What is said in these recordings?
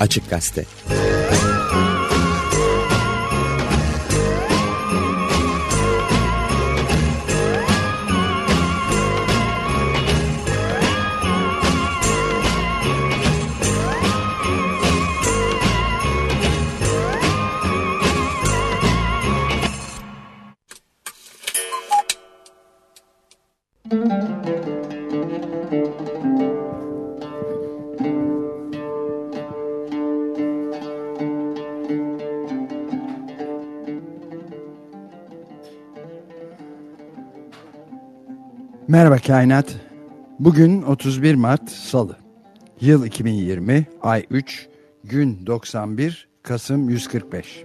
Açık Gazete Kainat. Bugün 31 Mart Salı. Yıl 2020, ay 3, gün 91, Kasım 145.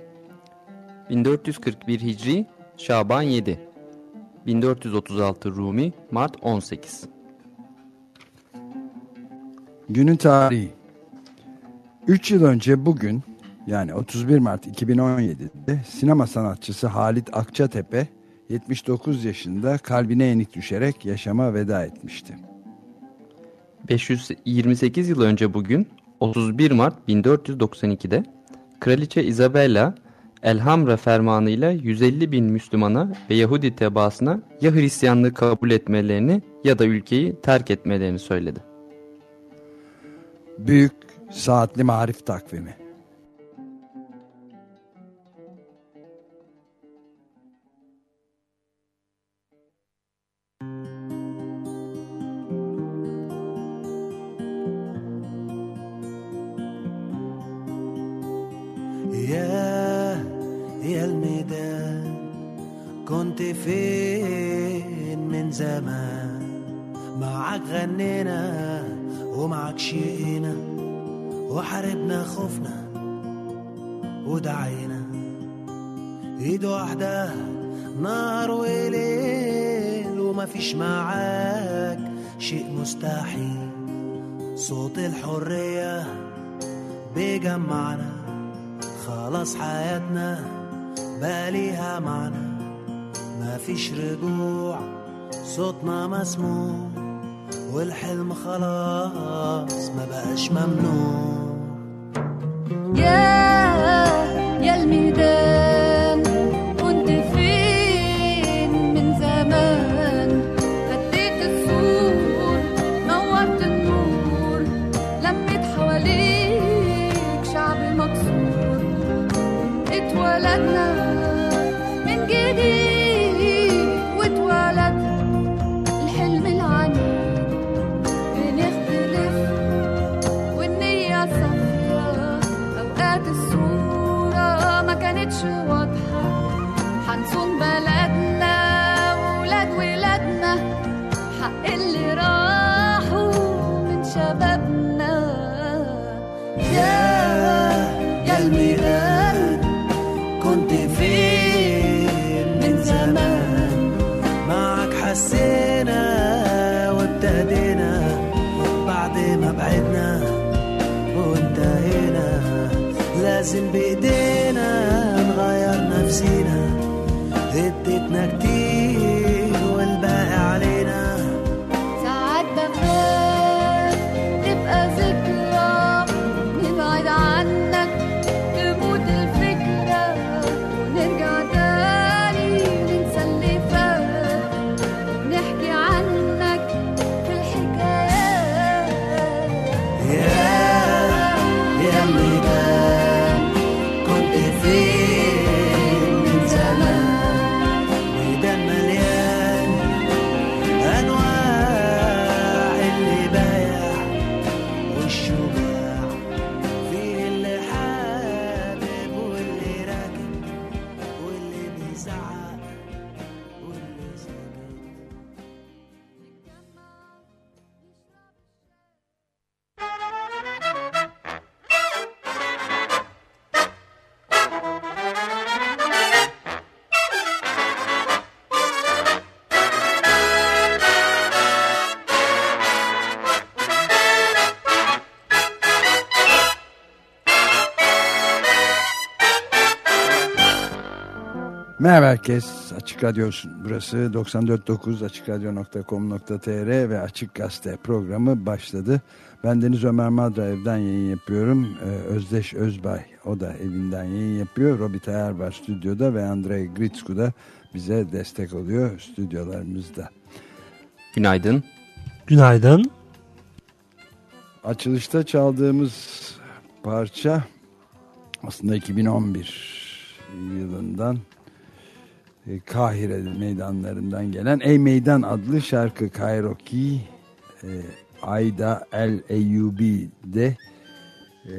1441 Hicri, Şaban 7. 1436 Rumi, Mart 18. Günün tarihi. 3 yıl önce bugün, yani 31 Mart 2017'de sinema sanatçısı Halit Akçatepe 79 yaşında kalbine yenik düşerek yaşama veda etmişti. 528 yıl önce bugün 31 Mart 1492'de Kraliçe Isabella Elhamra fermanıyla 150 bin Müslümana ve Yahudi tebaasına ya Hristiyanlığı kabul etmelerini ya da ülkeyi terk etmelerini söyledi. Büyük Saatli Marif Takvimi يا يا الميدان كنت فين من زمان؟ معك غنينا ومعك شقينا وحاربنا خوفنا ودعينا. إيد واحدة وليل ومفيش معاك شيء مستحيل. صوت الحرية بيجمعنا. خلاص حياتنا بقى معنى مفيش رجوع صوتنا مسموع والحلم خلاص ما بقاش ممنوع. يا يا الميدان Açık Radyo burası 94.9 AçıkRadyo.com.tr ve Açık Gazete programı başladı. Ben Deniz Ömer Madra evden yayın yapıyorum. Ee, Özdeş Özbay o da evinden yayın yapıyor. Robi Tayar var stüdyoda ve Andrei Gritsku da bize destek oluyor stüdyolarımızda. Günaydın. Günaydın. Açılışta çaldığımız parça aslında 2011 yılından Kahire meydanlarından gelen Ey Meydan adlı şarkı Kairoki e, Ayda El Eyyubi'de e,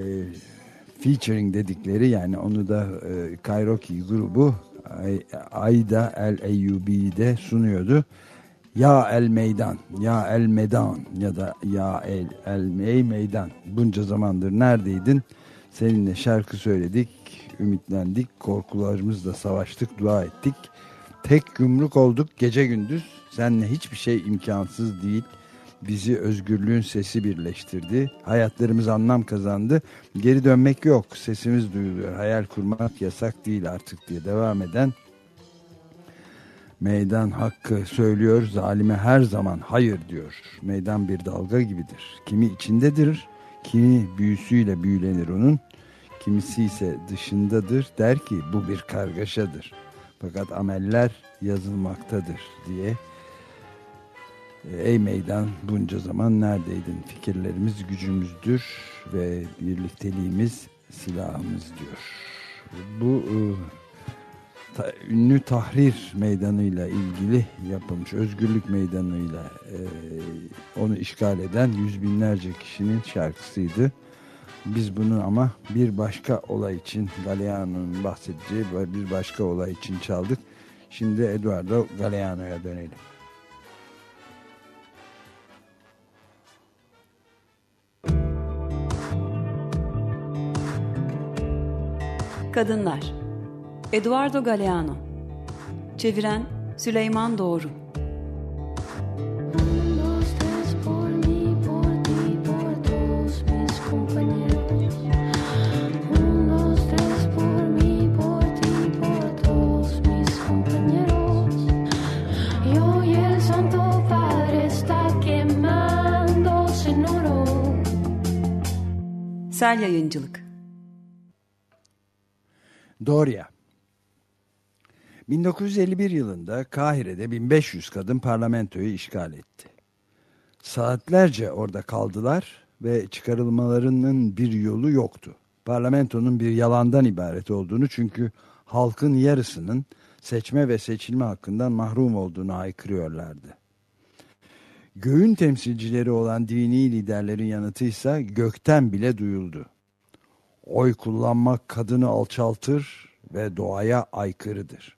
featuring dedikleri yani onu da e, Kairoki grubu Ay, Ayda El Eyyubi'de sunuyordu. Ya El Meydan, Ya El Medan ya da Ya El El Ey Meydan. Bunca zamandır neredeydin? Seninle şarkı söyledik, ümitlendik, korkularımızla savaştık, dua ettik. Tek yumruk olduk gece gündüz. Seninle hiçbir şey imkansız değil. Bizi özgürlüğün sesi birleştirdi. Hayatlarımız anlam kazandı. Geri dönmek yok. Sesimiz duyuluyor. Hayal kurmak yasak değil artık diye devam eden Meydan hakkı söylüyor, zalime her zaman hayır diyor. Meydan bir dalga gibidir. Kimi içindedir, kimi büyüsüyle büyülenir onun. Kimisi ise dışındadır, der ki bu bir kargaşadır. Fakat ameller yazılmaktadır diye. Ey meydan bunca zaman neredeydin? Fikirlerimiz gücümüzdür ve birlikteliğimiz silahımız diyor. Bu ta, ünlü Tahrir Meydanı'yla ilgili yapılmış, Özgürlük Meydanı'yla e, onu işgal eden yüz binlerce kişinin şarkısıydı. Biz bunu ama bir başka olay için, Galeano'nun bahsedeceği bir başka olay için çaldık. Şimdi Eduardo Galeano'ya dönelim. Kadınlar Eduardo Galeano Çeviren Süleyman Doğru Sel Yayıncılık Doria 1951 yılında Kahire'de 1500 kadın parlamentoyu işgal etti. Saatlerce orada kaldılar ve çıkarılmalarının bir yolu yoktu. Parlamentonun bir yalandan ibaret olduğunu çünkü halkın yarısının seçme ve seçilme hakkından mahrum olduğunu haykırıyorlardı. Göğün temsilcileri olan dini liderlerin yanıtıysa gökten bile duyuldu. Oy kullanmak kadını alçaltır ve doğaya aykırıdır.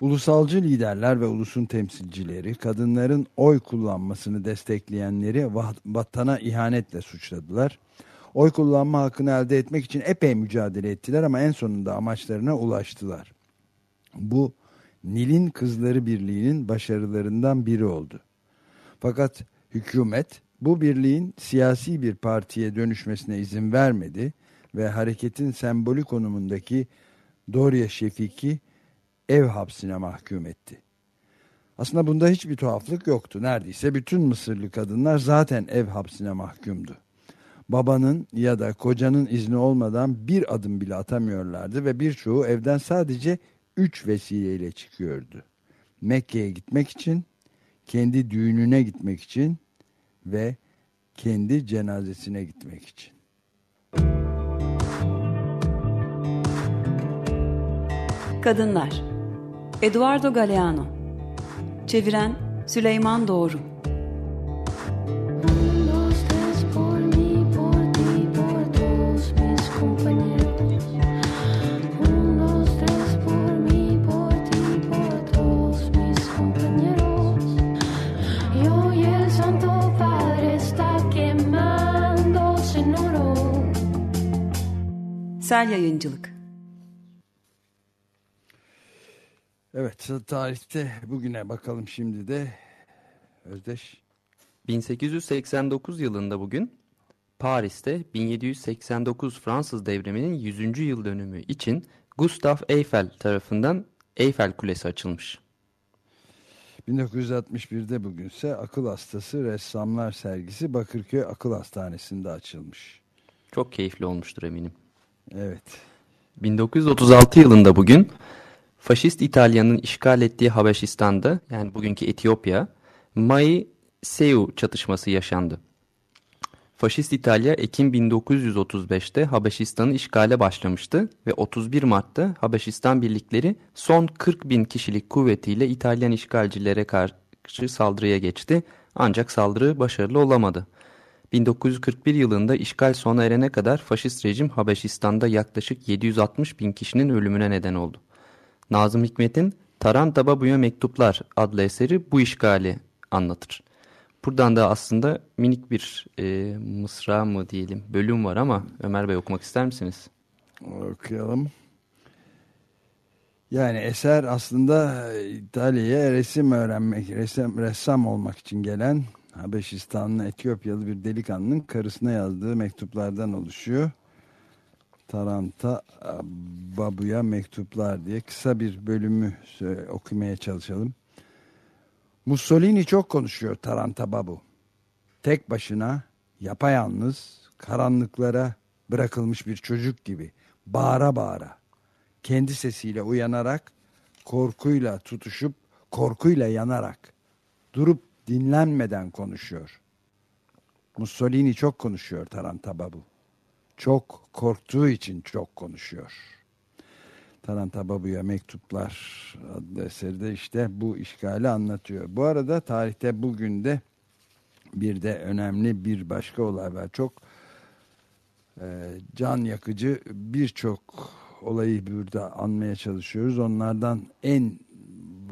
Ulusalcı liderler ve ulusun temsilcileri kadınların oy kullanmasını destekleyenleri vatana ihanetle suçladılar. Oy kullanma hakkını elde etmek için epey mücadele ettiler ama en sonunda amaçlarına ulaştılar. Bu Nil'in Kızları Birliği'nin başarılarından biri oldu. Fakat hükümet bu birliğin siyasi bir partiye dönüşmesine izin vermedi ve hareketin sembolü konumundaki Doria Şefik'i ev hapsine mahkum etti. Aslında bunda hiçbir tuhaflık yoktu. Neredeyse bütün Mısırlı kadınlar zaten ev hapsine mahkumdu. Babanın ya da kocanın izni olmadan bir adım bile atamıyorlardı ve birçoğu evden sadece üç vesileyle çıkıyordu. Mekke'ye gitmek için, kendi düğününe gitmek için ve kendi cenazesine gitmek için. Kadınlar. Eduardo Galeano. Çeviren Süleyman Doğru Sel Yayıncılık Evet tarihte bugüne bakalım şimdi de Özdeş. 1889 yılında bugün Paris'te 1789 Fransız devriminin 100. yıl dönümü için Gustav Eiffel tarafından Eiffel Kulesi açılmış. 1961'de bugünse akıl hastası ressamlar sergisi Bakırköy Akıl Hastanesi'nde açılmış. Çok keyifli olmuştur eminim. Evet. 1936 yılında bugün Faşist İtalya'nın işgal ettiği Habeşistan'da yani bugünkü Etiyopya Mai Seu çatışması yaşandı. Faşist İtalya Ekim 1935'te Habeşistan'ı işgale başlamıştı ve 31 Mart'ta Habeşistan birlikleri son 40 bin kişilik kuvvetiyle İtalyan işgalcilere karşı saldırıya geçti ancak saldırı başarılı olamadı. 1941 yılında işgal sona erene kadar faşist rejim Habeşistan'da yaklaşık 760 bin kişinin ölümüne neden oldu. Nazım Hikmet'in Taranta Babu'ya Mektuplar adlı eseri bu işgali anlatır. Buradan da aslında minik bir e, mısra mı diyelim bölüm var ama Ömer Bey okumak ister misiniz? Okuyalım. Yani eser aslında İtalya'ya resim öğrenmek, resim, ressam olmak için gelen Habeşistanlı Etiyopyalı bir delikanlının karısına yazdığı mektuplardan oluşuyor. Taranta Babu'ya mektuplar diye kısa bir bölümü okumaya çalışalım. Mussolini çok konuşuyor Taranta Babu. Tek başına, yapayalnız, karanlıklara bırakılmış bir çocuk gibi bağıra bağıra, kendi sesiyle uyanarak, korkuyla tutuşup, korkuyla yanarak, durup dinlenmeden konuşuyor. Mussolini çok konuşuyor Taranta Babu. Çok korktuğu için çok konuşuyor. Taranta Babu'ya Mektuplar adlı eserde işte bu işgali anlatıyor. Bu arada tarihte bugün de bir de önemli bir başka olay var. Çok e, can yakıcı birçok olayı burada anmaya çalışıyoruz. Onlardan en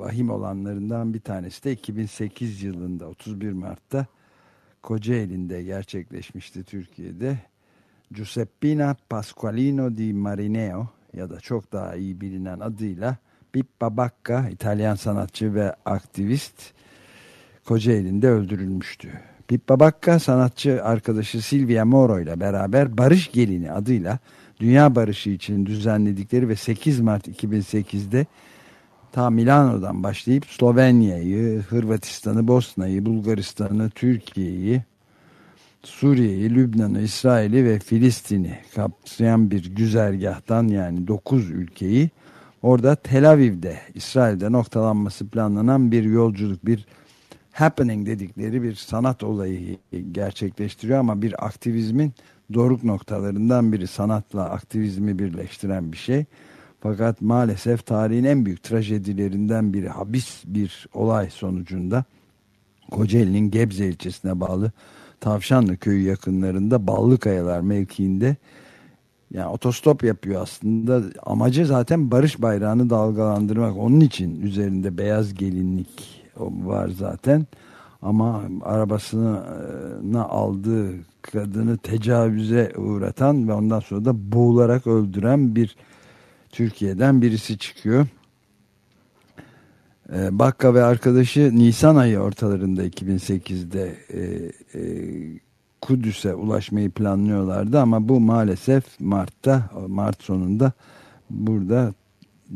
vahim olanlarından bir tanesi de 2008 yılında 31 Mart'ta Kocaeli'nde gerçekleşmişti Türkiye'de. Giuseppina Pasqualino di Marineo ya da çok daha iyi bilinen adıyla Pippa Bacca İtalyan sanatçı ve aktivist Kocaeli'nde öldürülmüştü. Pippa Bacca sanatçı arkadaşı Silvia Moro ile beraber Barış Gelini adıyla Dünya Barışı için düzenledikleri ve 8 Mart 2008'de ta Milano'dan başlayıp Slovenya'yı, Hırvatistan'ı, Bosna'yı, Bulgaristan'ı, Türkiye'yi, Suriye'yi, Lübnan'ı, İsrail'i ve Filistin'i kapsayan bir güzergahtan yani 9 ülkeyi orada Tel Aviv'de İsrail'de noktalanması planlanan bir yolculuk, bir happening dedikleri bir sanat olayı gerçekleştiriyor ama bir aktivizmin doruk noktalarından biri sanatla aktivizmi birleştiren bir şey. Fakat maalesef tarihin en büyük trajedilerinden biri habis bir olay sonucunda Kocaeli'nin Gebze ilçesine bağlı Tavşanlı köyü yakınlarında Ballıkayalar mevkiinde yani otostop yapıyor aslında. Amacı zaten barış bayrağını dalgalandırmak. Onun için üzerinde beyaz gelinlik var zaten. Ama arabasına aldığı kadını tecavüze uğratan ve ondan sonra da boğularak öldüren bir Türkiye'den birisi çıkıyor. Ee, Bakka ve arkadaşı Nisan ayı ortalarında 2008'de e, e, Kudüs'e ulaşmayı planlıyorlardı ama bu maalesef Mart'ta Mart sonunda burada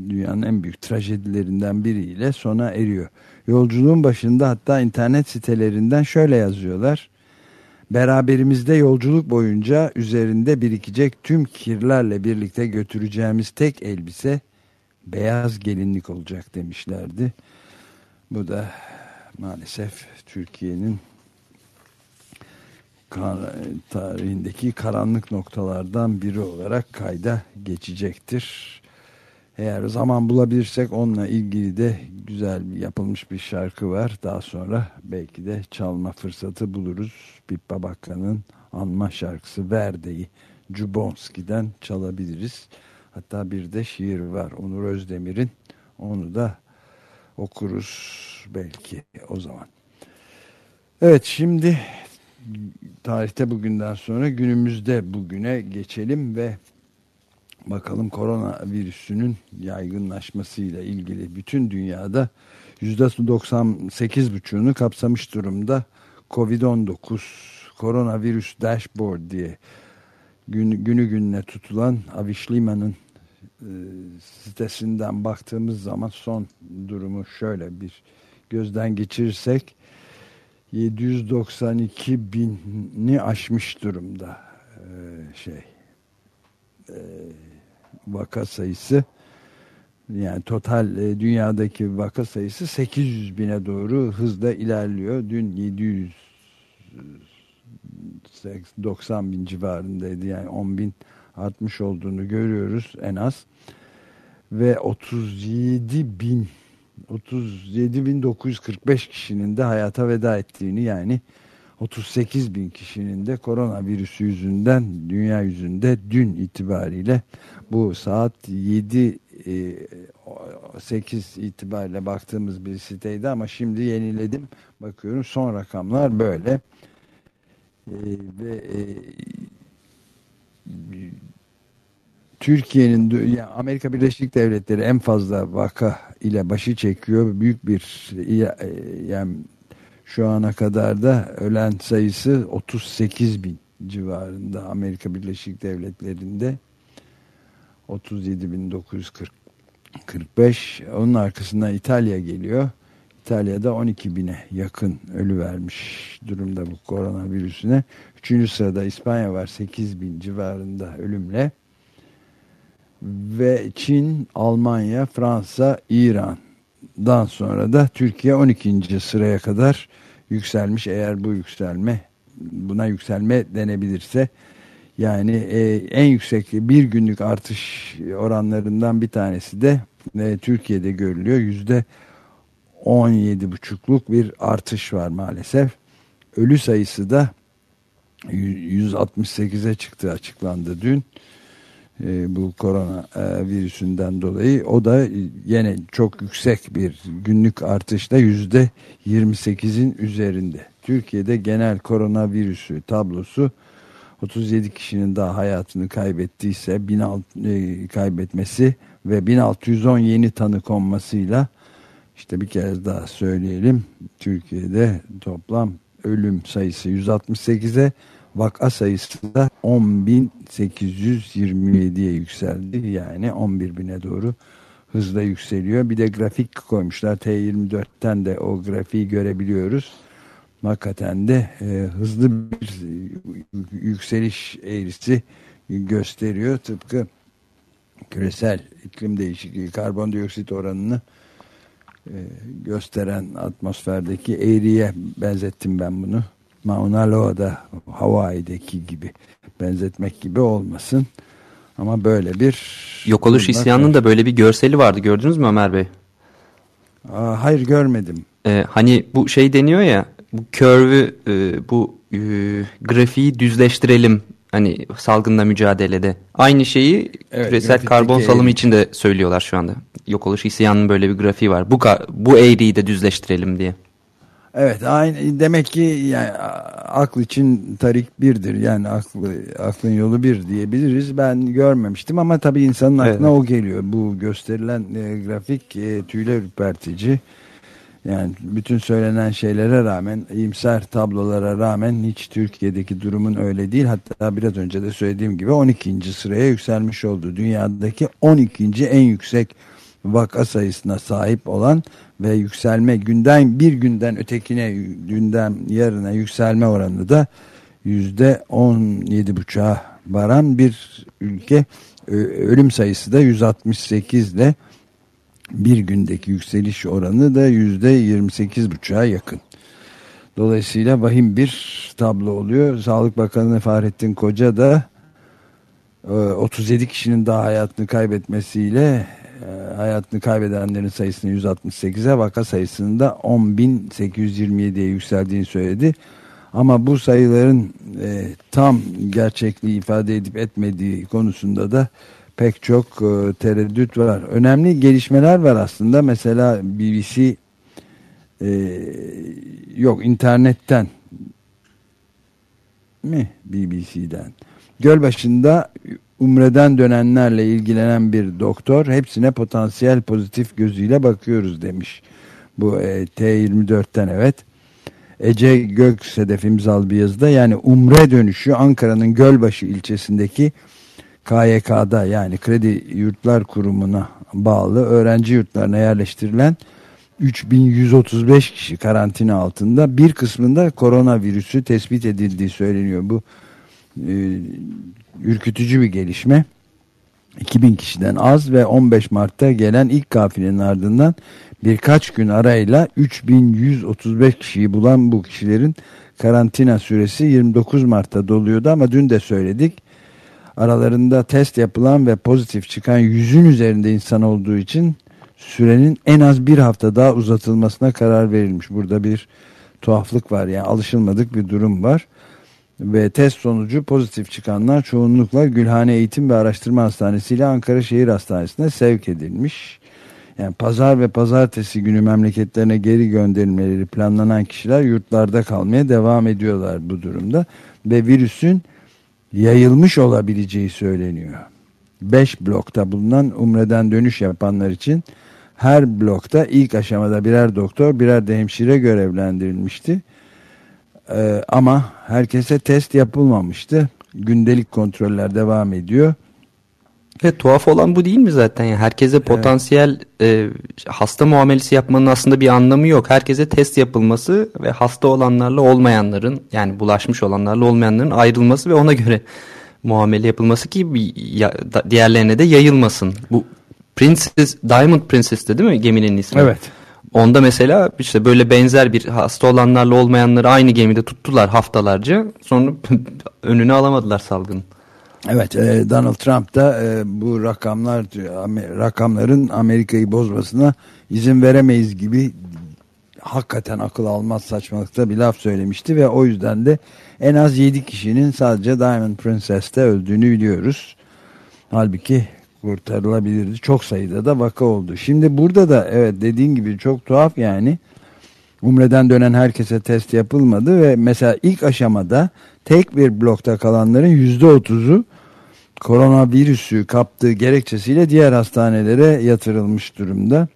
dünyanın en büyük trajedilerinden biriyle sona eriyor. Yolculuğun başında hatta internet sitelerinden şöyle yazıyorlar. Beraberimizde yolculuk boyunca üzerinde birikecek tüm kirlerle birlikte götüreceğimiz tek elbise beyaz gelinlik olacak demişlerdi. Bu da maalesef Türkiye'nin tarihindeki karanlık noktalardan biri olarak kayda geçecektir. Eğer zaman bulabilirsek onunla ilgili de güzel yapılmış bir şarkı var. Daha sonra belki de çalma fırsatı buluruz. Pippa Bakka'nın anma şarkısı Verde'yi Cubonski'den çalabiliriz. Hatta bir de şiir var Onur Özdemir'in. Onu da okuruz belki o zaman. Evet şimdi tarihte bugünden sonra günümüzde bugüne geçelim ve bakalım korona virüsünün yaygınlaşmasıyla ilgili bütün dünyada %98,5'unu kapsamış durumda Covid-19 koronavirüs dashboard diye gün, günü gününe tutulan Lima'nın e, sitesinden baktığımız zaman son durumu şöyle bir gözden geçirirsek 792 bini aşmış durumda e, şey e, vaka sayısı yani total e, dünyadaki vaka sayısı 800 bine doğru hızla ilerliyor. Dün 790 bin civarındaydı yani 10 bin artmış olduğunu görüyoruz en az. Ve 37 bin 37.945 kişinin de hayata veda ettiğini yani 38 bin kişinin de koronavirüsü yüzünden dünya yüzünde dün itibariyle bu saat 7 8 itibariyle baktığımız bir siteydi ama şimdi yeniledim bakıyorum son rakamlar böyle e, ve e, Türkiye'nin yani Amerika Birleşik Devletleri en fazla vaka ile başı çekiyor. Büyük bir yani şu ana kadar da ölen sayısı 38 bin civarında Amerika Birleşik Devletleri'nde 37.945 onun arkasından İtalya geliyor. İtalya'da 12 bine yakın ölü vermiş durumda bu koronavirüsüne. Üçüncü sırada İspanya var 8 bin civarında ölümle ve Çin, Almanya, Fransa, İran'dan sonra da Türkiye 12. sıraya kadar yükselmiş. Eğer bu yükselme buna yükselme denebilirse yani e, en yüksek bir günlük artış oranlarından bir tanesi de e, Türkiye'de görülüyor. Yüzde 17 buçukluk bir artış var maalesef. Ölü sayısı da 168'e çıktı açıklandı dün e, bu korona e, virüsünden dolayı o da yine çok yüksek bir günlük artışla yüzde 28'in üzerinde. Türkiye'de genel koronavirüsü tablosu 37 kişinin daha hayatını kaybettiyse 1600 e, kaybetmesi ve 1610 yeni tanı konmasıyla işte bir kez daha söyleyelim Türkiye'de toplam ölüm sayısı 168'e vaka sayısı da 10.827'ye yükseldi. Yani 11 bine doğru hızla yükseliyor. Bir de grafik koymuşlar. T24'ten de o grafiği görebiliyoruz. Hakikaten de e, hızlı bir yükseliş eğrisi gösteriyor. Tıpkı küresel iklim değişikliği karbondioksit oranını e, gösteren atmosferdeki eğriye benzettim ben bunu. Mauna Loa'da Hawaii'deki gibi benzetmek gibi olmasın. Ama böyle bir... Yok oluş isyanının da böyle bir görseli vardı gördünüz mü Ömer Bey? Aa, hayır görmedim. Ee, hani bu şey deniyor ya bu curve'ü e, bu e, grafiği düzleştirelim hani salgınla mücadelede. Aynı şeyi evet, küresel karbon salımı için de söylüyorlar şu anda. Yok oluş isyanının böyle bir grafiği var. Bu bu eğriyi de düzleştirelim diye. Evet aynı demek ki yani akıl için tarik birdir yani aklı, aklın yolu bir diyebiliriz ben görmemiştim ama tabii insanın aklına evet. o geliyor bu gösterilen e, grafik e, tüyler ürpertici yani bütün söylenen şeylere rağmen iyimser tablolara rağmen hiç Türkiye'deki durumun öyle değil hatta biraz önce de söylediğim gibi 12. sıraya yükselmiş oldu dünyadaki 12. en yüksek vaka sayısına sahip olan ve yükselme günden bir günden ötekine günden yarına yükselme oranı da yüzde on yedi buçuğa varan bir ülke ölüm sayısı da 168 ile bir gündeki yükseliş oranı da yüzde 28 buçuğa yakın. Dolayısıyla vahim bir tablo oluyor. Sağlık Bakanı Fahrettin Koca da 37 kişinin daha hayatını kaybetmesiyle e, hayatını kaybedenlerin sayısını 168'e vaka sayısının da 10.827'ye yükseldiğini söyledi. Ama bu sayıların e, tam gerçekliği ifade edip etmediği konusunda da pek çok e, tereddüt var. Önemli gelişmeler var aslında. Mesela BBC e, yok internetten mi BBC'den Gölbaşı'nda Umre'den dönenlerle ilgilenen bir doktor hepsine potansiyel pozitif gözüyle bakıyoruz demiş. Bu e, T24'ten evet. Ece Göksedef imzalı bir yazıda yani Umre dönüşü Ankara'nın Gölbaşı ilçesindeki KYK'da yani Kredi Yurtlar Kurumu'na bağlı öğrenci yurtlarına yerleştirilen 3135 kişi karantina altında bir kısmında koronavirüsü tespit edildiği söyleniyor. Bu e, ürkütücü bir gelişme. 2000 kişiden az ve 15 Mart'ta gelen ilk kafilenin ardından birkaç gün arayla 3135 kişiyi bulan bu kişilerin karantina süresi 29 Mart'ta doluyordu ama dün de söyledik. Aralarında test yapılan ve pozitif çıkan yüzün üzerinde insan olduğu için sürenin en az bir hafta daha uzatılmasına karar verilmiş. Burada bir tuhaflık var yani alışılmadık bir durum var. Ve test sonucu pozitif çıkanlar çoğunlukla Gülhane Eğitim ve Araştırma Hastanesi ile Ankara Şehir Hastanesi'ne sevk edilmiş. Yani pazar ve pazartesi günü memleketlerine geri gönderilmeleri planlanan kişiler yurtlarda kalmaya devam ediyorlar bu durumda. Ve virüsün yayılmış olabileceği söyleniyor. 5 blokta bulunan Umre'den dönüş yapanlar için her blokta ilk aşamada birer doktor birer de hemşire görevlendirilmişti. Ee, ama herkese test yapılmamıştı. Gündelik kontroller devam ediyor. Ve tuhaf olan bu değil mi zaten? Yani herkese potansiyel e, hasta muamelesi yapmanın aslında bir anlamı yok. Herkese test yapılması ve hasta olanlarla olmayanların yani bulaşmış olanlarla olmayanların ayrılması ve ona göre muamele yapılması ki bir, ya, da- diğerlerine de yayılmasın. Bu Princess Diamond Princess'ti değil mi geminin ismi? Evet. Onda mesela işte böyle benzer bir hasta olanlarla olmayanları aynı gemide tuttular haftalarca. Sonra önünü alamadılar salgının. Evet e, Donald Trump da e, bu rakamlar rakamların Amerika'yı bozmasına izin veremeyiz gibi hakikaten akıl almaz saçmalıkta bir laf söylemişti ve o yüzden de en az 7 kişinin sadece Diamond Princess'te öldüğünü biliyoruz. Halbuki kurtarılabilirdi. Çok sayıda da vaka oldu. Şimdi burada da evet dediğin gibi çok tuhaf yani. Umre'den dönen herkese test yapılmadı ve mesela ilk aşamada tek bir blokta kalanların yüzde otuzu koronavirüsü kaptığı gerekçesiyle diğer hastanelere yatırılmış durumda.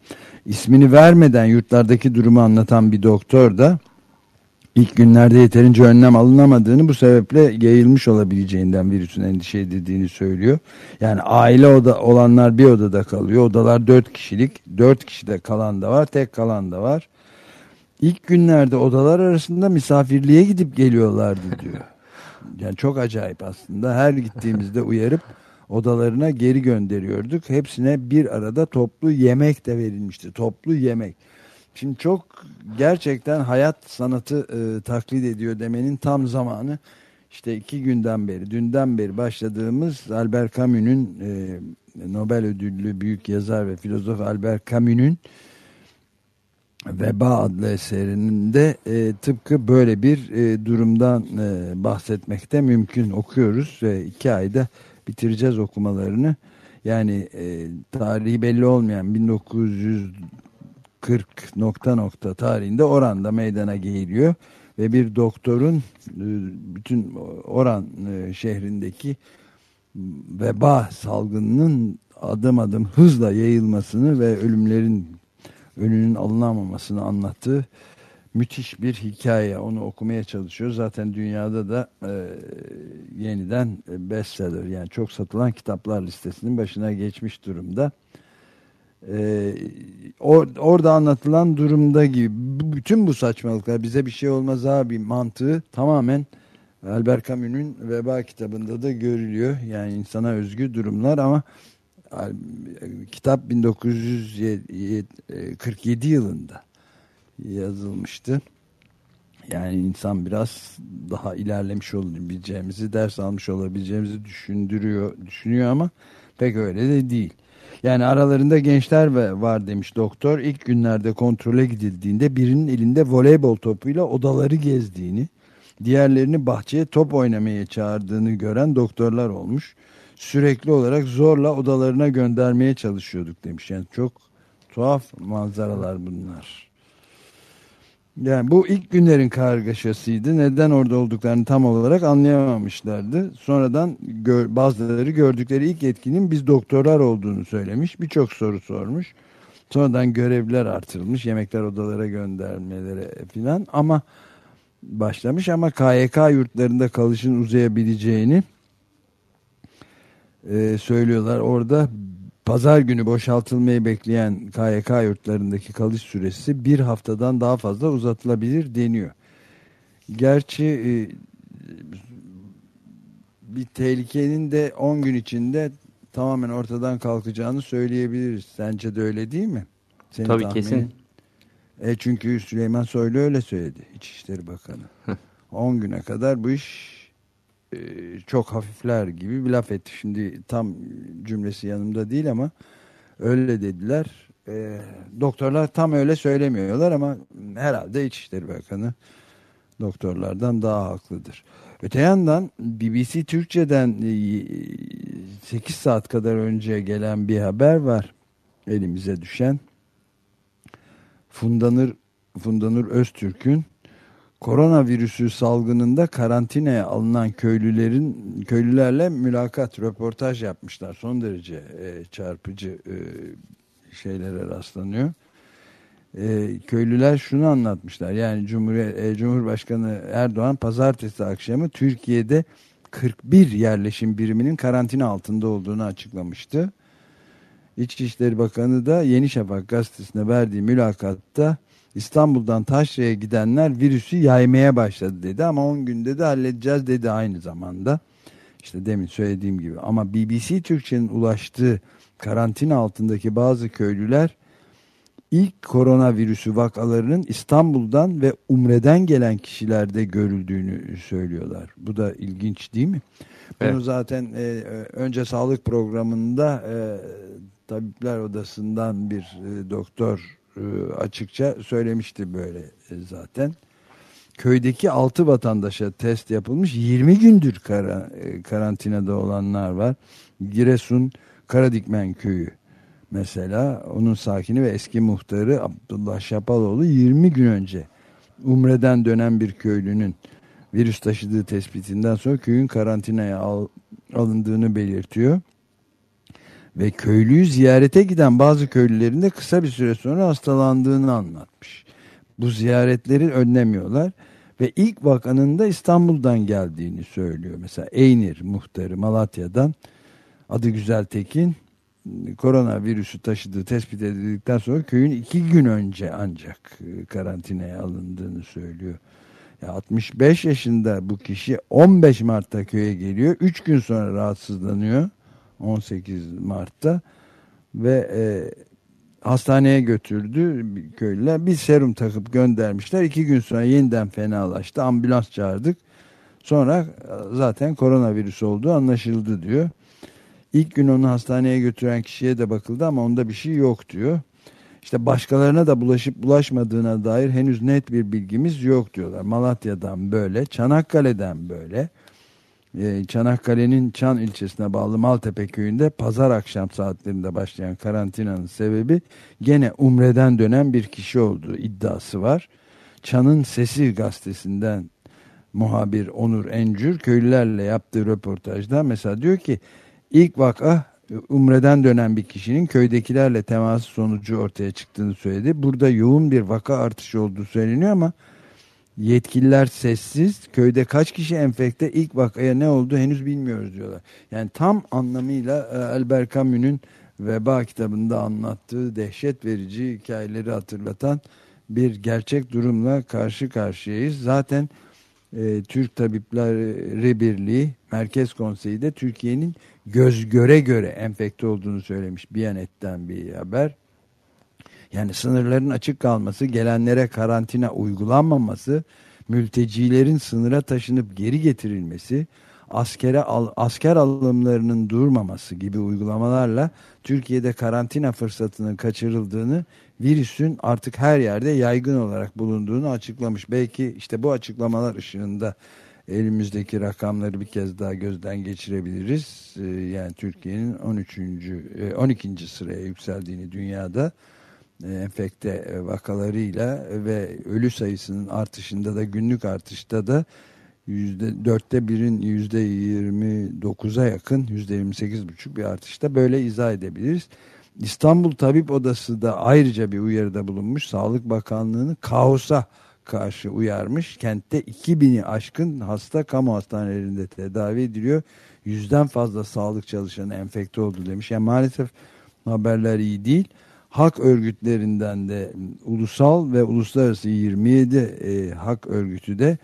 İsmini vermeden yurtlardaki durumu anlatan bir doktor da ilk günlerde yeterince önlem alınamadığını bu sebeple yayılmış olabileceğinden virüsün endişe edildiğini söylüyor. Yani aile oda olanlar bir odada kalıyor. Odalar dört kişilik. Dört kişide kalan da var. Tek kalan da var. İlk günlerde odalar arasında misafirliğe gidip geliyorlardı diyor. Yani çok acayip aslında. Her gittiğimizde uyarıp odalarına geri gönderiyorduk. Hepsine bir arada toplu yemek de verilmişti. Toplu yemek. Şimdi çok gerçekten hayat sanatı e, taklit ediyor demenin tam zamanı. İşte iki günden beri, dünden beri başladığımız Albert Camus'un e, Nobel ödüllü büyük yazar ve filozof Albert Camus'un Veba adlı eserinde e, tıpkı böyle bir e, durumdan e, bahsetmekte mümkün okuyoruz ve iki ayda bitireceğiz okumalarını. Yani e, tarihi belli olmayan 1940 nokta nokta tarihinde Oran'da meydana geliyor ve bir doktorun e, bütün Oran e, şehrindeki veba salgınının adım adım hızla yayılmasını ve ölümlerin önünün alınamamasını anlattığı müthiş bir hikaye. Onu okumaya çalışıyor. Zaten dünyada da e, yeniden bestseller yani çok satılan kitaplar listesinin başına geçmiş durumda. E, or, orada anlatılan durumda gibi bütün bu saçmalıklar bize bir şey olmaz abi mantığı tamamen Albert Camus'un Veba kitabında da görülüyor. Yani insana özgü durumlar ama kitap 1947 yılında yazılmıştı. Yani insan biraz daha ilerlemiş olabileceğimizi, ders almış olabileceğimizi düşündürüyor, düşünüyor ama pek öyle de değil. Yani aralarında gençler var demiş doktor. İlk günlerde kontrole gidildiğinde birinin elinde voleybol topuyla odaları gezdiğini, diğerlerini bahçeye top oynamaya çağırdığını gören doktorlar olmuş. Sürekli olarak zorla odalarına göndermeye çalışıyorduk demiş. Yani çok tuhaf manzaralar bunlar. Yani bu ilk günlerin kargaşasıydı. Neden orada olduklarını tam olarak anlayamamışlardı. Sonradan gör, bazıları gördükleri ilk etkinin biz doktorlar olduğunu söylemiş. Birçok soru sormuş. Sonradan görevler artırılmış. Yemekler odalara göndermelere filan ama başlamış ama KYK yurtlarında kalışın uzayabileceğini e, söylüyorlar. Orada pazar günü boşaltılmayı bekleyen KYK yurtlarındaki kalış süresi bir haftadan daha fazla uzatılabilir deniyor. Gerçi e, bir tehlikenin de 10 gün içinde tamamen ortadan kalkacağını söyleyebiliriz. Sence de öyle değil mi? Senin Tabii tahminin? kesin. E çünkü Süleyman Soylu öyle söyledi. İçişleri Bakanı. 10 güne kadar bu iş çok hafifler gibi bir laf etti. Şimdi tam cümlesi yanımda değil ama öyle dediler. E, doktorlar tam öyle söylemiyorlar ama herhalde İçişleri Bakanı doktorlardan daha haklıdır. Öte yandan BBC Türkçe'den e, 8 saat kadar önce gelen bir haber var elimize düşen. Fundanır Fundanur Öztürk'ün koronavirüsü salgınında karantinaya alınan köylülerin köylülerle mülakat, röportaj yapmışlar. Son derece e, çarpıcı e, şeylere rastlanıyor. E, köylüler şunu anlatmışlar. Yani Cumhuriyet, e, Cumhurbaşkanı Erdoğan pazartesi akşamı Türkiye'de 41 yerleşim biriminin karantina altında olduğunu açıklamıştı. İçişleri Bakanı da Yeni Şafak gazetesine verdiği mülakatta İstanbul'dan Taşra'ya gidenler virüsü yaymaya başladı dedi ama 10 günde de halledeceğiz dedi aynı zamanda. İşte demin söylediğim gibi ama BBC Türkçe'nin ulaştığı karantina altındaki bazı köylüler ilk koronavirüsü vakalarının İstanbul'dan ve Umre'den gelen kişilerde görüldüğünü söylüyorlar. Bu da ilginç değil mi? Bunu Evet. zaten e, önce sağlık programında e, Tabipler Odası'ndan bir e, doktor açıkça söylemişti böyle e, zaten. Köydeki 6 vatandaşa test yapılmış 20 gündür kara, e, karantinada olanlar var. Giresun Karadikmen köyü mesela onun sakini ve eski muhtarı Abdullah Şapaloğlu 20 gün önce Umre'den dönen bir köylünün virüs taşıdığı tespitinden sonra köyün karantinaya al- alındığını belirtiyor. Ve köylüyü ziyarete giden bazı köylülerin de kısa bir süre sonra hastalandığını anlatmış. Bu ziyaretleri önlemiyorlar ve ilk vakanın da İstanbul'dan geldiğini söylüyor. Mesela Eynir muhtarı Malatya'dan adı Güzel Tekin koronavirüsü taşıdığı tespit edildikten sonra köyün iki gün önce ancak e, karantinaya alındığını söylüyor. Ya 65 yaşında bu kişi 15 Mart'ta köye geliyor. 3 gün sonra rahatsızlanıyor. 18 Mart'ta ve e, hastaneye götürdü köylüler. Bir serum takıp göndermişler. 2 gün sonra yeniden fenalaştı. Ambulans çağırdık. Sonra e, zaten koronavirüs olduğu anlaşıldı diyor. İlk gün onu hastaneye götüren kişiye de bakıldı ama onda bir şey yok diyor. İşte başkalarına da bulaşıp bulaşmadığına dair henüz net bir bilgimiz yok diyorlar. Malatya'dan böyle, Çanakkale'den böyle. Ee, Çanakkale'nin Çan ilçesine bağlı Maltepe köyünde pazar akşam saatlerinde başlayan karantinanın sebebi gene Umre'den dönen bir kişi olduğu iddiası var. Çan'ın Sesi gazetesinden muhabir Onur Encür köylülerle yaptığı röportajda mesela diyor ki ilk vaka Umre'den dönen bir kişinin köydekilerle teması sonucu ortaya çıktığını söyledi. Burada yoğun bir vaka artışı olduğu söyleniyor ama yetkililer sessiz. Köyde kaç kişi enfekte ilk vakaya ne oldu henüz bilmiyoruz diyorlar. Yani tam anlamıyla e, Albert Camus'un Veba kitabında anlattığı dehşet verici hikayeleri hatırlatan bir gerçek durumla karşı karşıyayız. Zaten e, Türk Tabipleri Birliği Merkez Konseyi de Türkiye'nin göz göre göre enfekte olduğunu söylemiş. Biyanet'ten bir haber. Yani sınırların açık kalması, gelenlere karantina uygulanmaması, mültecilerin sınıra taşınıp geri getirilmesi, askere al, asker alımlarının durmaması gibi uygulamalarla Türkiye'de karantina fırsatının kaçırıldığını, virüsün artık her yerde yaygın olarak bulunduğunu açıklamış. Belki işte bu açıklamalar ışığında elimizdeki rakamları bir kez daha gözden geçirebiliriz. Ee, yani Türkiye'nin 13. e, 12. sıraya yükseldiğini dünyada e, enfekte e, vakalarıyla ve ölü sayısının artışında da günlük artışta da yüzde dörtte birin yüzde yirmi dokuza yakın yüzde yirmi sekiz buçuk bir artışta böyle izah edebiliriz. İstanbul Tabip Odası da ayrıca bir uyarıda bulunmuş. Sağlık Bakanlığı'nı kaosa karşı uyarmış. Kentte 2000'i aşkın hasta kamu hastanelerinde tedavi ediliyor. yüzden fazla sağlık çalışanı enfekte oldu demiş. Yani maalesef haberler iyi değil. Hak örgütlerinden de ulusal ve uluslararası 27 e, hak örgütü de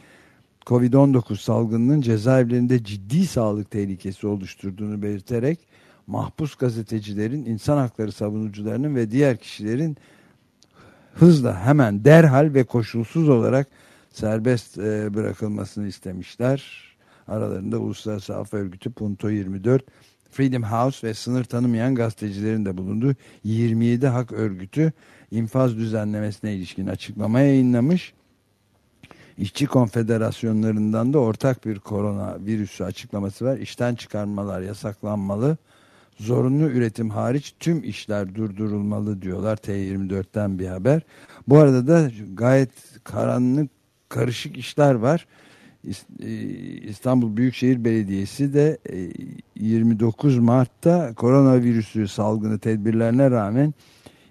Covid-19 salgınının cezaevlerinde ciddi sağlık tehlikesi oluşturduğunu belirterek mahpus gazetecilerin, insan hakları savunucularının ve diğer kişilerin hızla hemen derhal ve koşulsuz olarak serbest e, bırakılmasını istemişler. Aralarında Uluslararası Af Örgütü Punto 24, Freedom House ve sınır tanımayan gazetecilerin de bulunduğu 27 hak örgütü infaz düzenlemesine ilişkin açıklama yayınlamış. İşçi konfederasyonlarından da ortak bir korona virüsü açıklaması var. İşten çıkarmalar yasaklanmalı. Zorunlu üretim hariç tüm işler durdurulmalı diyorlar T24'ten bir haber. Bu arada da gayet karanlık karışık işler var. E, İstanbul Büyükşehir Belediyesi de e, 29 Mart'ta koronavirüsü salgını tedbirlerine rağmen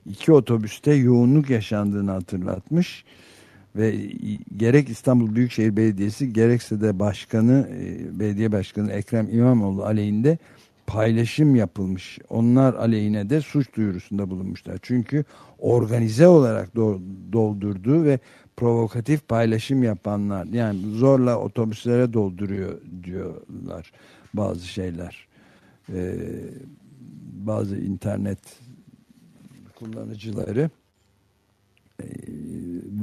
iki otobüste yoğunluk yaşandığını hatırlatmış ve gerek İstanbul Büyükşehir Belediyesi gerekse de başkanı e, belediye başkanı Ekrem İmamoğlu aleyhinde paylaşım yapılmış. Onlar aleyhine de suç duyurusunda bulunmuşlar. Çünkü organize olarak do- doldurduğu ve provokatif paylaşım yapanlar yani zorla otobüslere dolduruyor diyorlar bazı şeyler. Ee, bazı internet kullanıcıları Ee,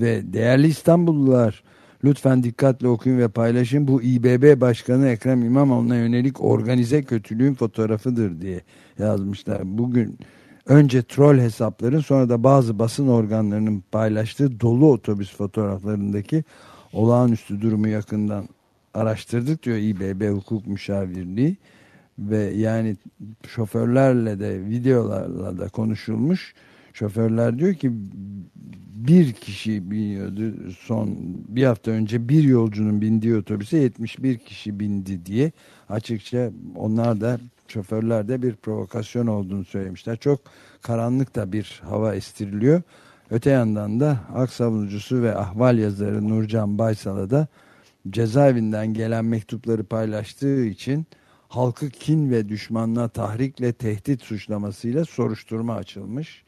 ve değerli İstanbullular lütfen dikkatle okuyun ve paylaşın. Bu İBB Başkanı Ekrem İmamoğlu'na yönelik organize kötülüğün fotoğrafıdır diye yazmışlar. Bugün önce troll hesapların sonra da bazı basın organlarının paylaştığı dolu otobüs fotoğraflarındaki olağanüstü durumu yakından araştırdık diyor İBB Hukuk Müşavirliği ve yani şoförlerle de videolarla da konuşulmuş. Şoförler diyor ki bir kişi biniyordu son bir hafta önce bir yolcunun bindiği otobüse 71 kişi bindi diye açıkça onlar da şoförler de bir provokasyon olduğunu söylemişler. Çok karanlık da bir hava estiriliyor. Öte yandan da hak savunucusu ve ahval yazarı Nurcan Baysal'a da cezaevinden gelen mektupları paylaştığı için halkı kin ve düşmanlığa tahrikle tehdit suçlamasıyla soruşturma açılmış.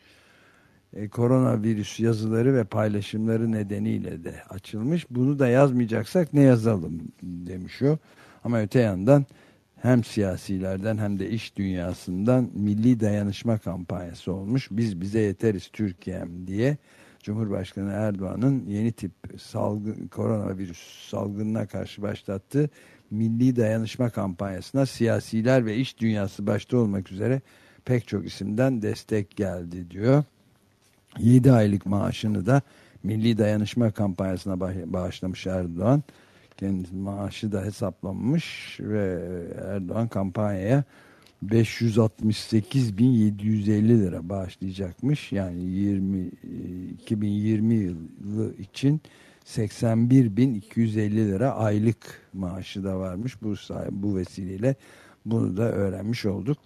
E, koronavirüs yazıları ve paylaşımları nedeniyle de açılmış. Bunu da yazmayacaksak ne yazalım demiş o. Ama öte yandan hem siyasilerden hem de iş dünyasından milli dayanışma kampanyası olmuş. Biz bize yeteriz Türkiye'm diye Cumhurbaşkanı Erdoğan'ın yeni tip salgın, koronavirüs salgınına karşı başlattığı milli dayanışma kampanyasına siyasiler ve iş dünyası başta olmak üzere pek çok isimden destek geldi diyor. 7 aylık maaşını da milli dayanışma kampanyasına bağışlamış Erdoğan. Kendisi maaşı da hesaplanmış ve Erdoğan kampanyaya 568.750 lira bağışlayacakmış. Yani 20 2020 yılı için 81.250 lira aylık maaşı da varmış. Bu bu vesileyle bunu da öğrenmiş olduk.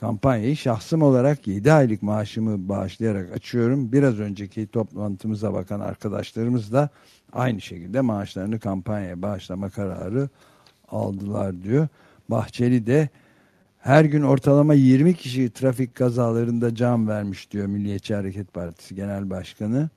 Kampanyayı şahsım olarak 7 aylık maaşımı bağışlayarak açıyorum. Biraz önceki toplantımıza bakan arkadaşlarımız da aynı şekilde maaşlarını kampanyaya bağışlama kararı aldılar diyor. Bahçeli de her gün ortalama 20 kişi trafik kazalarında can vermiş diyor Milliyetçi Hareket Partisi Genel Başkanı.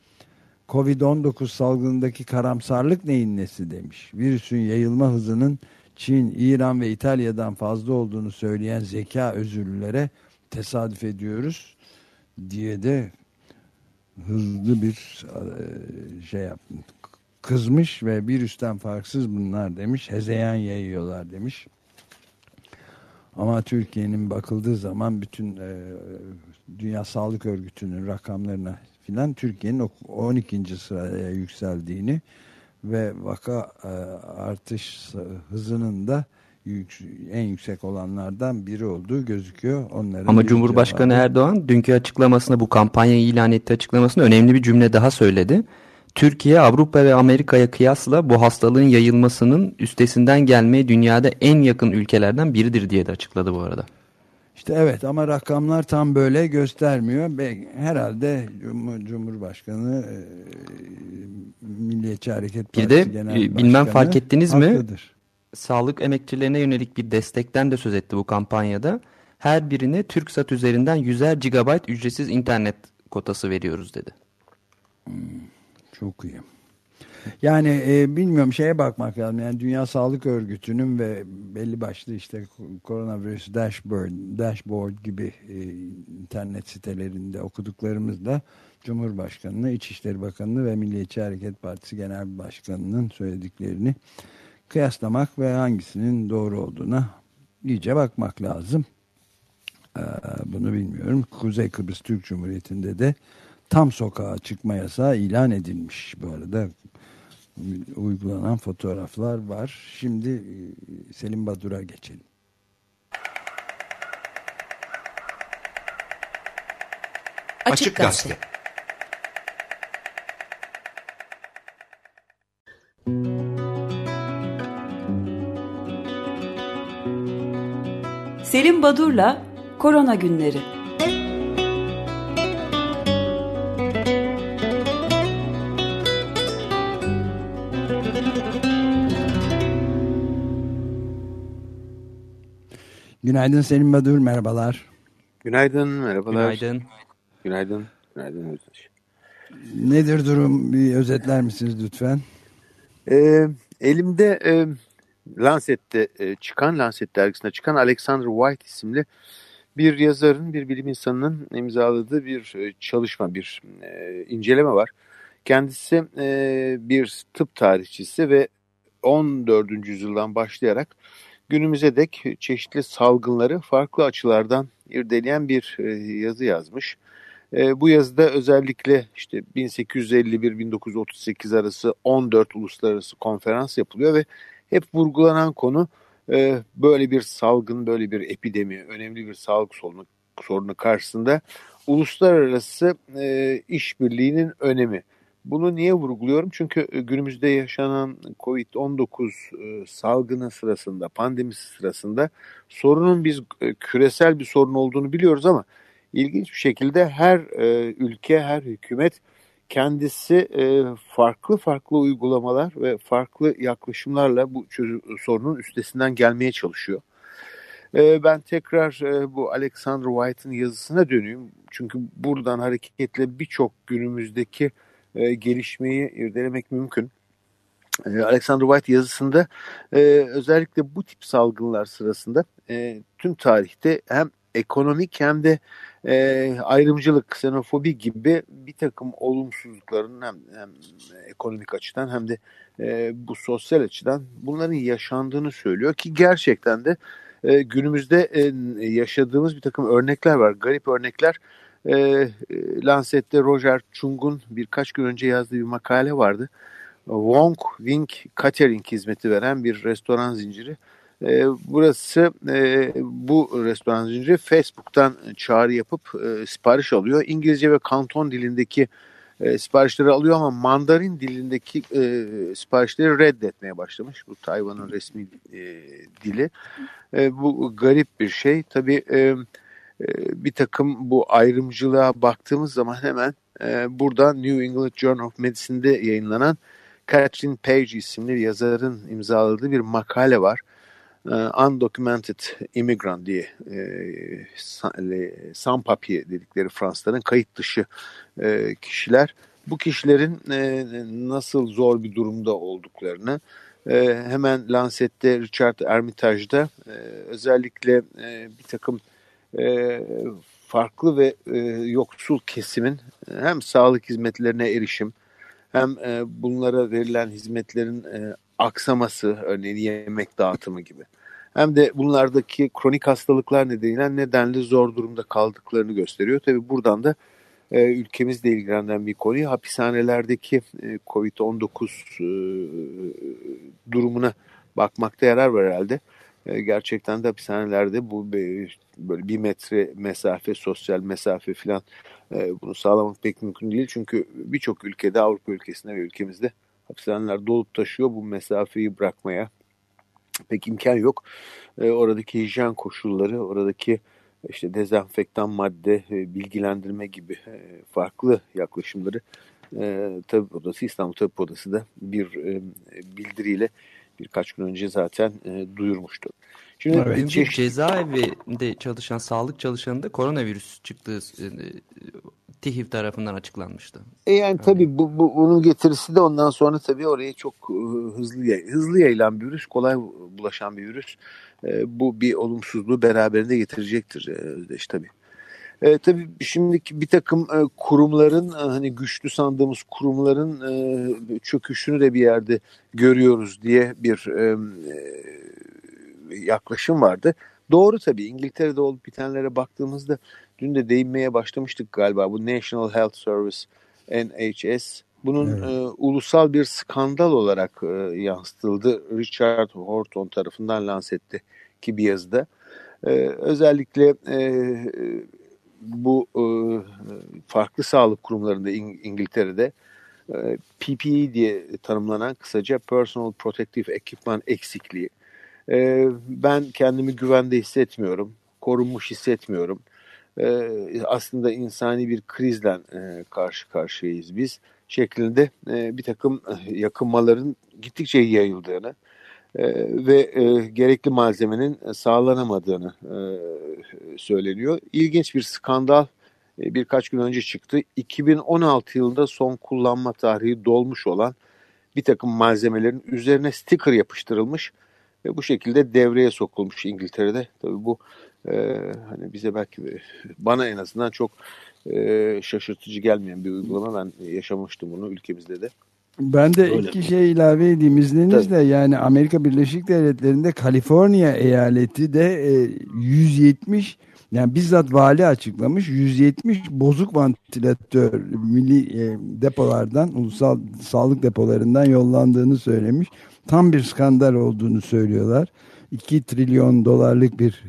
Covid-19 salgınındaki karamsarlık neyin nesi demiş. Virüsün yayılma hızının Çin, İran ve İtalya'dan fazla olduğunu söyleyen zeka özürlülere tesadüf ediyoruz diye de hızlı bir şey yaptı. Kızmış ve virüsten farksız bunlar demiş. Hezeyan yayıyorlar demiş. Ama Türkiye'nin bakıldığı zaman bütün e, Dünya Sağlık Örgütü'nün rakamlarına filan Türkiye'nin 12. sıraya yükseldiğini ve vaka e, artış hızının da yük, en yüksek olanlardan biri olduğu gözüküyor. Onların Ama Cumhurbaşkanı cevabı... Erdoğan dünkü açıklamasında bu kampanyayı ilan etti açıklamasında önemli bir cümle daha söyledi. Türkiye Avrupa ve Amerika'ya kıyasla bu hastalığın yayılmasının üstesinden gelmeye dünyada en yakın ülkelerden biridir diye de açıkladı bu arada. İşte evet ama rakamlar tam böyle göstermiyor. Herhalde Cumhurbaşkanı Milliyetçi Hareket Partisi Bir de Genel bilmem fark ettiniz haklıdır. mi? sağlık emekçilerine yönelik bir destekten de söz etti bu kampanyada. Her birine TürkSat üzerinden 100'er GB ücretsiz internet kotası veriyoruz dedi. Çok iyi. Yani e, bilmiyorum şeye bakmak lazım. Yani Dünya Sağlık Örgütü'nün ve belli başlı işte koronavirüs dashboard, dashboard gibi e, internet sitelerinde okuduklarımızda Cumhurbaşkanı'nı, İçişleri Bakanı'nı ve Milliyetçi Hareket Partisi Genel Başkanı'nın söylediklerini kıyaslamak ve hangisinin doğru olduğuna iyice bakmak lazım. Ee, bunu bilmiyorum. Kuzey Kıbrıs Türk Cumhuriyeti'nde de tam sokağa çıkma yasağı ilan edilmiş. Bu arada uygulanan fotoğraflar var. Şimdi e, Selim Badur'a geçelim. Açık Gazete. Selim Badur'la Korona Günleri. Günaydın Selim Badur, merhabalar. Günaydın, merhabalar. Günaydın. Günaydın. Günaydın Özdeş. Nedir durum? Bir özetler misiniz lütfen? Ee, elimde e, Lancet'te e, çıkan, Lancet dergisinde çıkan Alexander White isimli bir yazarın, bir bilim insanının imzaladığı bir e, çalışma, bir e, inceleme var. Kendisi e, bir tıp tarihçisi ve 14. yüzyıldan başlayarak günümüze dek çeşitli salgınları farklı açılardan irdeleyen bir e, yazı yazmış. E, bu yazıda özellikle işte 1851-1938 arası 14 uluslararası konferans yapılıyor ve hep vurgulanan konu e, böyle bir salgın, böyle bir epidemi, önemli bir sağlık sorunu, sorunu karşısında uluslararası işbirliğinin önemi. Bunu niye vurguluyorum? Çünkü e, günümüzde yaşanan COVID-19 e, salgını sırasında, pandemisi sırasında sorunun biz e, küresel bir sorun olduğunu biliyoruz ama ilginç bir şekilde her ülke, her hükümet kendisi farklı farklı uygulamalar ve farklı yaklaşımlarla bu sorunun üstesinden gelmeye çalışıyor. Ben tekrar bu Alexander White'ın yazısına döneyim. Çünkü buradan hareketle birçok günümüzdeki e, gelişmeyi irdelemek mümkün. E, Alexander White yazısında e, özellikle bu tip salgınlar sırasında e, tüm tarihte hem ekonomik hem de e, ayrımcılık, ksenofobi gibi bir takım olumsuzlukların hem, hem ekonomik açıdan hem de e, bu sosyal açıdan bunların yaşandığını söylüyor ki gerçekten de e, günümüzde e, yaşadığımız bir takım örnekler var, garip örnekler. E, Lancet'te Roger Chung'un birkaç gün önce yazdığı bir makale vardı. Wong Wing Catering hizmeti veren bir restoran zinciri. E, burası e, bu restoran zinciri Facebook'tan çağrı yapıp e, sipariş alıyor. İngilizce ve kanton dilindeki e, siparişleri alıyor ama Mandarin dilindeki e, siparişleri reddetmeye başlamış. Bu Tayvan'ın resmi e, dili. E, bu garip bir şey. Tabii e, ee, bir takım bu ayrımcılığa baktığımız zaman hemen e, burada New England Journal of Medicine'de yayınlanan Catherine Page isimli yazarın imzaladığı bir makale var. E, Undocumented Immigrant diye e, sans papier dedikleri Fransızların kayıt dışı e, kişiler. Bu kişilerin nasıl zor bir durumda olduklarını hemen Lancet'te Richard Ermitage'da e, özellikle bir takım e, farklı ve e, yoksul kesimin hem sağlık hizmetlerine erişim hem e, bunlara verilen hizmetlerin e, aksaması örneğin yemek dağıtımı gibi hem de bunlardaki kronik hastalıklar nedeniyle nedenli zor durumda kaldıklarını gösteriyor. Tabi buradan da e, ülkemizle ilgilenen bir konuyu hapishanelerdeki e, COVID-19 e, durumuna bakmakta yarar var herhalde. E, gerçekten de hapishanelerde bu böyle bir metre mesafe, sosyal mesafe filan e, bunu sağlamak pek mümkün değil. Çünkü birçok ülkede, Avrupa ülkesinde ve ülkemizde hapishaneler dolup taşıyor. Bu mesafeyi bırakmaya pek imkan yok. E, oradaki hijyen koşulları, oradaki işte dezenfektan madde, bilgilendirme gibi farklı yaklaşımları Tabip Odası, İstanbul Tabip Odası da bir bildiriyle birkaç gün önce zaten e, duyurmuştu. Şimdi Evet. Çeşitli- cezaevinde çalışan sağlık çalışanında koronavirüs çıktığı e, TİHİV tarafından açıklanmıştı. E yani tabii bu, bu bunun getirisi de ondan sonra tabii oraya çok e, hızlı yay- hızlı yayılan bir virüs, kolay bulaşan bir virüs. E, bu bir olumsuzluğu beraberinde getirecektir e, Özdeş tabii. E, tabii şimdiki bir takım e, kurumların e, hani güçlü sandığımız kurumların e, çöküşünü de bir yerde görüyoruz diye bir e, e, yaklaşım vardı. Doğru tabii İngiltere'de olup bitenlere baktığımızda dün de değinmeye başlamıştık galiba bu National Health Service NHS bunun Evet. e, ulusal bir skandal olarak e, yansıtıldı. Richard Horton tarafından lanse etti ki bir yazıda. E, özellikle e, bu e, farklı sağlık kurumlarında İng- İngiltere'de e, PPE diye tanımlanan kısaca Personal Protective Equipment eksikliği. E, ben kendimi güvende hissetmiyorum, korunmuş hissetmiyorum. E, aslında insani bir krizle e, karşı karşıyayız biz şeklinde e, bir takım e, yakınmaların gittikçe yayıldığını e, ve e, gerekli malzemenin sağlanamadığını e, söyleniyor. İlginç bir skandal e, birkaç gün önce çıktı. 2016 yılında son kullanma tarihi dolmuş olan bir takım malzemelerin üzerine sticker yapıştırılmış ve bu şekilde devreye sokulmuş İngiltere'de. Tabii bu e, hani bize belki bana en azından çok e, şaşırtıcı gelmeyen bir uygulama. Ben yaşamıştım bunu ülkemizde de. Ben de Öyle. iki şey ilave edeyim izninizle yani Amerika Birleşik Devletleri'nde Kaliforniya eyaleti de e, 170 yani bizzat vali açıklamış 170 bozuk vantilatör milli e, depolardan ulusal sağlık depolarından yollandığını söylemiş. Tam bir skandal olduğunu söylüyorlar. 2 trilyon dolarlık bir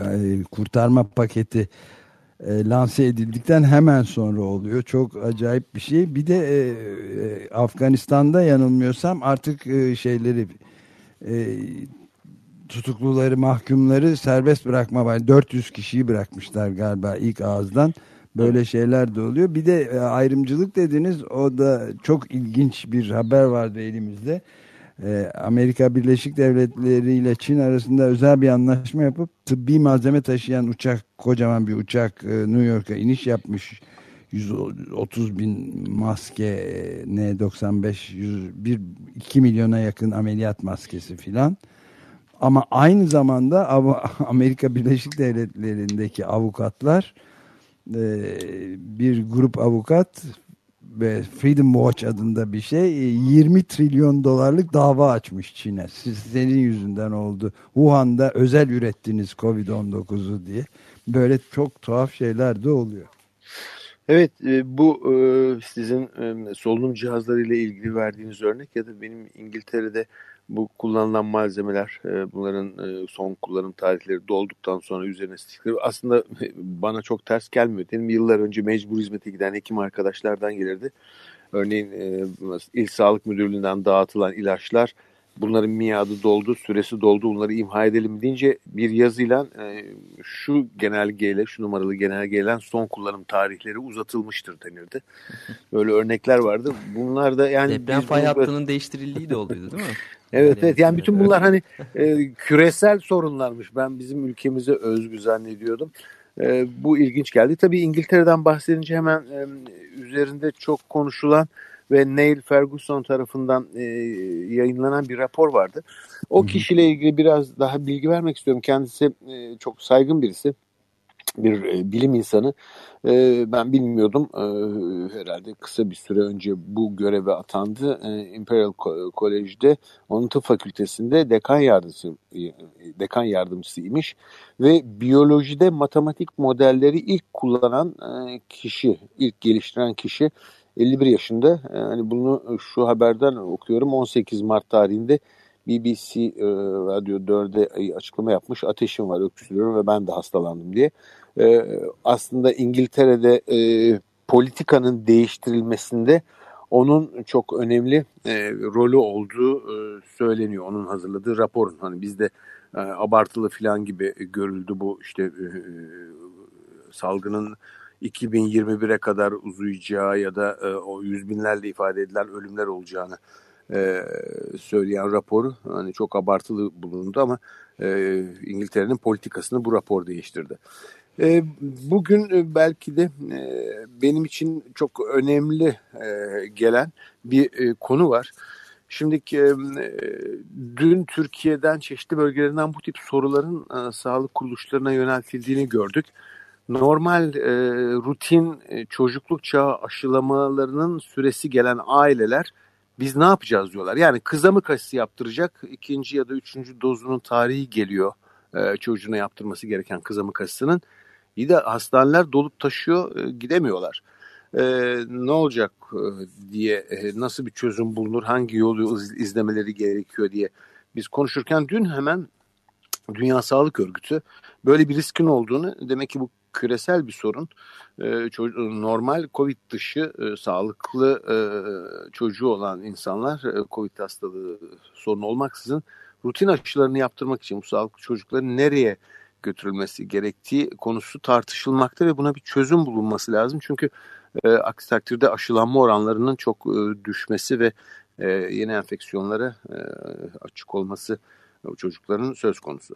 e, kurtarma paketi e, lanse edildikten hemen sonra oluyor. Çok acayip bir şey. Bir de e, e, Afganistan'da yanılmıyorsam artık e, şeyleri e, tutukluları, mahkumları serbest bırakma var. 400 kişiyi bırakmışlar galiba ilk ağızdan. Böyle şeyler de oluyor. Bir de e, ayrımcılık dediniz. O da çok ilginç bir haber vardı elimizde. E, Amerika Birleşik Devletleri ile Çin arasında özel bir anlaşma yapıp tıbbi malzeme taşıyan uçak, kocaman bir uçak e, New York'a iniş yapmış. 130 bin maske e, N95 101 2 milyona yakın ameliyat maskesi filan. Ama aynı zamanda Amerika Birleşik Devletleri'ndeki avukatlar e, bir grup avukat ve Freedom Watch adında bir şey e, 20 trilyon dolarlık dava açmış Çin'e. Siz senin yüzünden oldu. Wuhan'da özel ürettiniz Covid-19'u diye. Böyle çok tuhaf şeyler de oluyor. Evet e, bu e, sizin e, solunum cihazlarıyla ilgili verdiğiniz örnek ya da benim İngiltere'de bu kullanılan malzemeler e, bunların e, son kullanım tarihleri dolduktan sonra üzerine sticker aslında bana çok ters gelmiyor. Benim yıllar önce mecbur hizmete giden hekim arkadaşlardan gelirdi. Örneğin e, İl Sağlık Müdürlüğü'nden dağıtılan ilaçlar bunların miadı doldu, süresi doldu bunları imha edelim deyince bir yazıyla e, şu genelgeyle, şu numaralı genelgeyle son kullanım tarihleri uzatılmıştır denirdi. Böyle örnekler vardı. Bunlar da yani Deprem fay hattının değiştirildiği de oluyordu değil mi? Evet Yani evet yani bütün bunlar hani e, küresel sorunlarmış. Ben bizim ülkemize özgü zannediyordum. E, bu ilginç geldi. Tabii İngiltere'den bahsedince hemen e, üzerinde çok konuşulan ve Neil Ferguson tarafından e, yayınlanan bir rapor vardı. O kişiyle ilgili biraz daha bilgi vermek istiyorum. Kendisi e, çok saygın birisi. Bir e, bilim insanı. E, ben bilmiyordum. E, herhalde kısa bir süre önce bu göreve atandı. E, Imperial Co- College'de onun tıp fakültesinde dekan yardımcısı dekan yardımcısıymış ve biyolojide matematik modelleri ilk kullanan e, kişi, ilk geliştiren kişi 51 yaşında. E, Hani bunu şu haberden okuyorum. 18 Mart tarihinde BBC e, Radyo 4'e açıklama yapmış. Ateşim var, öksürüyorum ve ben de hastalandım diye. E, aslında İngiltere'de e, politikanın değiştirilmesinde onun çok önemli e, rolü olduğu e, söyleniyor. Onun hazırladığı raporun. Hani bizde e, abartılı falan gibi görüldü bu işte e, salgının 2021'e kadar uzayacağı ya da e, o yüz binlerle ifade edilen ölümler olacağını e, söyleyen raporu hani çok abartılı bulundu ama e, İngiltere'nin politikasını bu rapor değiştirdi. E, bugün e, belki de e, benim için çok önemli e, gelen bir konu var. Şimdi dün Türkiye'den çeşitli bölgelerinden bu tip soruların sağlık kuruluşlarına yöneltildiğini gördük. Normal rutin çocukluk çağı aşılamalarının süresi gelen aileler biz ne yapacağız diyorlar. Yani kızamık aşısı yaptıracak ikinci ya da üçüncü dozunun tarihi geliyor çocuğuna yaptırması gereken kızamık aşısının. İyi de hastaneler dolup taşıyor e, gidemiyorlar. E, ne olacak e, diye e, nasıl bir çözüm bulunur hangi yolu iz- izlemeleri gerekiyor diye biz konuşurken dün hemen Dünya Sağlık Örgütü böyle bir riskin olduğunu demek ki bu küresel bir sorun normal Covid dışı sağlıklı çocuğu olan insanlar Covid hastalığı sorunu olmaksızın rutin aşılarını yaptırmak için bu sağlıklı çocukların nereye götürülmesi gerektiği konusu tartışılmakta ve buna bir çözüm bulunması lazım. Çünkü e, aksi takdirde aşılanma oranlarının çok e, düşmesi ve e, yeni enfeksiyonlara e, açık olması çocukların söz konusu.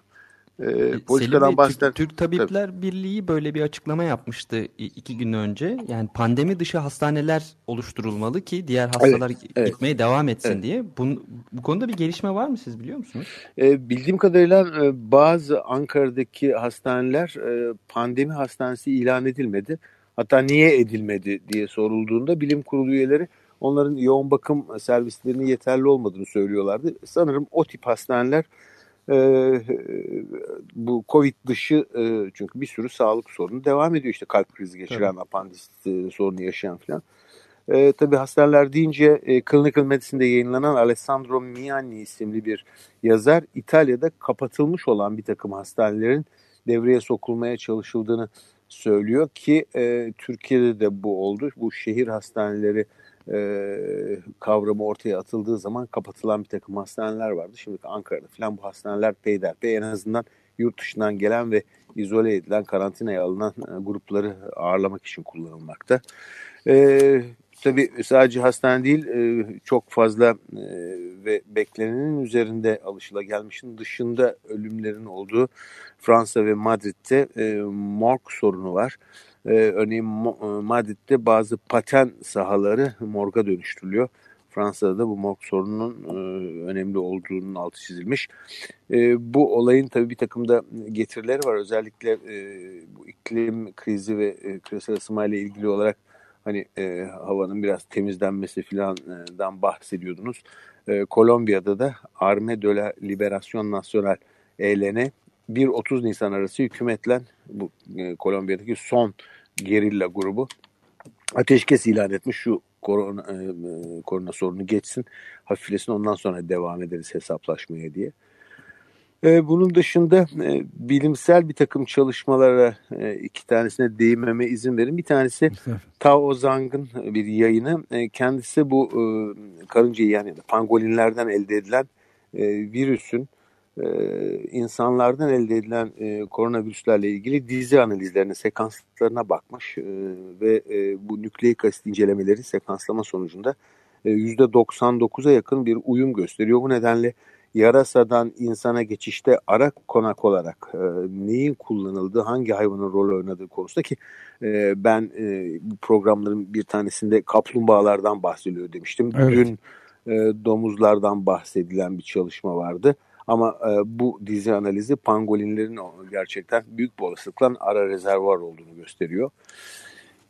E, Selim politikadan Bey, bahseder. Türk, Türk Tabipler Birliği böyle bir açıklama yapmıştı iki gün önce. Yani pandemi dışı hastaneler oluşturulmalı ki diğer hastalar evet. gitmeye devam etsin Evet. diye. Bun, bu konuda bir gelişme var mı siz biliyor musunuz? E, bildiğim kadarıyla e, bazı Ankara'daki hastaneler e, pandemi hastanesi ilan edilmedi. Hatta niye edilmedi diye sorulduğunda bilim kurulu üyeleri onların yoğun bakım servislerinin yeterli olmadığını söylüyorlardı. Sanırım o tip hastaneler e, bu Covid dışı e, çünkü bir sürü sağlık sorunu devam ediyor. İşte kalp krizi geçiren, apandis e, sorunu yaşayan filan. E, tabii hastaneler deyince e, Clinical Medicine'de yayınlanan Alessandro Miani isimli bir yazar İtalya'da kapatılmış olan bir takım hastanelerin devreye sokulmaya çalışıldığını söylüyor ki e, Türkiye'de de bu oldu. Bu şehir hastaneleri e, kavramı ortaya atıldığı zaman kapatılan bir takım hastaneler vardı. Şimdi Ankara'da falan bu hastaneler peyderpey en azından yurt dışından gelen ve izole edilen karantinaya alınan e, grupları ağırlamak için kullanılmakta. E, tabii sadece hastane değil e, çok fazla e, ve beklenenin üzerinde alışılagelmişin dışında ölümlerin olduğu Fransa ve Madrid'de e, morg sorunu var. E, örneğin Madrid'de bazı paten sahaları morga dönüştürülüyor. Fransa'da da bu morg sorununun e, önemli olduğunun altı çizilmiş. E, bu olayın tabii bir takım da getirileri var. Özellikle e, bu iklim krizi ve e, küresel ısınmayla ilgili olarak hani e, havanın biraz temizlenmesi filandan bahsediyordunuz. E, Kolombiya'da da Arme de la Liberación Nacional ELN 1-30 Nisan arası hükümetle bu e, Kolombiya'daki son gerilla grubu ateşkes ilan etmiş şu korona, e, e, korona sorunu geçsin hafiflesin ondan sonra devam ederiz hesaplaşmaya diye. E, bunun dışında e, bilimsel bir takım çalışmalara e, iki tanesine değinmeme izin verin. Bir tanesi Tao Zhang'ın bir yayını. E, kendisi bu e, karınca yiyen ya da pangolinlerden elde edilen e, virüsün e, insanlardan elde edilen e, koronavirüslerle ilgili dizi analizlerine, sekanslarına bakmış e, ve e, bu nükleik asit incelemeleri sekanslama sonucunda e, %99'a yakın bir uyum gösteriyor. Bu nedenle yarasadan insana geçişte ara konak olarak e, neyin kullanıldığı, hangi hayvanın rol oynadığı konusunda ki e, ben e, bu programların bir tanesinde kaplumbağalardan bahsediyor demiştim. Evet. Dün e, domuzlardan bahsedilen bir çalışma vardı. Ama e, bu dizi analizi pangolinlerin gerçekten büyük bir olasılıkla ara rezervuar olduğunu gösteriyor.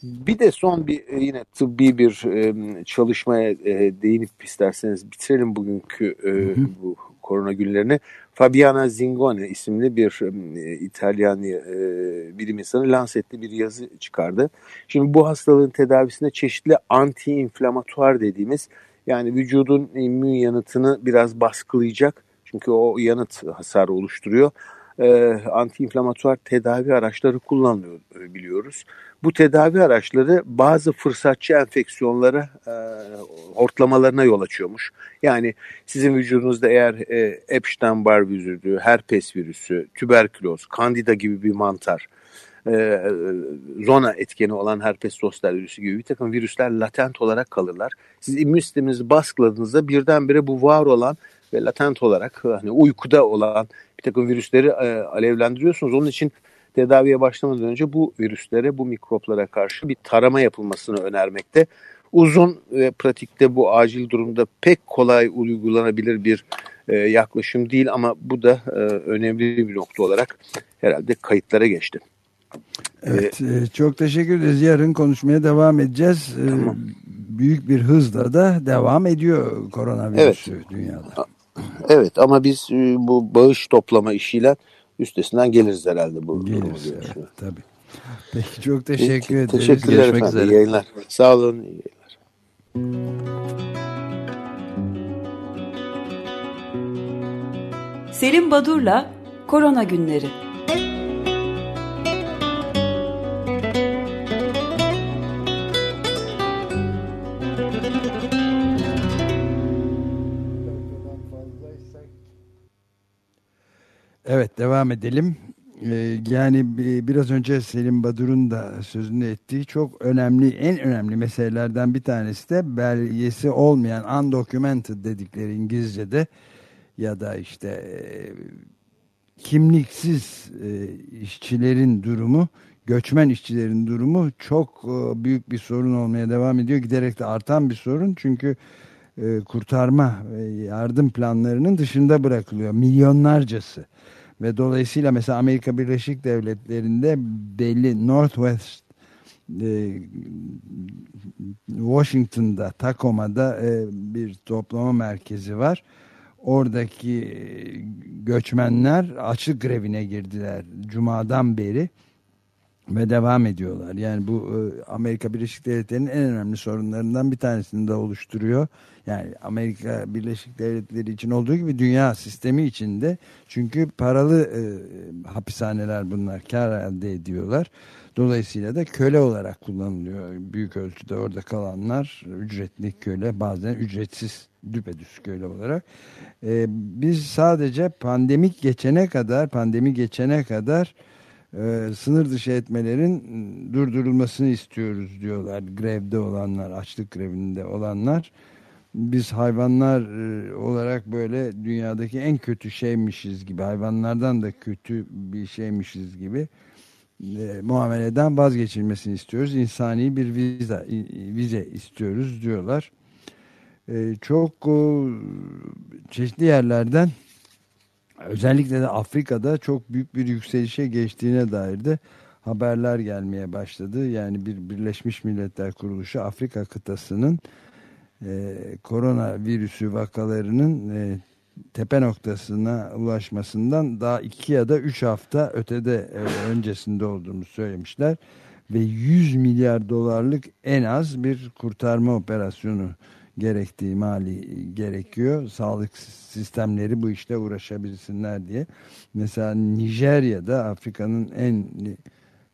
Bir de son bir e, yine tıbbi bir e, çalışmaya e, değinip isterseniz bitirelim bugünkü e, bu korona günlerini. Fabiana Zingone isimli bir e, İtalyan e, bilim insanı Lancet'te bir yazı çıkardı. Şimdi bu hastalığın tedavisinde çeşitli anti-inflamatuar dediğimiz yani vücudun immün yanıtını biraz baskılayacak. Çünkü o yanıt hasarı oluşturuyor. E, anti-inflamatuar tedavi araçları kullanılıyor e, biliyoruz. bu tedavi araçları bazı fırsatçı enfeksiyonlara e, hortlamalarına yol açıyormuş. Yani sizin vücudunuzda eğer e, Epstein-Barr virüsü, herpes virüsü, tüberküloz, kandida gibi bir mantar, e, zona etkeni olan herpes zoster virüsü gibi bir takım virüsler latent olarak kalırlar. Siz immün sisteminizi baskıladığınızda birdenbire bu var olan ve latent olarak hani uykuda olan bir takım virüsleri e, alevlendiriyorsunuz. Onun için tedaviye başlamadan önce bu virüslere, bu mikroplara karşı bir tarama yapılmasını önermekte. Uzun ve pratikte bu acil durumda pek kolay uygulanabilir bir e, yaklaşım değil ama bu da e, önemli bir nokta olarak herhalde kayıtlara geçti. Evet, e, çok teşekkür ederiz. Yarın konuşmaya devam edeceğiz. E, Tamam. Büyük bir hızla da devam ediyor koronavirüsü dünyada. Evet ama biz e, bu bağış toplama işiyle üstesinden geliriz herhalde bu durumu Geliriz. diye Evet, tabii. Peki çok teşekkür ederiz. Teşekkürler Görüşmek efendim. üzere. İyi yayınlar. Sağ olun. iyi yayınlar. Selim Badur'la Korona Günleri. Evet devam edelim. Ee, yani bi- biraz önce Selim Badur'un da sözünü ettiği çok önemli, en önemli meselelerden bir tanesi de belgesi olmayan undocumented dedikleri İngilizce'de ya da işte e, kimliksiz e, işçilerin durumu, göçmen işçilerin durumu çok e, büyük bir sorun olmaya devam ediyor. Giderek de artan bir sorun çünkü kurtarma ve yardım planlarının dışında bırakılıyor milyonlarcası. Ve dolayısıyla mesela Amerika Birleşik Devletleri'nde belli Northwest e, Washington'da, Takoma'da e, bir toplama merkezi var. Oradaki göçmenler açlık grevine girdiler Cuma'dan beri ve devam ediyorlar. Yani bu e, Amerika Birleşik Devletleri'nin en önemli sorunlarından bir tanesini de oluşturuyor. Yani Amerika Birleşik Devletleri için olduğu gibi dünya sistemi içinde çünkü paralı e, hapishaneler bunlar kar elde ediyorlar. Dolayısıyla da köle olarak kullanılıyor. Büyük ölçüde orada kalanlar ücretli köle bazen ücretsiz düpedüz köle olarak. E, biz sadece pandemik geçene kadar pandemi geçene kadar e, sınır dışı etmelerin durdurulmasını istiyoruz diyorlar. Grevde olanlar, açlık grevinde olanlar. Biz hayvanlar e, olarak böyle dünyadaki en kötü şeymişiz gibi, hayvanlardan da kötü bir şeymişiz gibi e, muameleden vazgeçilmesini istiyoruz. İnsani bir vize, vize istiyoruz diyorlar. E, çok o, çeşitli yerlerden özellikle de Afrika'da çok büyük bir yükselişe geçtiğine dair de haberler gelmeye başladı. Yani bir Birleşmiş Milletler Kuruluşu Afrika kıtasının e, korona virüsü vakalarının e, tepe noktasına ulaşmasından daha iki ya da üç hafta ötede e, öncesinde olduğunu söylemişler. Ve 100 milyar dolarlık en az bir kurtarma operasyonu gerektiği mali gerekiyor. Sağlık sistemleri bu işle uğraşabilsinler diye. Mesela Nijerya'da Afrika'nın en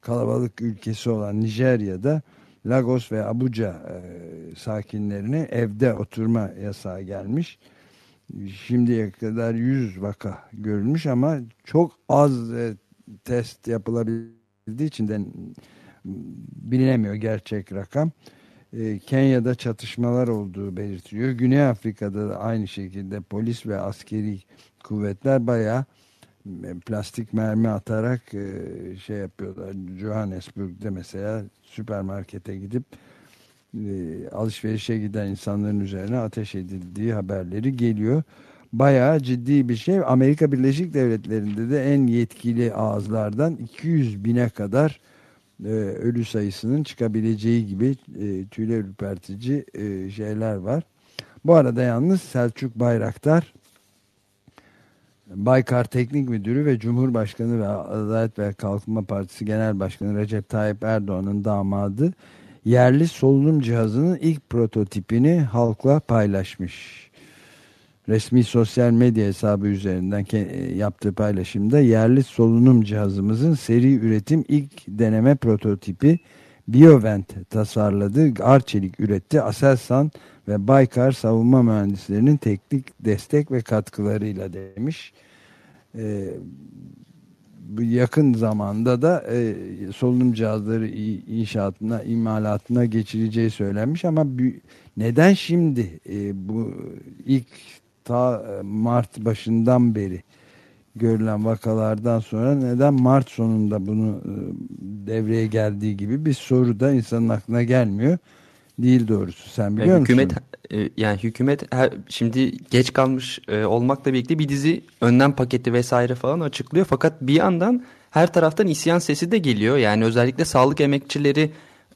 kalabalık ülkesi olan Nijerya'da Lagos ve Abuja e, sakinlerine evde oturma yasağı gelmiş. Şimdiye kadar 100 vaka görülmüş ama çok az e, test yapılabildiği için de bilinemiyor gerçek rakam. E, Kenya'da çatışmalar olduğu belirtiliyor. Güney Afrika'da da aynı şekilde polis ve askeri kuvvetler bayağı e, plastik mermi atarak e, şey yapıyorlar. Johannesburg'da mesela süpermarkete gidip alışverişe giden insanların üzerine ateş edildiği haberleri geliyor. Bayağı ciddi bir şey. Amerika Birleşik Devletleri'nde de en yetkili ağızlardan 200 bine kadar e, ölü sayısının çıkabileceği gibi e, tüyler ürpertici e, şeyler var. Bu arada yalnız Selçuk Bayraktar Baykar Teknik Müdürü ve Cumhurbaşkanı ve Adalet ve Kalkınma Partisi Genel Başkanı Recep Tayyip Erdoğan'ın damadı yerli solunum cihazının ilk prototipini halkla paylaşmış. Resmi sosyal medya hesabı üzerinden ke- yaptığı paylaşımda yerli solunum cihazımızın seri üretim ilk deneme prototipi Biovent tasarladı, Arçelik üretti, Aselsan ve Baykar savunma mühendislerinin teknik destek ve katkılarıyla demiş. Ee, yakın zamanda da e, solunum cihazları inşaatına, imalatına geçileceği söylenmiş ama neden şimdi e, bu ilk ta e, Mart başından beri görülen vakalardan sonra neden Mart sonunda bunu e, devreye geldiği gibi bir soru da insanın aklına gelmiyor. Değil doğrusu. Sen biliyor Yani musun? hükümet e, yani hükümet her, şimdi geç kalmış e, olmakla birlikte bir dizi önlem paketi vesaire falan açıklıyor. Fakat bir yandan her taraftan isyan sesi de geliyor. Yani özellikle sağlık emekçileri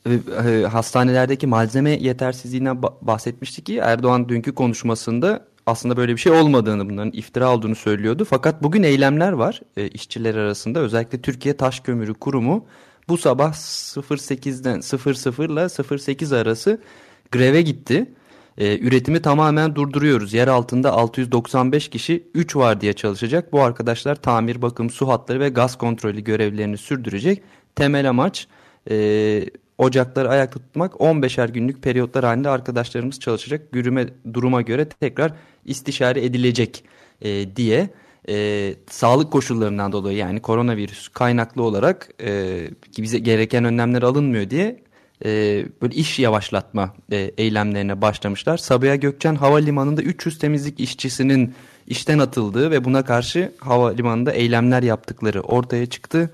e, e, hastanelerdeki malzeme yetersizliğinden ba- bahsetmişti ki Erdoğan dünkü konuşmasında aslında böyle bir şey olmadığını bunların iftira olduğunu söylüyordu. Fakat bugün eylemler var e, işçiler arasında özellikle Türkiye Taş Kömürü Kurumu bu sabah 08'den 00 ile 08 arası greve gitti. Ee, üretimi tamamen durduruyoruz. Yer altında 695 kişi 3 var diye çalışacak. Bu arkadaşlar tamir, bakım, su hatları ve gaz kontrolü görevlerini sürdürecek. Temel amaç e, ocakları ayakta tutmak. 15'er günlük periyotlar halinde arkadaşlarımız çalışacak. Gürüme duruma göre tekrar istişare edilecek e, diye e, sağlık koşullarından dolayı yani koronavirüs kaynaklı olarak e, bize gereken önlemler alınmıyor diye e, böyle iş yavaşlatma e, eylemlerine başlamışlar. Sabiha Gökçen Havalimanı'nda 300 temizlik işçisinin işten atıldığı ve buna karşı havalimanında eylemler yaptıkları ortaya çıktı.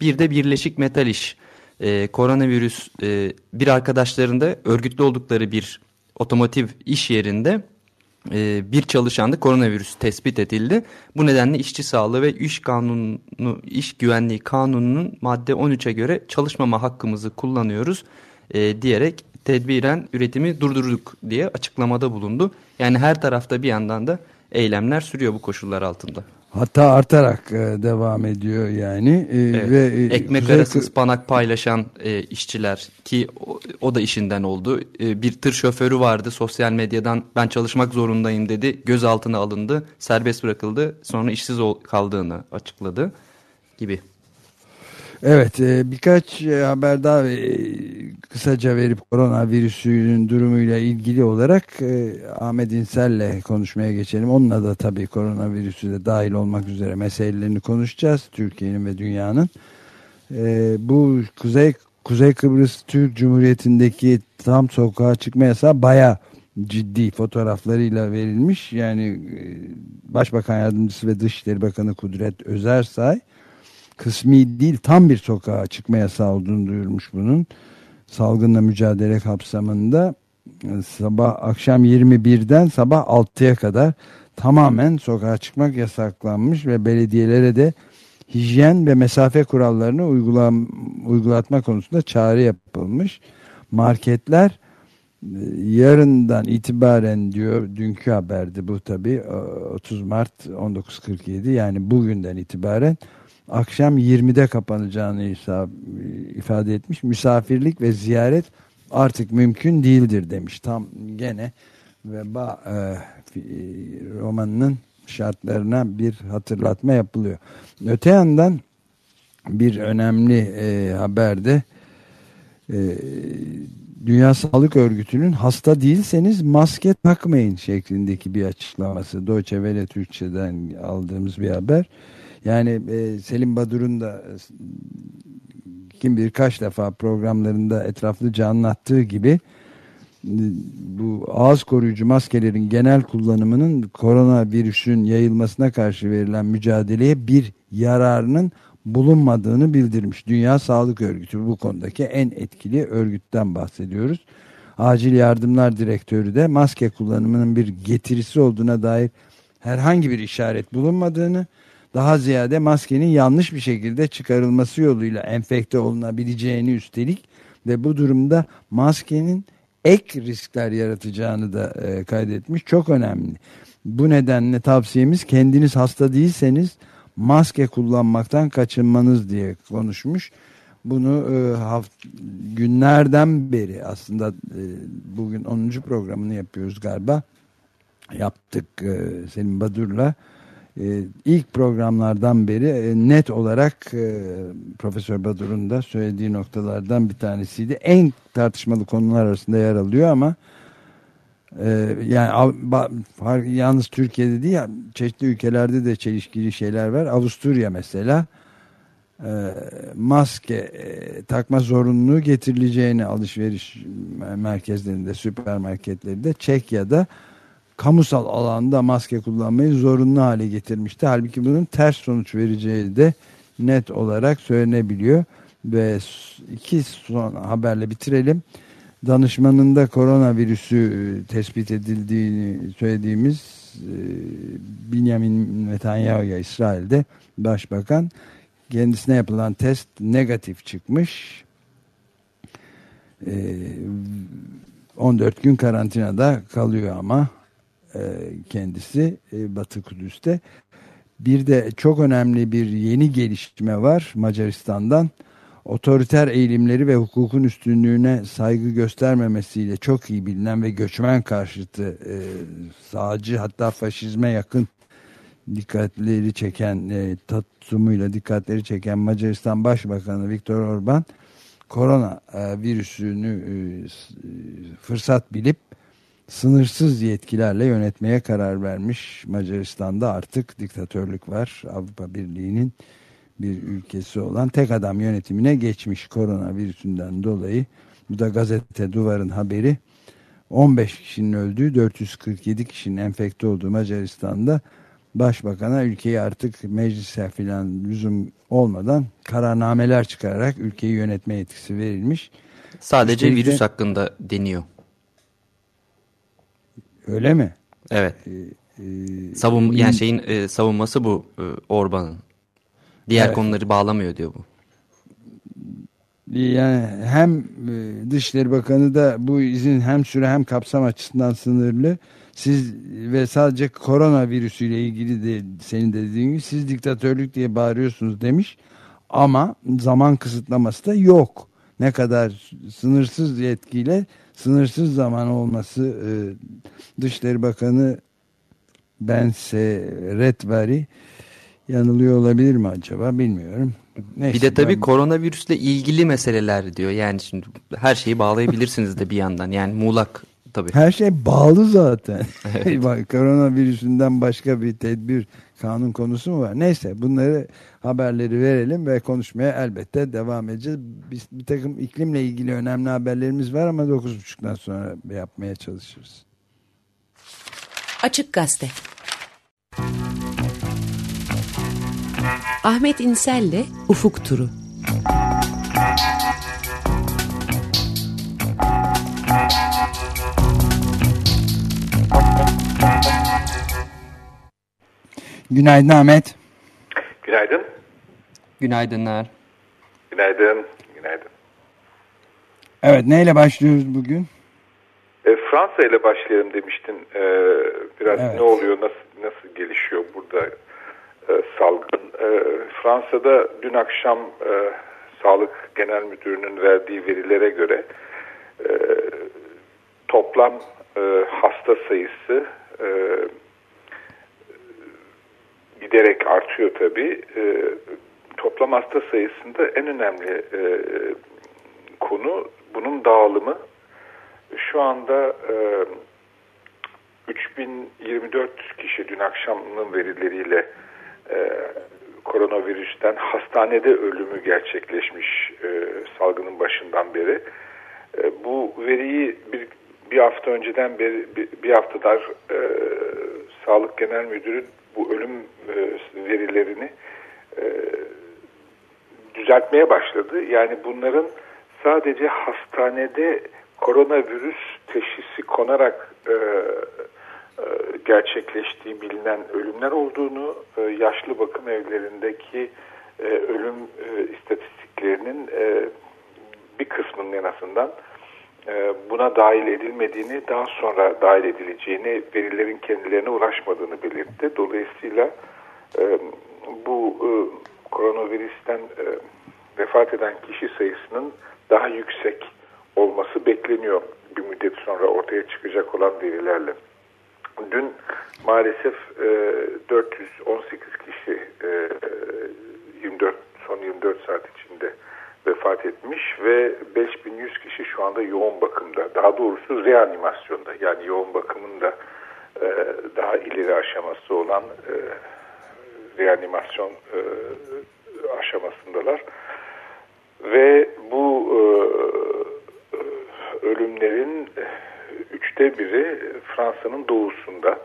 Bir de Birleşik Metal İş e, koronavirüs e, bir arkadaşlarında örgütlü oldukları bir otomotiv iş yerinde e, bir çalışanda koronavirüs tespit edildi. Bu nedenle işçi sağlığı ve iş kanunu, iş güvenliği kanununun madde 13'e göre çalışmama hakkımızı kullanıyoruz e, diyerek tedbiren üretimi durdurduk diye açıklamada bulundu. Yani her tarafta bir yandan da eylemler sürüyor bu koşullar altında. Hatta artarak e, devam ediyor yani. E, Evet. ve e, Ekmek Kuzey arası ıspanak paylaşan e, işçiler ki o, o da işinden oldu. E, bir tır şoförü vardı sosyal medyadan ben çalışmak zorundayım dedi. Gözaltına alındı, serbest bırakıldı. Sonra işsiz ol- kaldığını açıkladı gibi. Evet e, birkaç e, haber daha e, kısaca verip koronavirüsünün durumuyla ilgili olarak Ahmet İnsel'le konuşmaya geçelim. Onunla da tabii koronavirüsü de dahil olmak üzere meselelerini konuşacağız. Türkiye'nin ve dünyanın. Bu Kuzey Kuzey Kıbrıs Türk Cumhuriyeti'ndeki tam sokağa çıkma yasağı baya ciddi fotoğraflarıyla verilmiş. Yani Başbakan Yardımcısı ve Dışişleri Bakanı Kudret Özersay kısmi değil tam bir sokağa çıkma yasağı olduğunu duyurmuş bunun. Salgınla mücadele kapsamında e, sabah akşam 21'den sabah 6'ya kadar tamamen sokağa çıkmak yasaklanmış ve belediyelere de hijyen ve mesafe kurallarını uygulam, uygulatma konusunda çağrı yapılmış. Marketler e, yarından itibaren diyor dünkü haberdi bu tabi 30 Mart 1947 yani bugünden itibaren akşam 20'de kapanacağını ifade etmiş. Misafirlik ve ziyaret artık mümkün değildir demiş. Tam gene veba e, fi- romanının şartlarına bir hatırlatma yapılıyor. Öte yandan bir önemli e, haberde e, Dünya Sağlık Örgütü'nün hasta değilseniz maske takmayın şeklindeki bir açıklaması. Deutsche Welle Türkçe'den aldığımız bir haber. Yani e, Selim Badur'un da e, kim bilir kaç defa programlarında etraflıca anlattığı gibi e, bu ağız koruyucu maskelerin genel kullanımının koronavirüsün yayılmasına karşı verilen mücadeleye bir yararının bulunmadığını bildirmiş. Dünya Sağlık Örgütü bu konudaki en etkili örgütten bahsediyoruz. Acil Yardımlar Direktörü de maske kullanımının bir getirisi olduğuna dair herhangi bir işaret bulunmadığını, daha ziyade maskenin yanlış bir şekilde çıkarılması yoluyla enfekte olunabileceğini üstelik ve bu durumda maskenin ek riskler yaratacağını da e, kaydetmiş. Çok önemli. Bu nedenle tavsiyemiz kendiniz hasta değilseniz maske kullanmaktan kaçınmanız diye konuşmuş. Bunu e, haft günlerden beri aslında e, bugün 10. programını yapıyoruz galiba. Yaptık e, Selim Badur'la. İlk programlardan beri e, net olarak e, Profesör Badur'un da söylediği noktalardan bir tanesiydi. En tartışmalı konular arasında yer alıyor ama e, yani yalnız Türkiye'de değil çeşitli ülkelerde de çelişkili şeyler var. Avusturya mesela maske takma zorunluluğu getirileceğini alışveriş merkezlerinde, süpermarketlerinde Çekya'da kamusal alanda maske kullanmayı zorunlu hale getirmişti. Halbuki bunun ters sonuç vereceği de net olarak söylenebiliyor. Ve iki son haberle bitirelim. Danışmanında koronavirüsü e, tespit edildiğini söylediğimiz e, Benjamin Netanyahu'ya İsrail'de başbakan kendisine yapılan test negatif çıkmış. E, 14 gün karantinada kalıyor ama e, kendisi e, Batı Kudüs'te. Bir de çok önemli bir yeni gelişme var Macaristan'dan. Otoriter eğilimleri ve hukukun üstünlüğüne saygı göstermemesiyle çok iyi bilinen ve göçmen karşıtı e, sağcı hatta faşizme yakın dikkatleri çeken e, tatumuyla dikkatleri çeken Macaristan Başbakanı Viktor Orban korona e, virüsünü e, e, fırsat bilip sınırsız yetkilerle yönetmeye karar vermiş. Macaristan'da artık diktatörlük var. Avrupa Birliği'nin bir ülkesi olan tek adam yönetimine geçmiş koronavirüsünden dolayı. Bu da gazete Duvar'ın haberi. 15 kişinin öldüğü 447 kişinin enfekte olduğu Macaristan'da başbakana ülkeyi artık meclise filan lüzum olmadan kararnameler çıkararak ülkeyi yönetme yetkisi verilmiş. Sadece Üstelik virüs hakkında deniyor. Öyle mi? Evet. Ee, Savun bil- yani şeyin e, savunması bu e, Orban'ın. Diğer Evet. konuları bağlamıyor diyor bu. Yani hem e, Dışişleri Bakanı da bu izin hem süre hem kapsam açısından sınırlı. Siz ve sadece koronavirüsüyle ilgili de senin de dediğin gibi siz diktatörlük diye bağırıyorsunuz demiş. Ama zaman kısıtlaması da yok. Ne kadar sınırsız yetkiyle sınırsız zaman olması e, Dışişleri Bakanı Bense Retvari yanılıyor olabilir mi acaba bilmiyorum. Neyse, Bir de tabii ben- koronavirüsle ilgili meseleler diyor. Yani şimdi her şeyi bağlayabilirsiniz de bir yandan. Yani muğlak tabii. Her şey bağlı zaten. Bak, Koronavirüsünden başka bir tedbir kanun konusu mu var? Neyse bunları haberleri verelim ve konuşmaya elbette devam edeceğiz. Biz, bir takım iklimle ilgili önemli haberlerimiz var ama 9.30'dan sonra yapmaya çalışırız. Açık Gazete. Ahmet İnsel'le Ufuk Turu. Günaydın Ahmet. Günaydın. Günaydınlar. Günaydın. Günaydın. Evet neyle başlıyoruz bugün? E, Fransa ile başlayalım demiştin. E, biraz Evet. ne oluyor, nasıl nasıl gelişiyor burada e, salgın? E, Fransa'da dün akşam e, Sağlık Genel Müdürü'nün verdiği verilere göre e, toplam e, hasta sayısı e, giderek artıyor tabii. E, toplam hasta sayısında en önemli e, konu bunun dağılımı. Şu anda e, 3024 kişi dün akşamın verileriyle e, koronavirüsten hastanede ölümü gerçekleşmiş e, salgının başından beri. E, bu veriyi bir, bir hafta önceden beri bir, bir haftadır e, Sağlık Genel Müdürü bu ölüm e, verilerini e, düzeltmeye başladı. Yani bunların sadece hastanede koronavirüs teşhisi konarak e, gerçekleştiği bilinen ölümler olduğunu, yaşlı bakım evlerindeki ölüm istatistiklerinin bir kısmının en azından buna dahil edilmediğini, daha sonra dahil edileceğini, verilerin kendilerine ulaşmadığını belirtti. Dolayısıyla e, bu e, koronavirüsten e, vefat eden kişi sayısının daha yüksek olması bekleniyor bir müddet sonra ortaya çıkacak olan verilerle. Dün maalesef e, 418 kişi e, 24 son 24 saat içinde vefat etmiş ve 5100 kişi şu anda yoğun bakımda. Daha doğrusu reanimasyonda yani yoğun bakımın da e, daha ileri aşaması olan e, reanimasyon e, aşamasındalar. Ve bu e, ölümlerin üçte biri Fransa'nın doğusunda.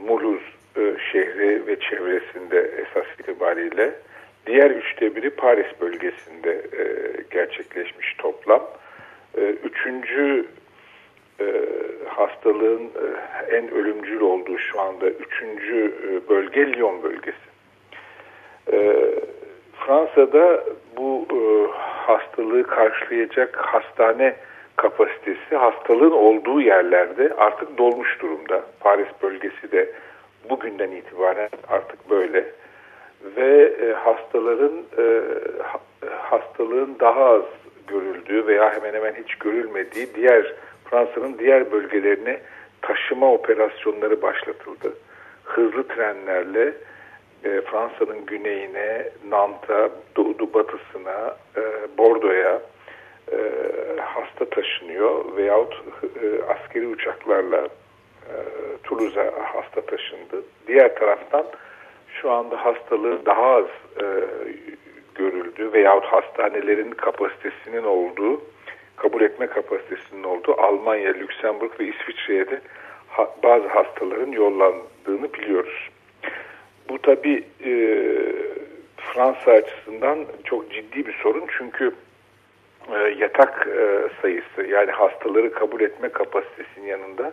Mulhouse e, şehri ve çevresinde esas itibariyle. Diğer üçte biri Paris bölgesinde e, gerçekleşmiş toplam. E, üçüncü e, hastalığın e, en ölümcül olduğu şu anda üçüncü e, bölge Lyon bölgesi. E, Fransa'da bu e, hastalığı karşılayacak hastane kapasitesi hastalığın olduğu yerlerde artık dolmuş durumda. Paris bölgesi de bugünden itibaren artık böyle ve e, hastaların e, ha, hastalığın daha az görüldüğü veya hemen hemen hiç görülmediği diğer Fransa'nın diğer bölgelerine taşıma operasyonları başlatıldı. Hızlı trenlerle e, Fransa'nın güneyine, Nant'a, doğu batısına, e, Bordo'ya e, hasta taşınıyor veyahut e, askeri uçaklarla e, Toulouse'a hasta taşındı. Diğer taraftan şu anda hastalığı daha az e, görüldü veyahut hastanelerin kapasitesinin olduğu, kabul etme kapasitesinin olduğu Almanya, Lüksemburg ve İsviçre'ye de ha, bazı hastaların yollandığını biliyoruz. Bu tabi e, Fransa açısından çok ciddi bir sorun çünkü e, yatak e, sayısı yani hastaları kabul etme kapasitesinin yanında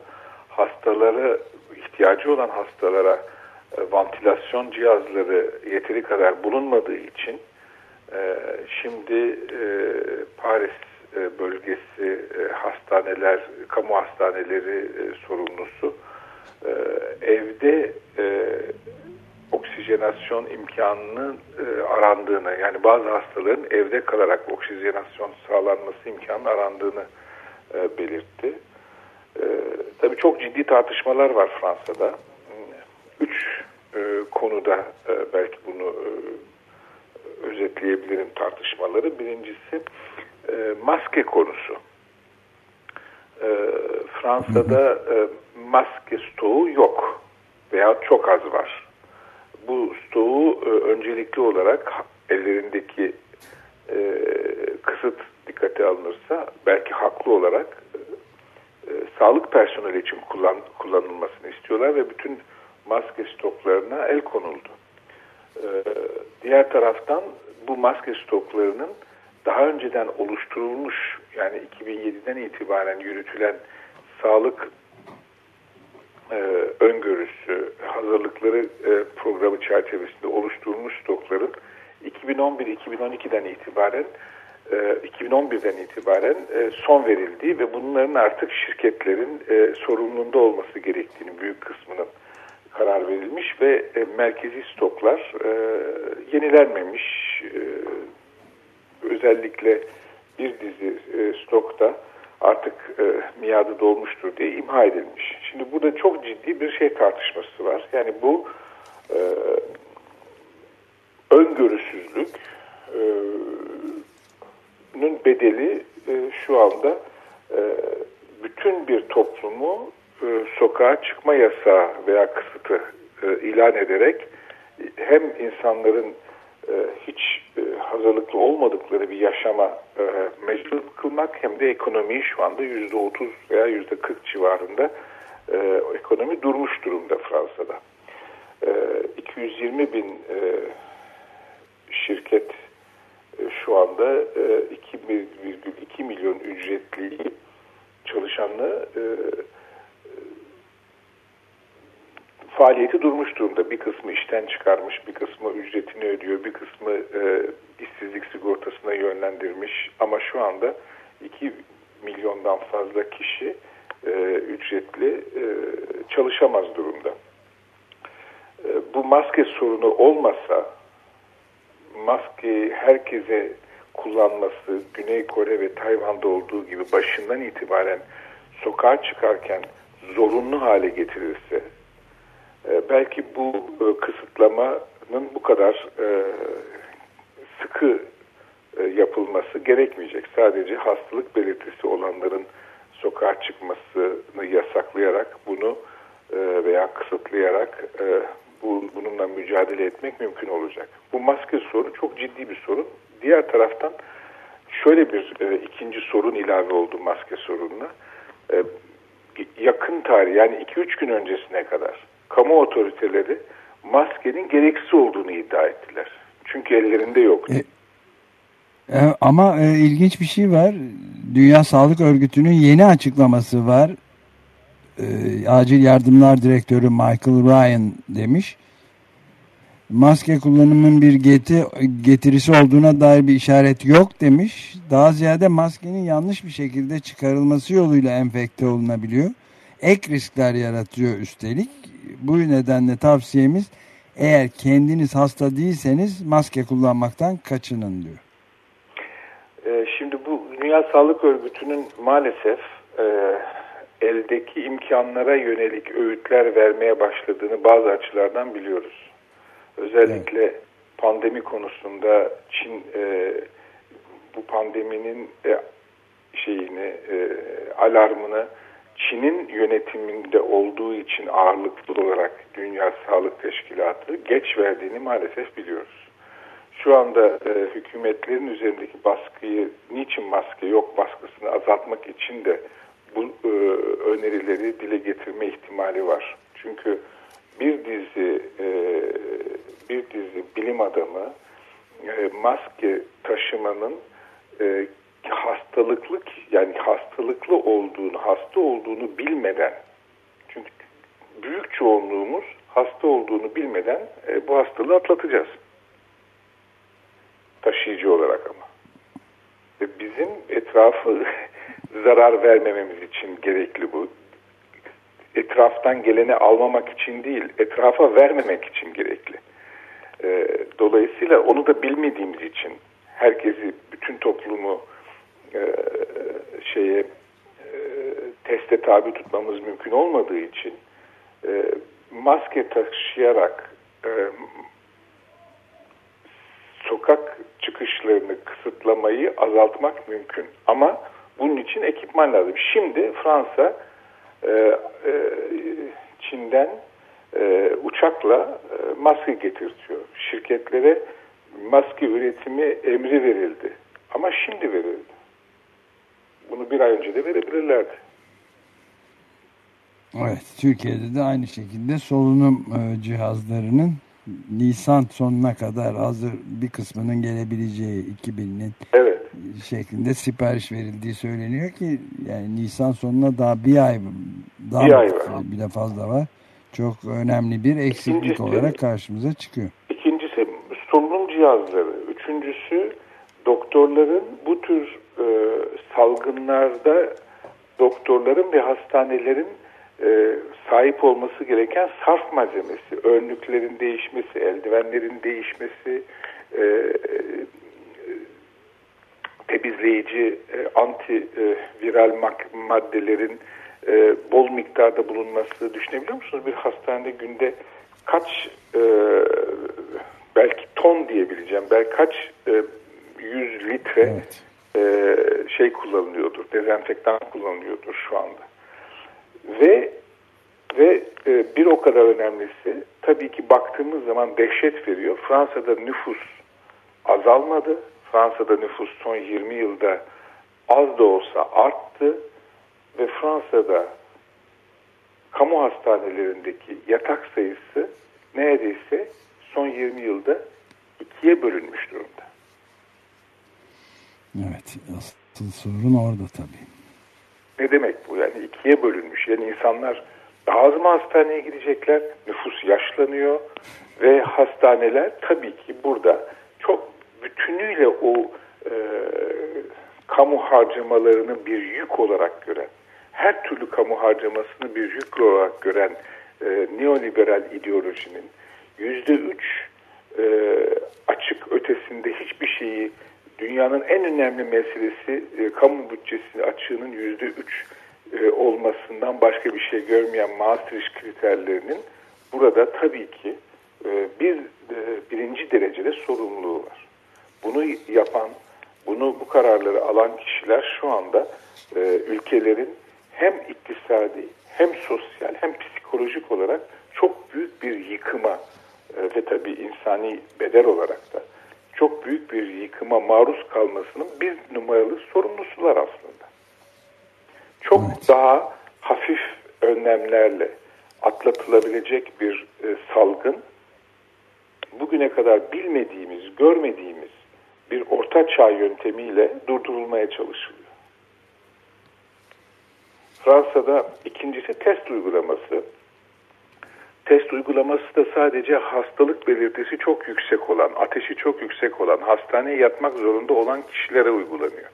hastaları ihtiyacı olan hastalara vantilasyon cihazları yeteri kadar bulunmadığı için e, şimdi e, Paris e, bölgesi e, hastaneler, kamu hastaneleri e, sorumlusu e, evde e, oksijenasyon imkanının e, arandığını yani bazı hastaların evde kalarak oksijenasyon sağlanması imkanı arandığını e, belirtti. E, tabii çok ciddi tartışmalar var Fransa'da. E, konuda e, belki bunu e, özetleyebilirim tartışmaları. Birincisi e, maske konusu. E, Fransa'da e, maske stoğu yok veya çok az var. Bu stoğu e, öncelikli olarak ellerindeki e, kısıt dikkate alınırsa belki haklı olarak e, sağlık personeli için kullan, kullanılmasını istiyorlar ve bütün maske stoklarına el konuldu. E, diğer taraftan bu maske stoklarının daha önceden oluşturulmuş yani 2007'den itibaren yürütülen sağlık e, öngörüsü, hazırlıkları e, programı çerçevesinde oluşturulmuş stokların 2011-2012'den itibaren e, 2011'den itibaren e, son verildiği ve bunların artık şirketlerin e, sorumluluğunda olması gerektiğini büyük kısmının karar verilmiş ve e, merkezi stoklar e, yenilenmemiş. E, özellikle bir dizi e, stokta artık e, miadı dolmuştur diye imha edilmiş. Şimdi burada çok ciddi bir şey tartışması var. Yani bu e, öngörüsüzlük e, bedeli e, şu anda e, bütün bir toplumu e, sokağa çıkma yasağı veya kısıtı e, ilan ederek hem insanların e, hiç e, hazırlıklı olmadıkları bir yaşama mecbur kılmak hem de ekonomiyi şu anda yüzde otuz veya yüzde kırk civarında ekonomi durmuş durumda Fransa'da. E, 220 bin şirket şu anda e, 2,2 milyon ücretli çalışanlı faaliyeti durmuş durumda. Bir kısmı işten çıkarmış, bir kısmı ücretini ödüyor, bir kısmı e, işsizlik sigortasına yönlendirmiş. Ama şu anda 2 milyondan fazla kişi e, ücretli e, çalışamaz durumda. E, bu maske sorunu olmasa, maske herkese kullanması Güney Kore ve Tayvan'da olduğu gibi başından itibaren sokağa çıkarken zorunlu hale getirirse belki bu e, kısıtlamanın bu kadar e, sıkı e, yapılması gerekmeyecek. Sadece hastalık belirtisi olanların sokağa çıkmasını yasaklayarak bunu veya kısıtlayarak bu, bununla mücadele etmek mümkün olacak. Bu maske sorunu çok ciddi bir sorun. Diğer taraftan şöyle bir ikinci sorun ilave oldu maske sorununa. Yakın tarih yani 2-3 gün öncesine kadar kamu otoriteleri maskenin gereksiz olduğunu iddia ettiler. Çünkü ellerinde yoktu. E, E, ama e, ilginç bir şey var. Dünya Sağlık Örgütü'nün yeni açıklaması var. E, Acil Yardımlar Direktörü Michael Ryan demiş. Maske kullanımının bir geti, getirisi olduğuna dair bir işaret yok demiş. Daha ziyade maskenin yanlış bir şekilde çıkarılması yoluyla enfekte olunabiliyor. Ek riskler yaratıyor üstelik. Bu nedenle tavsiyemiz eğer kendiniz hasta değilseniz maske kullanmaktan kaçının diyor. Ee, Şimdi bu Dünya Sağlık Örgütü'nün maalesef e, eldeki imkanlara yönelik öğütler vermeye başladığını bazı açılardan biliyoruz. Özellikle pandemi konusunda Çin e, bu pandeminin e, şeyini e, alarmını Çin'in yönetiminde olduğu için ağırlıklı olarak Dünya Sağlık Teşkilatı geç verdiğini maalesef biliyoruz. Şu anda e, hükümetlerin üzerindeki baskıyı niçin maske yok baskısını azaltmak için de bu e, önerileri dile getirme ihtimali var. Çünkü bir dizi e, bir dizi bilim adamı e, maske taşımanın e, hastalıklık yani hastalıklı olduğunu, hasta olduğunu bilmeden çünkü büyük çoğunluğumuz hasta olduğunu bilmeden e, bu hastalığı atlatacağız. Taşıyıcı olarak ama. Ve bizim etrafı zarar vermememiz için gerekli bu. Etraftan geleni almamak için değil, etrafa vermemek için gerekli. E, dolayısıyla onu da bilmediğimiz için herkesi, bütün toplumu e, şeye e, teste tabi tutmamız mümkün olmadığı için e, maske taşıyarak e, sokak çıkışlarını kısıtlamayı azaltmak mümkün. Ama bunun için ekipman lazım. Şimdi Fransa Çin'den uçakla maske getirtiyor. Şirketlere maske üretimi emri verildi. Ama şimdi verildi. Bunu bir ay önce de verebilirlerdi. Evet, Türkiye'de de aynı şekilde solunum e, cihazlarının Nisan sonuna kadar hazır bir kısmının gelebileceği 2000'in Evet. şeklinde sipariş verildiği söyleniyor ki yani Nisan sonuna daha bir ay daha Bir ay var. bile fazla var. Çok önemli bir eksiklik İkincisi- olarak karşımıza çıkıyor. İkincisi solunum cihazları. Üçüncüsü doktorların bu tür e, salgınlarda doktorların ve hastanelerin e, sahip olması gereken sarf malzemesi, önlüklerin değişmesi, eldivenlerin değişmesi, e, e, temizleyici, e, anti e, maddelerin e, bol miktarda bulunması düşünebiliyor musunuz? Bir hastanede günde kaç e, belki ton diyebileceğim, belki kaç e, yüz litre Evet. E, şey kullanılıyordur, dezenfektan kullanılıyordur şu anda. Ve ve e, bir o kadar önemlisi tabii ki baktığımız zaman dehşet veriyor. Fransa'da nüfus azalmadı. Fransa'da nüfus son 20 yılda az da olsa arttı ve Fransa'da kamu hastanelerindeki yatak sayısı neredeyse son 20 yılda ikiye bölünmüş durumda. Evet, asıl sorun orada tabii. Ne demek bu? Yani ikiye bölünmüş. Yani insanlar daha az mı hastaneye gidecekler? Nüfus yaşlanıyor ve hastaneler tabii ki burada çok bütünüyle o e, kamu harcamalarını bir yük olarak gören, her türlü kamu harcamasını bir yük olarak gören e, neoliberal ideolojinin yüzde üç e, açık ötesinde hiçbir şeyi dünyanın en önemli meselesi e, kamu bütçesi açığının yüzde üç e, olmasından başka bir şey görmeyen Maastricht kriterlerinin burada tabii ki e, bir e, birinci derecede sorumluluğu var. Bunu yapan, bunu bu kararları alan kişiler şu anda e, ülkelerin hem iktisadi hem sosyal hem psikolojik olarak çok büyük bir yıkıma e, ve tabii insani bedel olarak da çok büyük bir yıkıma maruz kalmasının bir numaralı sorumlusular aslında. Çok daha hafif önlemlerle atlatılabilecek bir e, salgın bugüne kadar bilmediğimiz, görmediğimiz bir orta çağ yöntemiyle durdurulmaya çalışılıyor. Fransa'da ikincisi test uygulaması. Test uygulaması da sadece hastalık belirtisi çok yüksek olan, ateşi çok yüksek olan, hastaneye yatmak zorunda olan kişilere uygulanıyor.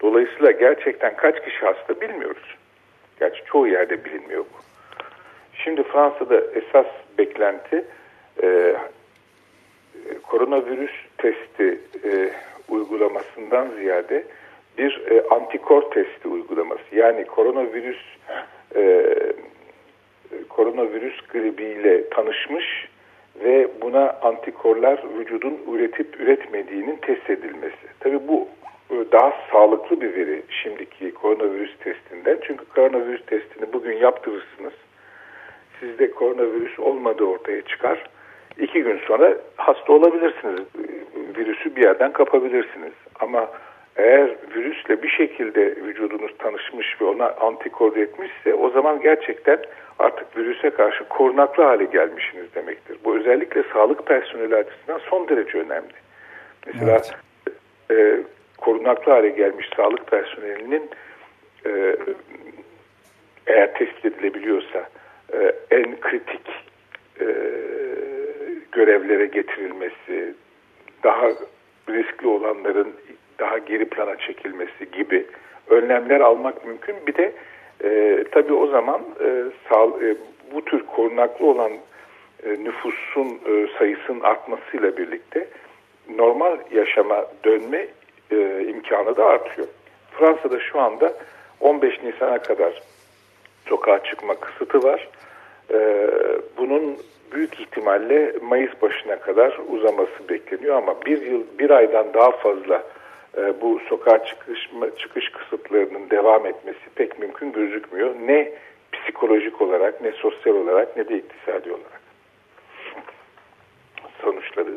Dolayısıyla gerçekten kaç kişi hasta bilmiyoruz. Gerçi çoğu yerde bilinmiyor bu. Şimdi Fransa'da esas beklenti e, koronavirüs testi e, uygulamasından ziyade bir e, antikor testi uygulaması. Yani koronavirüs e, koronavirüs gribiyle tanışmış ve buna antikorlar vücudun üretip üretmediğinin test edilmesi. Tabii bu e, daha sağlıklı bir veri şimdiki koronavirüs testinden. Çünkü koronavirüs testini bugün yaptırırsınız. Sizde koronavirüs olmadığı ortaya çıkar. İki gün sonra hasta olabilirsiniz. Virüsü bir yerden kapabilirsiniz. Ama eğer virüsle bir şekilde vücudunuz tanışmış ve ona antikor etmişse o zaman gerçekten artık virüse karşı korunaklı hale gelmişsiniz demektir. Bu özellikle sağlık personeli açısından son derece önemli. Mesela e, korunaklı hale gelmiş sağlık personelinin e, eğer tespit edilebiliyorsa e, en kritik e, görevlere getirilmesi, daha riskli olanların daha geri plana çekilmesi gibi önlemler almak mümkün. Bir de e, tabii o zaman e, sağ, e, bu tür korunaklı olan e, nüfusun e, sayısının artmasıyla birlikte normal yaşama dönme e, imkanı da artıyor. Fransa'da şu anda 15 Nisan'a kadar sokağa çıkma kısıtı var. E, bunun büyük ihtimalle Mayıs başına kadar uzaması bekleniyor ama bir yıl bir aydan daha fazla e, bu sokağa çıkış çıkış kısıtlarının devam etmesi pek mümkün gözükmüyor. Ne psikolojik olarak ne sosyal olarak ne de iktisadi olarak. Sonuçları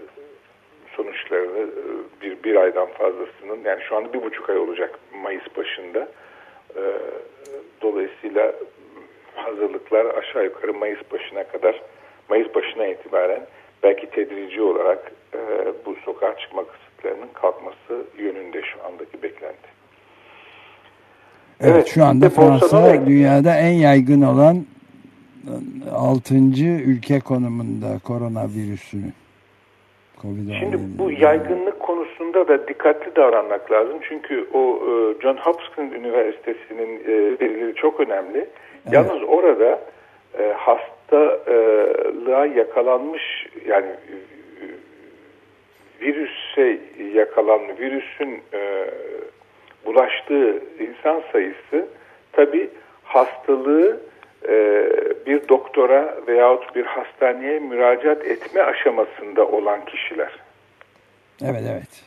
sonuçlarını e, bir, bir aydan fazlasının yani şu anda bir buçuk ay olacak Mayıs başında. E, dolayısıyla hazırlıklar aşağı yukarı Mayıs başına kadar Mayıs başına itibaren belki tedrici olarak bu sokağa çıkma kısıtlarının kalkması yönünde şu andaki beklenti. Evet, şu anda Fransa dünyada en yaygın olan 6. ülke konumunda koronavirüsünü. covid Şimdi bu yaygınlık konusunda da dikkatli davranmak lazım. Çünkü o e, John Hopkins Üniversitesi'nin e, verileri çok önemli. Yalnız orada e, hastalığa yakalanmış yani e, virüse yakalan virüsün e, bulaştığı insan sayısı tabi hastalığı e, bir doktora veyahut bir hastaneye müracaat etme aşamasında olan kişiler. Evet evet.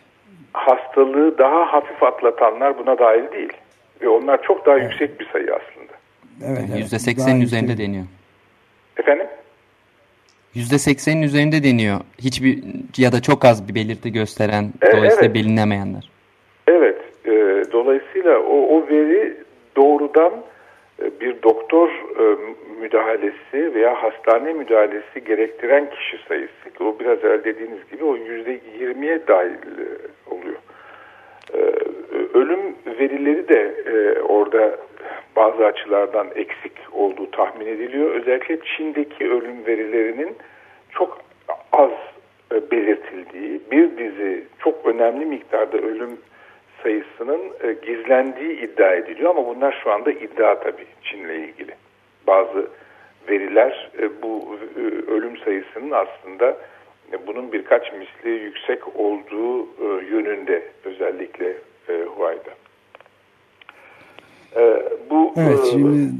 Hastalığı daha hafif atlatanlar buna dahil değil. Ve onlar çok daha yüksek bir sayı aslında. evet, evet. %80'in Daha üzerinde deniyor. Efendim? %80'in üzerinde deniyor. Hiçbir ya da çok az bir belirti gösteren, E, dolayısıyla evet. bilinemeyenler. Evet. e, dolayısıyla o, o veri doğrudan e, bir doktor e, müdahalesi veya hastane müdahalesi gerektiren kişi sayısı. O biraz evvel dediğiniz gibi o yüzde yirmiye dahil e, oluyor. E, ölüm verileri de e, orada bazı açılardan eksik olduğu tahmin ediliyor. Özellikle Çin'deki ölüm verilerinin çok az e, belirtildiği, bir dizi çok önemli miktarda ölüm sayısının e, gizlendiği iddia ediliyor ama bunlar şu anda iddia tabii Çin'le ilgili. Bazı veriler e, bu ölüm sayısının aslında bunun birkaç misli yüksek olduğu yönünde özellikle Huay'da. E, bu Evet e, şimdi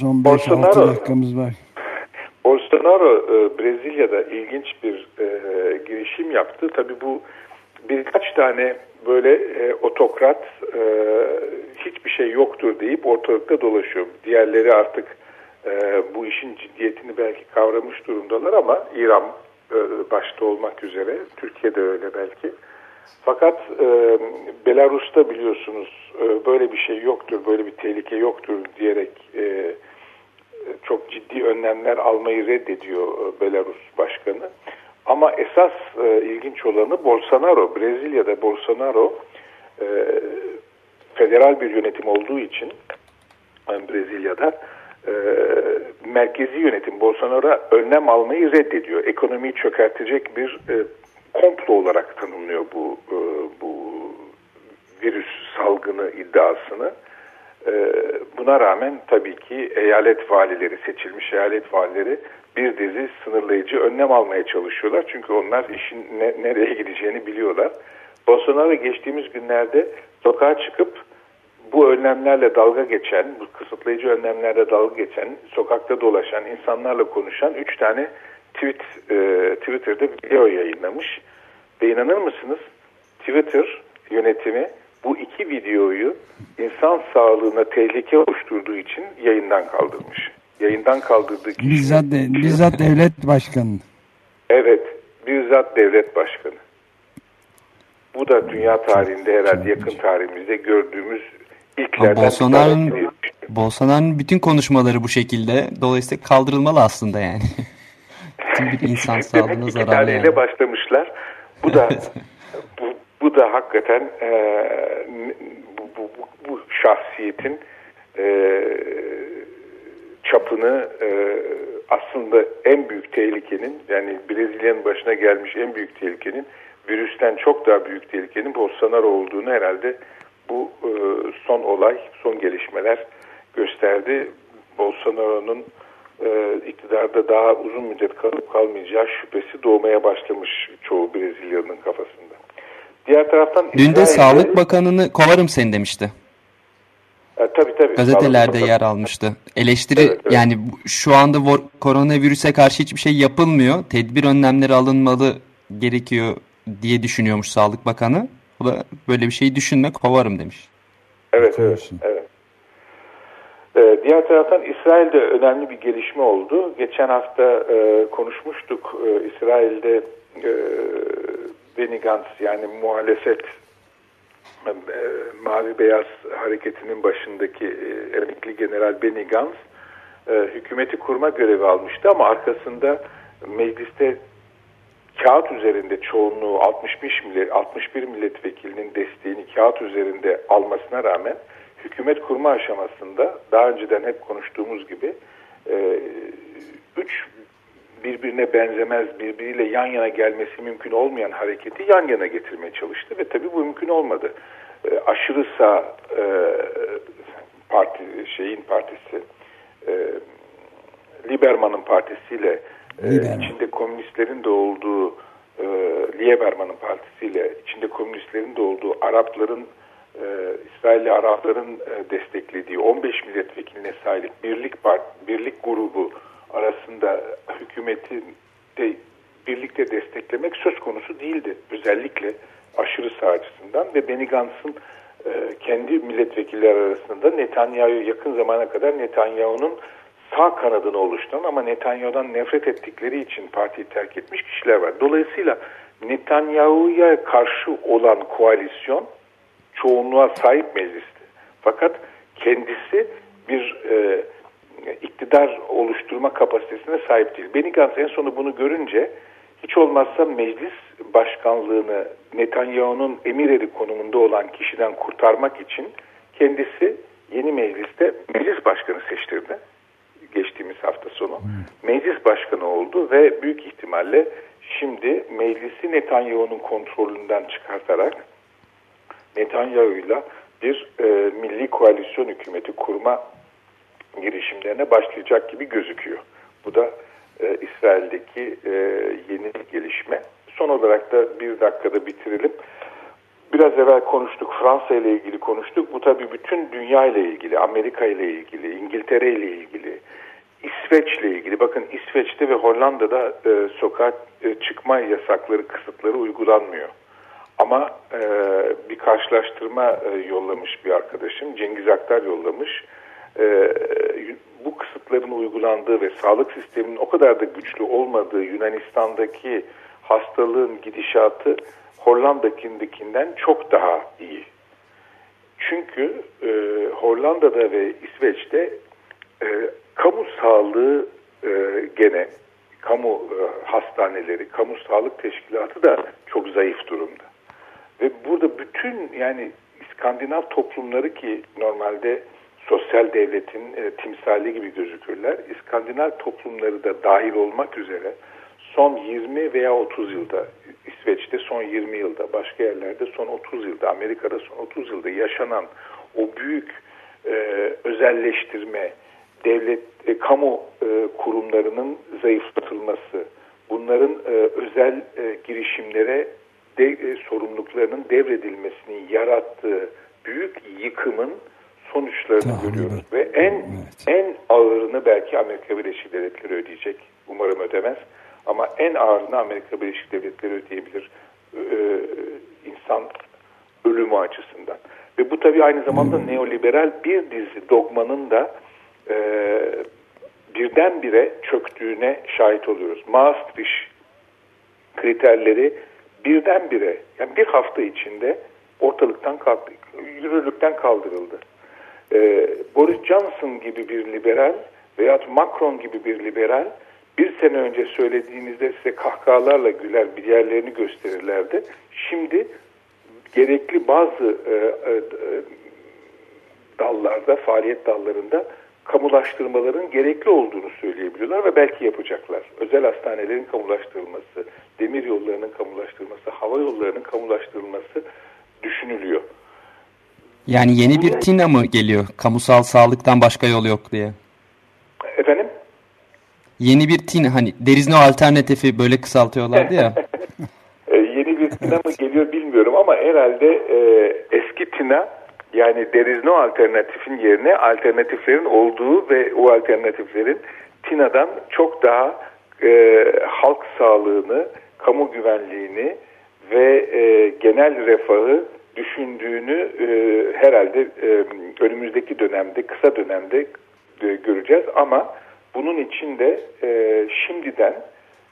son 5-6 Bolsonaro- dakikamız var. Bolsonaro e, Brezilya'da ilginç bir e, girişim yaptı. Tabii bu birkaç tane böyle e, otokrat e, hiçbir şey yoktur deyip ortalıkta dolaşıyor. Diğerleri artık e, bu işin ciddiyetini belki kavramış durumdalar ama İran e, başta olmak üzere Türkiye'de öyle belki. Fakat e, Belarus'ta biliyorsunuz e, böyle bir şey yoktur, böyle bir tehlike yoktur diyerek e, çok ciddi önlemler almayı reddediyor e, Belarus Başkanı. Ama esas e, ilginç olanı Bolsonaro. Brezilya'da Bolsonaro e, federal bir yönetim olduğu için e, Brezilya'da e, merkezi yönetim Bolsonaro önlem almayı reddediyor. Ekonomiyi çökertecek bir e, komplo olarak tanımlıyor bu e, bu virüs salgını iddiasını. Ee, Buna rağmen tabii ki eyalet valileri, seçilmiş eyalet valileri bir dizi sınırlayıcı önlem almaya çalışıyorlar. Çünkü onlar işin ne- nereye gideceğini biliyorlar. Bolsonaro geçtiğimiz günlerde sokağa çıkıp bu önlemlerle dalga geçen, bu kısıtlayıcı önlemlerle dalga geçen, sokakta dolaşan, insanlarla konuşan üç tane tweet, e, Twitter'da video yayınlamış. Ve inanır mısınız? Twitter yönetimi bu iki videoyu insan sağlığına tehlike oluşturduğu için yayından kaldırmış. Yayından kaldırdığı kişi... Bizzat, de- bizzat devlet başkanı. Evet, bizzat devlet başkanı. Bu da dünya tarihinde herhalde yakın tarihimizde gördüğümüz ilklerden bir Bolsonaro'nun. Bolsonaro'nun bütün konuşmaları bu şekilde. Dolayısıyla kaldırılmalı aslında yani. Bütün bir insan sağlığına zararlı yani. başlamışlar. Bu da bu, bu da hakikaten e, bu, bu, bu, bu şahsiyetin e, çapını e, aslında en büyük tehlikenin yani Brezilya'nın başına gelmiş en büyük tehlikenin virüsten çok daha büyük tehlikenin Bolsonaro olduğunu herhalde bu e, son olay, son gelişmeler gösterdi. Bolsonaro'nun e, iktidarda daha uzun müddet kalıp kalmayacağı şüphesi doğmaya başlamış çoğu Brezilyalı'nın kafasında. Diğer taraftan Dün de Sağlık Bakanı'nı kovarım seni demişti. E, tabii tabii. Gazetelerde yer almıştı. Eleştiri Evet, evet. yani şu anda vor- koronavirüse karşı hiçbir şey yapılmıyor. Tedbir önlemleri alınmalı gerekiyor diye düşünüyormuş Sağlık Bakanı. O da böyle bir şeyi düşünme kovarım demiş. Evet, evet, evet. Diğer taraftan İsrail'de önemli bir gelişme oldu. Geçen hafta e, konuşmuştuk. E, İsrail'de e, Benny Gantz yani muhalefet e, Mavi Beyaz hareketinin başındaki e, emekli general Benny Gantz e, hükümeti kurma görevi almıştı ama arkasında mecliste kağıt üzerinde çoğunluğu 65 millet, 61 milletvekilinin desteğini kağıt üzerinde almasına rağmen hükümet kurma aşamasında daha önceden hep konuştuğumuz gibi e, üç birbirine benzemez, birbiriyle yan yana gelmesi mümkün olmayan hareketi yan yana getirmeye çalıştı ve tabii bu mümkün olmadı. E, aşırı sağ e, parti şeyin partisi e, Liberman'ın partisiyle e, Lieberman. içinde komünistlerin de olduğu e, Lieberman'ın partisiyle içinde komünistlerin de olduğu Arapların e, İsrailli Arapların e, desteklediği 15 milletvekiline sahip birlik part, birlik grubu arasında hükümeti de birlikte desteklemek söz konusu değildi. Özellikle aşırı sağ açısından ve Benny Gantz'ın e, kendi milletvekilleri arasında Netanyahu'ya yakın zamana kadar Netanyahu'nun sağ kanadını oluşturan ama Netanyahu'dan nefret ettikleri için partiyi terk etmiş kişiler var. Dolayısıyla Netanyahu'ya karşı olan koalisyon çoğunluğa sahip meclisti. Fakat kendisi bir e, iktidar oluşturma kapasitesine sahip değil. Benny Gantz en sonu bunu görünce hiç olmazsa meclis başkanlığını Netanyahu'nun emir eri konumunda olan kişiden kurtarmak için kendisi yeni mecliste meclis başkanı seçtirdi. Geçtiğimiz hafta sonu. Meclis başkanı oldu ve büyük ihtimalle şimdi meclisi Netanyahu'nun kontrolünden çıkartarak Netanyahu'yla bir e, milli koalisyon hükümeti kurma girişimlerine başlayacak gibi gözüküyor. Bu da e, İsrail'deki e, yeni gelişme. Son olarak da bir dakikada bitirelim. biraz evvel konuştuk Fransa ile ilgili konuştuk. Bu tabii bütün dünya ile ilgili, Amerika ile ilgili, İngiltere ile ilgili, İsveç ile ilgili. Bakın İsveç'te ve Hollanda'da e, sokak e, çıkma yasakları, kısıtları uygulanmıyor. Ama e, bir karşılaştırma e, yollamış bir arkadaşım, Cengiz Aktar yollamış. E, bu kısıtların uygulandığı ve sağlık sisteminin o kadar da güçlü olmadığı Yunanistan'daki hastalığın gidişatı Hollanda'kindekinden çok daha iyi. Çünkü e, Hollanda'da ve İsveç'te e, kamu sağlığı e, gene kamu e, hastaneleri, kamu sağlık teşkilatı da çok zayıf durumda. Ve burada bütün yani İskandinav toplumları ki normalde sosyal devletin e, timsali gibi gözükürler. İskandinav toplumları da dahil olmak üzere son 20 veya 30 yılda İsveç'te son 20 yılda başka yerlerde son 30 yılda Amerika'da son 30 yılda yaşanan o büyük e, özelleştirme devlet e, kamu e, kurumlarının zayıflatılması bunların e, özel e, girişimlere de, e, sorumluluklarının devredilmesinin yarattığı büyük yıkımın sonuçlarını Tahmin görüyoruz et- ve en Evet. en ağırını belki Amerika Birleşik Devletleri ödeyecek. Umarım ödemez. Ama en ağırını Amerika Birleşik Devletleri ödeyebilir e, insan ölümü açısından. Ve bu tabii aynı zamanda neoliberal bir dizi dogmanın da e, birdenbire çöktüğüne şahit oluyoruz. Maastricht kriterleri birdenbire yani bir hafta içinde ortalıktan kalktı, yürürlükten kaldırıldı. Ee, Boris Johnson gibi bir liberal veyahut Macron gibi bir liberal bir sene önce söylediğinizde size kahkahalarla güler bir yerlerini gösterirlerdi. Şimdi gerekli bazı e, e, e, dallarda, faaliyet dallarında kamulaştırmaların gerekli olduğunu söyleyebiliyorlar ve belki yapacaklar. Özel hastanelerin kamulaştırılması, demir yollarının kamulaştırılması, hava yollarının kamulaştırılması düşünülüyor. Yani yeni bir TİNA mı geliyor? Kamusal sağlıktan başka yol yok diye. Efendim? Yeni bir TİNA hani Derizno alternatifi böyle kısaltıyorlardı ya. E, yeni bir TİNA mı geliyor bilmiyorum ama herhalde e, eski TİNA yani Derizno alternatifin yerine alternatiflerin olduğu ve o alternatiflerin TİNA'dan çok daha e, halk sağlığını, kamu güvenliğini ve e, genel refahı düşündüğünü e, herhalde e, önümüzdeki dönemde, kısa dönemde e, göreceğiz ama bunun için de e, şimdiden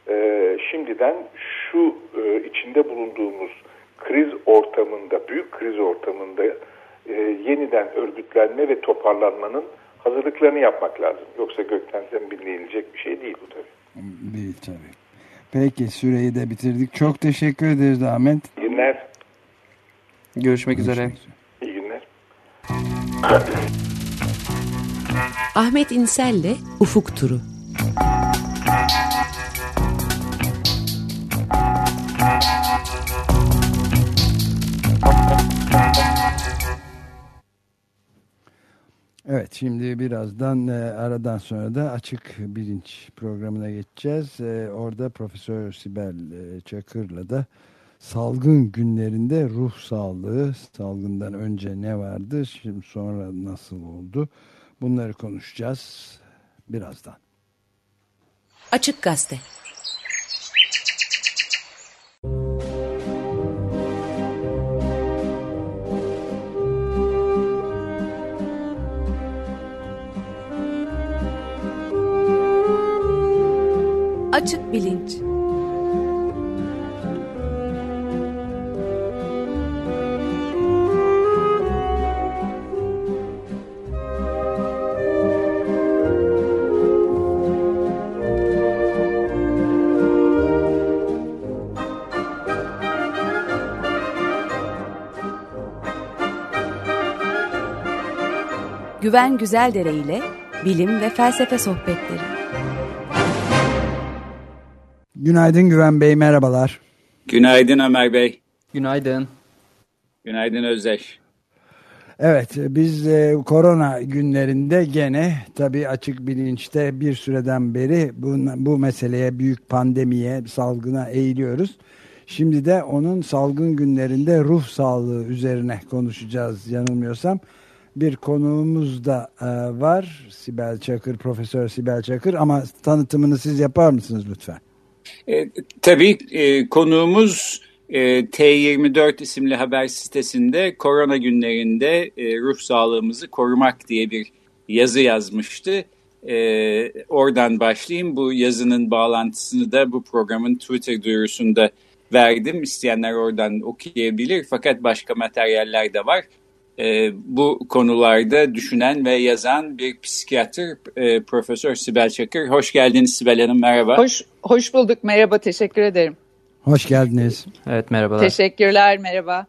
e, şimdiden şu e, içinde bulunduğumuz kriz ortamında, büyük kriz ortamında e, yeniden örgütlenme ve toparlanmanın hazırlıklarını yapmak lazım. Yoksa gökten zembille inilecek bir şey değil bu tabii. Değil tabii. Peki süreyi de bitirdik. Çok teşekkür ederiz Ahmet. İyi günler, Görüşmek üzere. iyi günler. Ahmet İnsel'le Ufuk Turu. Evet şimdi birazdan e, aradan sonra da açık bilinç programına geçeceğiz. E, orada Profesör Sibel e, Çakır'la da salgın günlerinde ruh sağlığı, salgından önce ne vardı, şimdi sonra nasıl oldu bunları konuşacağız birazdan. Açık Gazete. Güven Güzeldere ile bilim ve felsefe sohbetleri. Günaydın Güven Bey merhabalar. Günaydın Ömer Bey. Günaydın. Günaydın Özdeş. Evet biz e, korona günlerinde gene tabii açık bilinçte bir süreden beri bu, bu meseleye büyük pandemiye salgına eğiliyoruz. Şimdi de onun salgın günlerinde ruh sağlığı üzerine konuşacağız yanılmıyorsam. Bir konuğumuz da e, var. Sibel Çakır, Profesör Sibel Çakır ama tanıtımını siz yapar mısınız lütfen? E, tabii e, konuğumuz e, T24 isimli haber sitesinde korona günlerinde e, ruh sağlığımızı korumak diye bir yazı yazmıştı. E, oradan başlayayım. Bu yazının bağlantısını da bu programın Twitter duyurusunda verdim. İsteyenler oradan okuyabilir. Fakat başka materyaller de var. E, bu konularda düşünen ve yazan bir psikiyatr e, Profesör Sibel Çakır. Hoş geldiniz Sibel Hanım, merhaba. Hoş, hoş bulduk, merhaba, teşekkür ederim. Hoş geldiniz. Evet merhabalar. Teşekkürler, merhaba.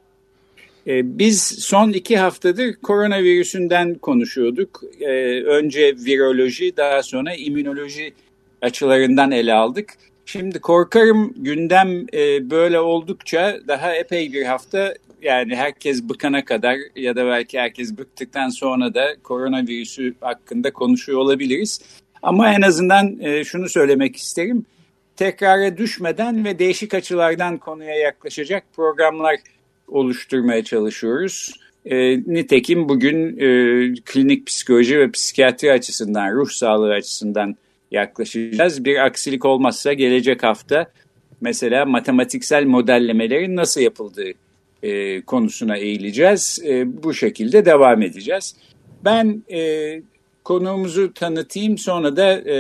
Ee, Biz son iki haftadır koronavirüsünden konuşuyorduk. Ee, Önce viroloji, daha sonra immünoloji açılarından ele aldık. Şimdi korkarım gündem e, böyle oldukça daha epey bir hafta yani herkes bıkana kadar ya da belki herkes bıktıktan sonra da koronavirüsü hakkında konuşuyor olabiliriz. Ama en azından e, şunu söylemek isterim. Tekrara düşmeden ve değişik açılardan konuya yaklaşacak programlar oluşturmaya çalışıyoruz. E, nitekim bugün e, klinik psikoloji ve psikiyatri açısından, ruh sağlığı açısından yaklaşacağız. Bir aksilik olmazsa gelecek hafta mesela matematiksel modellemelerin nasıl yapıldığı e, konusuna eğileceğiz. E, bu şekilde devam edeceğiz. Ben e, konuğumuzu tanıtayım sonra da e,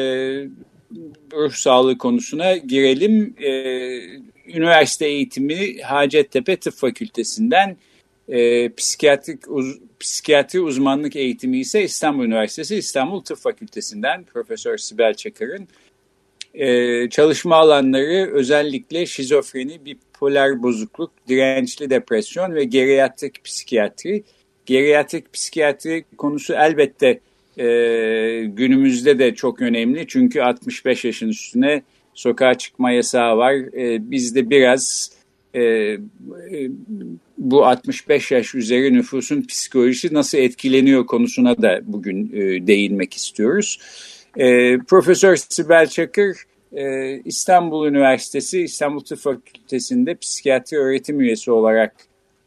ruh sağlığı konusuna girelim. E, üniversite eğitimi Hacettepe Tıp Fakültesinden e, psikiyatrik uz, psikiyatri uzmanlık eğitimi ise İstanbul Üniversitesi İstanbul Tıp Fakültesinden Profesör Sibel Çakır'ın e, çalışma alanları özellikle şizofreni, bipolar bozukluk, dirençli depresyon ve geriatrik psikiyatri. Geriatrik psikiyatri konusu elbette e, günümüzde de çok önemli çünkü 65 yaşın üstüne sokağa çıkma yasağı var. E, bizde biraz e, e, bu 65 yaş üzeri nüfusun psikolojisi nasıl etkileniyor konusuna da bugün e, değinmek istiyoruz. E, Profesör Sibel Çakır e, İstanbul Üniversitesi İstanbul Tıp Fakültesi'nde psikiyatri öğretim üyesi olarak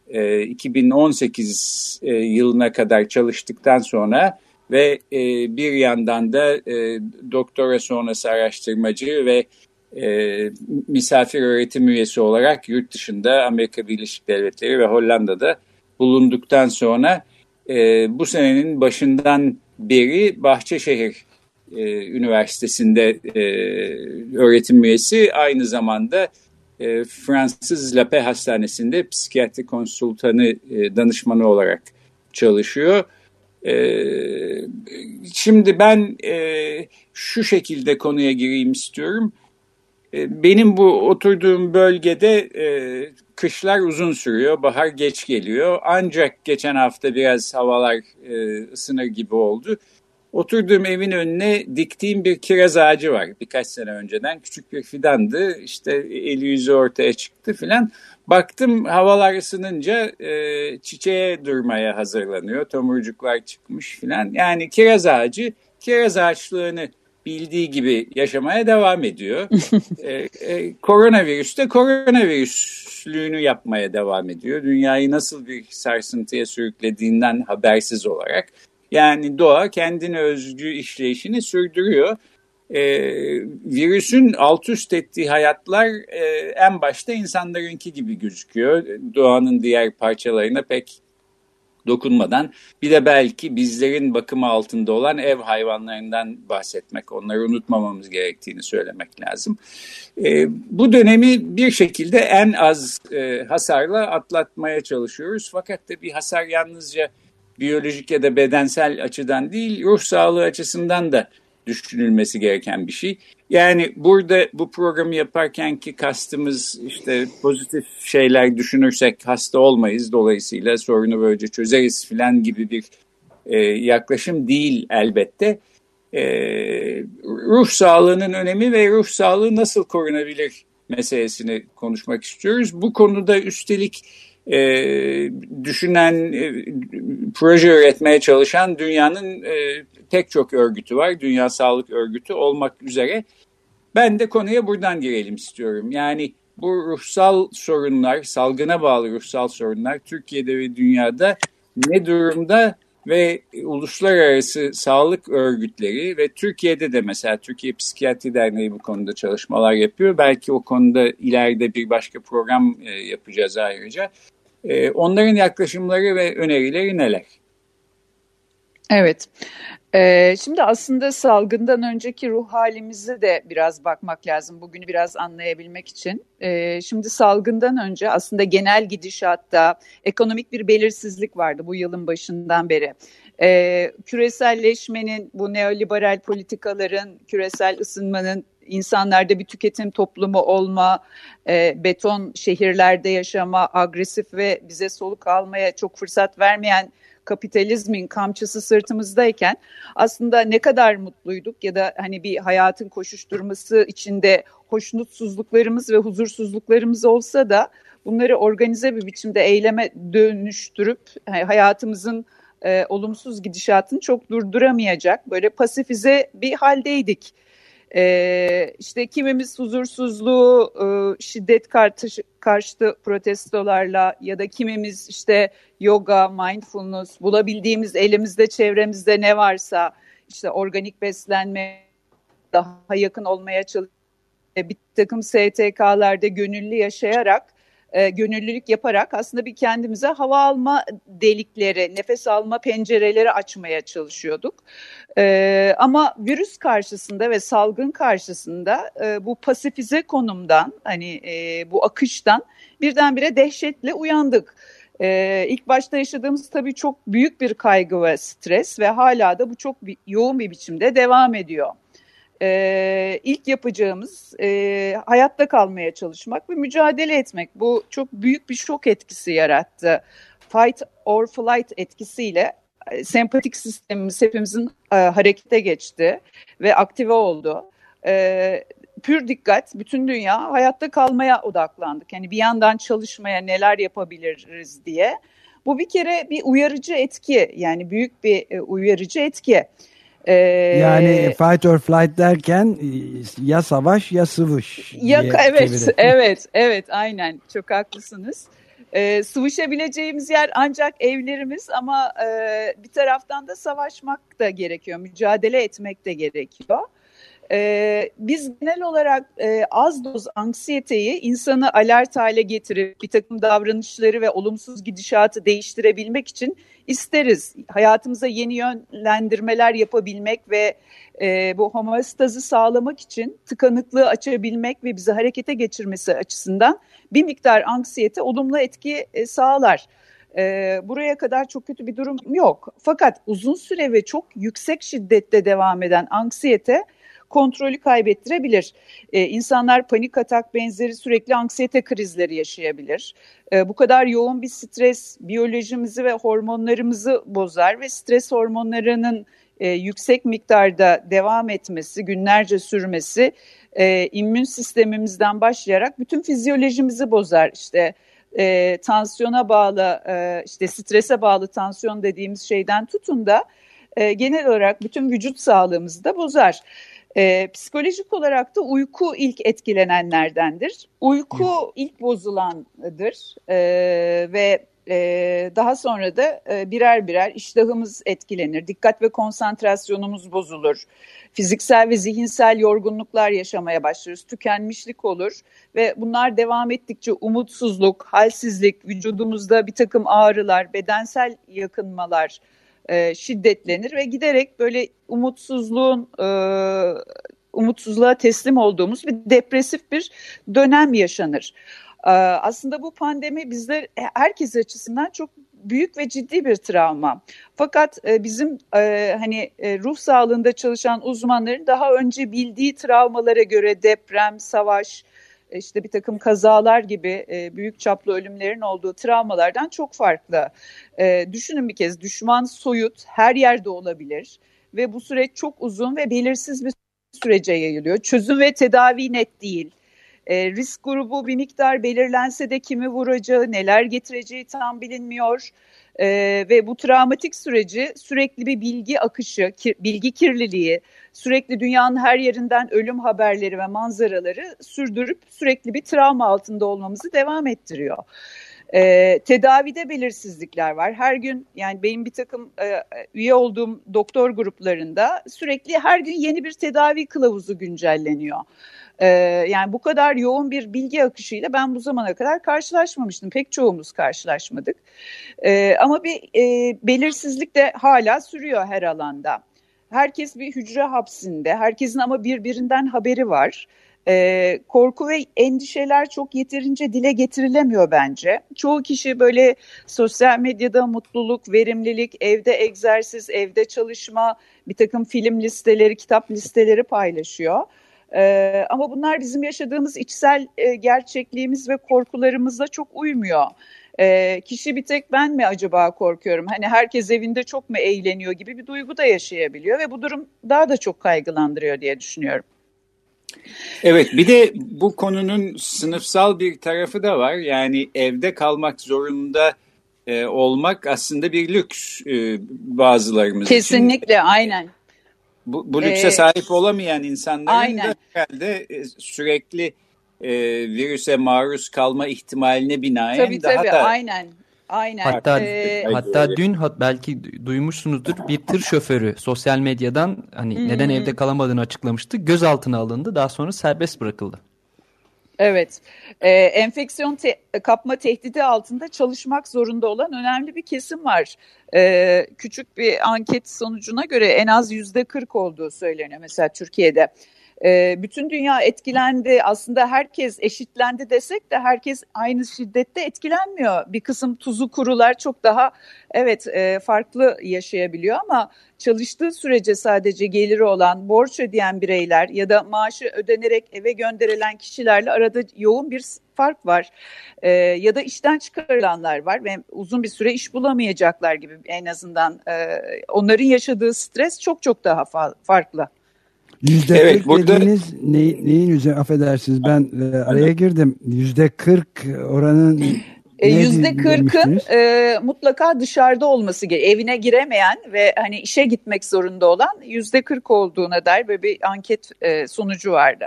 e, 2018 e, yılına kadar çalıştıktan sonra ve e, bir yandan da e, doktora sonrası araştırmacı ve e, misafir öğretim üyesi olarak yurt dışında Amerika Birleşik Devletleri ve Hollanda'da bulunduktan sonra e, bu senenin başından beri Bahçeşehir e, Üniversitesi'nde e, öğretim üyesi aynı zamanda e, Fransız Lape Hastanesi'nde psikiyatri konsultanı e, danışmanı olarak çalışıyor. E, şimdi ben e, şu şekilde konuya gireyim istiyorum. E, benim bu oturduğum bölgede e, kışlar uzun sürüyor, bahar geç geliyor. Ancak geçen hafta biraz havalar e, ısınır gibi oldu. Oturduğum evin önüne diktiğim bir kiraz ağacı var. Birkaç sene önceden küçük bir fidandı. İşte eli yüzü ortaya çıktı filan. Baktım havalar ısınınca e, çiçeğe durmaya hazırlanıyor. Tomurcuklar çıkmış filan. Yani kiraz ağacı kiraz ağaçlığını bildiği gibi yaşamaya devam ediyor. e, e, koronavirüs de koronavirüslüğünü yapmaya devam ediyor. Dünyayı nasıl bir sarsıntıya sürüklediğinden habersiz olarak. Yani doğa kendine özgü işleyişini sürdürüyor. E, virüsün alt üst ettiği hayatlar e, en başta insanlarınki gibi gözüküyor. Doğanın diğer parçalarına pek dokunmadan bir de belki bizlerin bakımı altında olan ev hayvanlarından bahsetmek, onları unutmamamız gerektiğini söylemek lazım. E, bu dönemi bir şekilde en az e, hasarla atlatmaya çalışıyoruz. Fakat de bir hasar yalnızca biyolojik ya da bedensel açıdan değil, ruh sağlığı açısından da düşünülmesi gereken bir şey. Yani burada bu programı yaparken ki kastımız işte pozitif şeyler düşünürsek hasta olmayız. Dolayısıyla sorunu böylece çözeriz filan gibi bir e, yaklaşım değil elbette. E, ruh sağlığının önemi ve ruh sağlığı nasıl korunabilir meselesini konuşmak istiyoruz. Bu konuda üstelik e, düşünen, e, proje üretmeye çalışan dünyanın e, pek çok örgütü var. Dünya Sağlık Örgütü olmak üzere. Ben de konuya buradan girelim istiyorum. Yani bu ruhsal sorunlar, salgına bağlı ruhsal sorunlar Türkiye'de ve dünyada ne durumda ve uluslararası sağlık örgütleri ve Türkiye'de de mesela Türkiye Psikiyatri Derneği bu konuda çalışmalar yapıyor. Belki o konuda ileride bir başka program e, yapacağız ayrıca. E, onların yaklaşımları ve önerileri neler? Evet. Ee, şimdi aslında salgından önceki ruh halimizi de biraz bakmak lazım. Bugünü biraz anlayabilmek için. Ee, şimdi salgından önce aslında genel gidişatta ekonomik bir belirsizlik vardı bu yılın başından beri. Ee, küreselleşmenin, bu neoliberal politikaların, küresel ısınmanın insanlarda bir tüketim toplumu olma, e, beton şehirlerde yaşama, agresif ve bize soluk almaya çok fırsat vermeyen kapitalizmin kamçısı sırtımızdayken aslında ne kadar mutluyduk ya da hani bir hayatın koşuşturması içinde hoşnutsuzluklarımız ve huzursuzluklarımız olsa da bunları organize bir biçimde eyleme dönüştürüp hayatımızın e, olumsuz gidişatını çok durduramayacak böyle pasifize bir haldeydik. Ee, işte kimimiz huzursuzluğu e, şiddet karşı, karşıtı protestolarla ya da kimimiz işte yoga, mindfulness, bulabildiğimiz elimizde çevremizde ne varsa işte organik beslenme daha yakın olmaya çalışıyor. Bir takım STK'larda gönüllü yaşayarak e, gönüllülük yaparak aslında bir kendimize hava alma delikleri, nefes alma pencereleri açmaya çalışıyorduk. E, ama virüs karşısında ve salgın karşısında e, bu pasifize konumdan, hani e, bu akıştan birdenbire dehşetle uyandık. Ee, ilk başta yaşadığımız tabii çok büyük bir kaygı ve stres ve hala da bu çok yoğun bir biçimde devam ediyor e, ilk yapacağımız e, hayatta kalmaya çalışmak ve mücadele etmek. Bu çok büyük bir şok etkisi yarattı. Fight or flight etkisiyle e, sempatik sistemimiz hepimizin e, harekete geçti ve aktive oldu. E, pür dikkat bütün dünya hayatta kalmaya odaklandık. Yani bir yandan çalışmaya neler yapabiliriz diye. Bu bir kere bir uyarıcı etki yani büyük bir e, uyarıcı etki. Ee, yani fight or flight derken ya savaş ya sıvış. Ya, evet, çevirelim. evet, evet, aynen. Çok haklısınız. Ee, sıvışabileceğimiz yer ancak evlerimiz ama e, bir taraftan da savaşmak da gerekiyor, mücadele etmek de gerekiyor. Ee, biz genel olarak e, az doz anksiyeteyi insanı alert hale getirip bir takım davranışları ve olumsuz gidişatı değiştirebilmek için isteriz. Hayatımıza yeni yönlendirmeler yapabilmek ve e, bu homeostazı sağlamak için tıkanıklığı açabilmek ve bizi harekete geçirmesi açısından bir miktar anksiyete olumlu etki e, sağlar. E, buraya kadar çok kötü bir durum yok. Fakat uzun süre ve çok yüksek şiddette devam eden anksiyete kontrolü kaybettirebilir. Ee, insanlar panik atak benzeri sürekli anksiyete krizleri yaşayabilir. Ee, bu kadar yoğun bir stres biyolojimizi ve hormonlarımızı bozar ve stres hormonlarının e, yüksek miktarda devam etmesi, günlerce sürmesi e, immün sistemimizden başlayarak bütün fizyolojimizi bozar. İşte e, tansiyona bağlı, e, işte strese bağlı tansiyon dediğimiz şeyden tutun da e, genel olarak bütün vücut sağlığımızı da bozar. E, psikolojik olarak da uyku ilk etkilenenlerdendir. Uyku ilk bozulandır. E, ve e, daha sonra da e, birer birer iştahımız etkilenir, dikkat ve konsantrasyonumuz bozulur, fiziksel ve zihinsel yorgunluklar yaşamaya başlarız, tükenmişlik olur ve bunlar devam ettikçe umutsuzluk, halsizlik, vücudumuzda bir takım ağrılar, bedensel yakınmalar, e, şiddetlenir ve giderek böyle umutsuzluğun e, umutsuzluğa teslim olduğumuz bir depresif bir dönem yaşanır. E, aslında bu pandemi bizler herkes açısından çok büyük ve ciddi bir travma. Fakat e, bizim e, hani e, ruh sağlığında çalışan uzmanların daha önce bildiği travmalara göre deprem, savaş, işte bir takım kazalar gibi e, büyük çaplı ölümlerin olduğu travmalardan çok farklı. E, düşünün bir kez düşman soyut her yerde olabilir ve bu süreç çok uzun ve belirsiz bir sürece yayılıyor. Çözüm ve tedavi net değil. E, risk grubu bir miktar belirlense de kimi vuracağı, neler getireceği tam bilinmiyor. E, ve bu travmatik süreci sürekli bir bilgi akışı, ki, bilgi kirliliği, sürekli dünyanın her yerinden ölüm haberleri ve manzaraları sürdürüp sürekli bir travma altında olmamızı devam ettiriyor. E, tedavide belirsizlikler var. Her gün yani benim bir takım e, üye olduğum doktor gruplarında sürekli her gün yeni bir tedavi kılavuzu güncelleniyor. E, yani bu kadar yoğun bir bilgi akışıyla ben bu zamana kadar karşılaşmamıştım. Pek çoğumuz karşılaşmadık. E, ama bir e, belirsizlik de hala sürüyor her alanda. Herkes bir hücre hapsinde, herkesin ama birbirinden haberi var. E, korku ve endişeler çok yeterince dile getirilemiyor bence. Çoğu kişi böyle sosyal medyada mutluluk, verimlilik, evde egzersiz, evde çalışma, bir takım film listeleri, kitap listeleri paylaşıyor. E, ama bunlar bizim yaşadığımız içsel e, gerçekliğimiz ve korkularımızla çok uymuyor. E, kişi bir tek ben mi acaba korkuyorum? Hani herkes evinde çok mu eğleniyor gibi bir duygu da yaşayabiliyor ve bu durum daha da çok kaygılandırıyor diye düşünüyorum. Evet bir de bu konunun sınıfsal bir tarafı da var. Yani evde kalmak zorunda e, olmak aslında bir lüks e, bazılarımız Kesinlikle, için. Kesinlikle aynen. Bu, bu lükse ee, sahip olamayan insanların aynen. da herhalde e, sürekli e, virüse maruz kalma ihtimaline binaen tabii, daha tabii, da aynen. Aynen. Hatta ee, hatta dün belki duymuşsunuzdur bir tır şoförü sosyal medyadan hani hmm. neden evde kalamadığını açıklamıştı. Gözaltına alındı. Daha sonra serbest bırakıldı. Evet. Ee, enfeksiyon te kapma tehdidi altında çalışmak zorunda olan önemli bir kesim var. Ee, küçük bir anket sonucuna göre en az yüzde 40 olduğu söyleniyor mesela Türkiye'de. E, bütün dünya etkilendi. Aslında herkes eşitlendi desek de herkes aynı şiddette etkilenmiyor. Bir kısım tuzu kurular çok daha evet e, farklı yaşayabiliyor ama çalıştığı sürece sadece geliri olan, borç ödeyen bireyler ya da maaşı ödenerek eve gönderilen kişilerle arada yoğun bir fark var. E, ya da işten çıkarılanlar var ve uzun bir süre iş bulamayacaklar gibi en azından e, onların yaşadığı stres çok çok daha fa farklı. Yüzde evet, burada... dediğiniz ne, neyin üzerine affedersiniz ben e, araya girdim. Yüzde kırk oranın e, Yüzde kırkın e, mutlaka dışarıda olması gerekiyor. Evine giremeyen ve hani işe gitmek zorunda olan yüzde kırk olduğuna dair böyle bir anket e, sonucu vardı.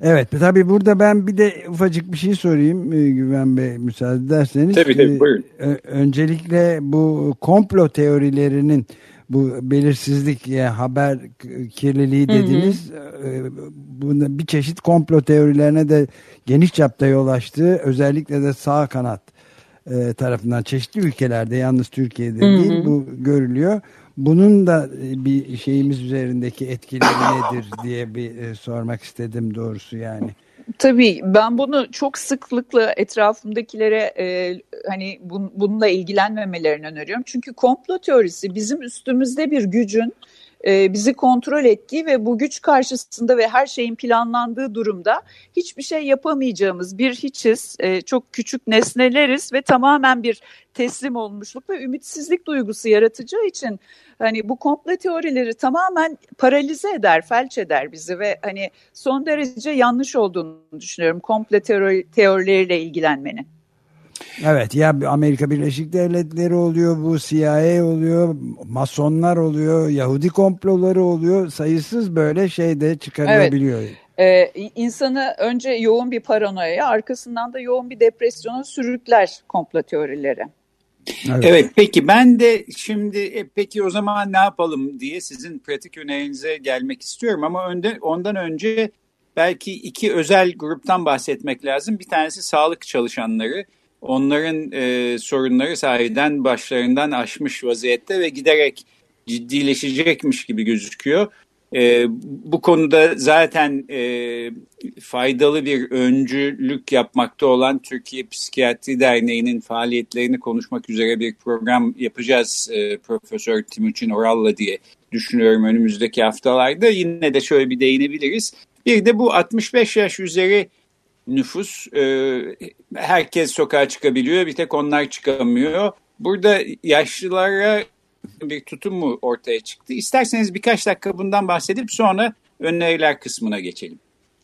Evet tabii burada ben bir de ufacık bir şey sorayım e, Güven Bey müsaade ederseniz. Tabii tabii buyurun. Öncelikle bu komplo teorilerinin bu belirsizlik yani haber kirliliği dediğiniz hı hı. bunda bir çeşit komplo teorilerine de geniş çapta yol açtığı özellikle de sağ kanat e, tarafından çeşitli ülkelerde yalnız Türkiye'de hı hı. değil bu görülüyor. Bunun da bir şeyimiz üzerindeki etkileri nedir diye bir e, sormak istedim doğrusu yani. Tabii ben bunu çok sıklıkla etrafımdakilere e, hani bun, bununla ilgilenmemelerini öneriyorum. Çünkü komplo teorisi bizim üstümüzde bir gücün e, bizi kontrol ettiği ve bu güç karşısında ve her şeyin planlandığı durumda hiçbir şey yapamayacağımız bir hiçiz, e, çok küçük nesneleriz ve tamamen bir teslim olmuşluk ve ümitsizlik duygusu yaratacağı için hani bu komple teorileri tamamen paralize eder, felç eder bizi ve hani son derece yanlış olduğunu düşünüyorum komple teori, teorileriyle ilgilenmenin. Evet ya Amerika Birleşik Devletleri oluyor bu CIA oluyor masonlar oluyor Yahudi komploları oluyor sayısız böyle şey de çıkarılabiliyor. Evet. Ee, insanı önce yoğun bir paranoya arkasından da yoğun bir depresyona sürükler komplo teorileri. Evet. evet peki ben de şimdi e, peki o zaman ne yapalım diye sizin pratik önerinize gelmek istiyorum ama önde, ondan önce belki iki özel gruptan bahsetmek lazım. Bir tanesi sağlık çalışanları onların e, sorunları sahiden başlarından aşmış vaziyette ve giderek ciddileşecekmiş gibi gözüküyor. E, bu konuda zaten e, faydalı bir öncülük yapmakta olan Türkiye Psikiyatri Derneği'nin faaliyetlerini konuşmak üzere bir program yapacağız e, Profesör Timuçin Oral'la diye düşünüyorum önümüzdeki haftalarda. Yine de şöyle bir değinebiliriz. Bir de bu 65 yaş üzeri nüfus e, herkes sokağa çıkabiliyor bir tek onlar çıkamıyor. Burada yaşlılara bir tutum mu ortaya çıktı? İsterseniz birkaç dakika bundan bahsedip sonra öneriler kısmına geçelim.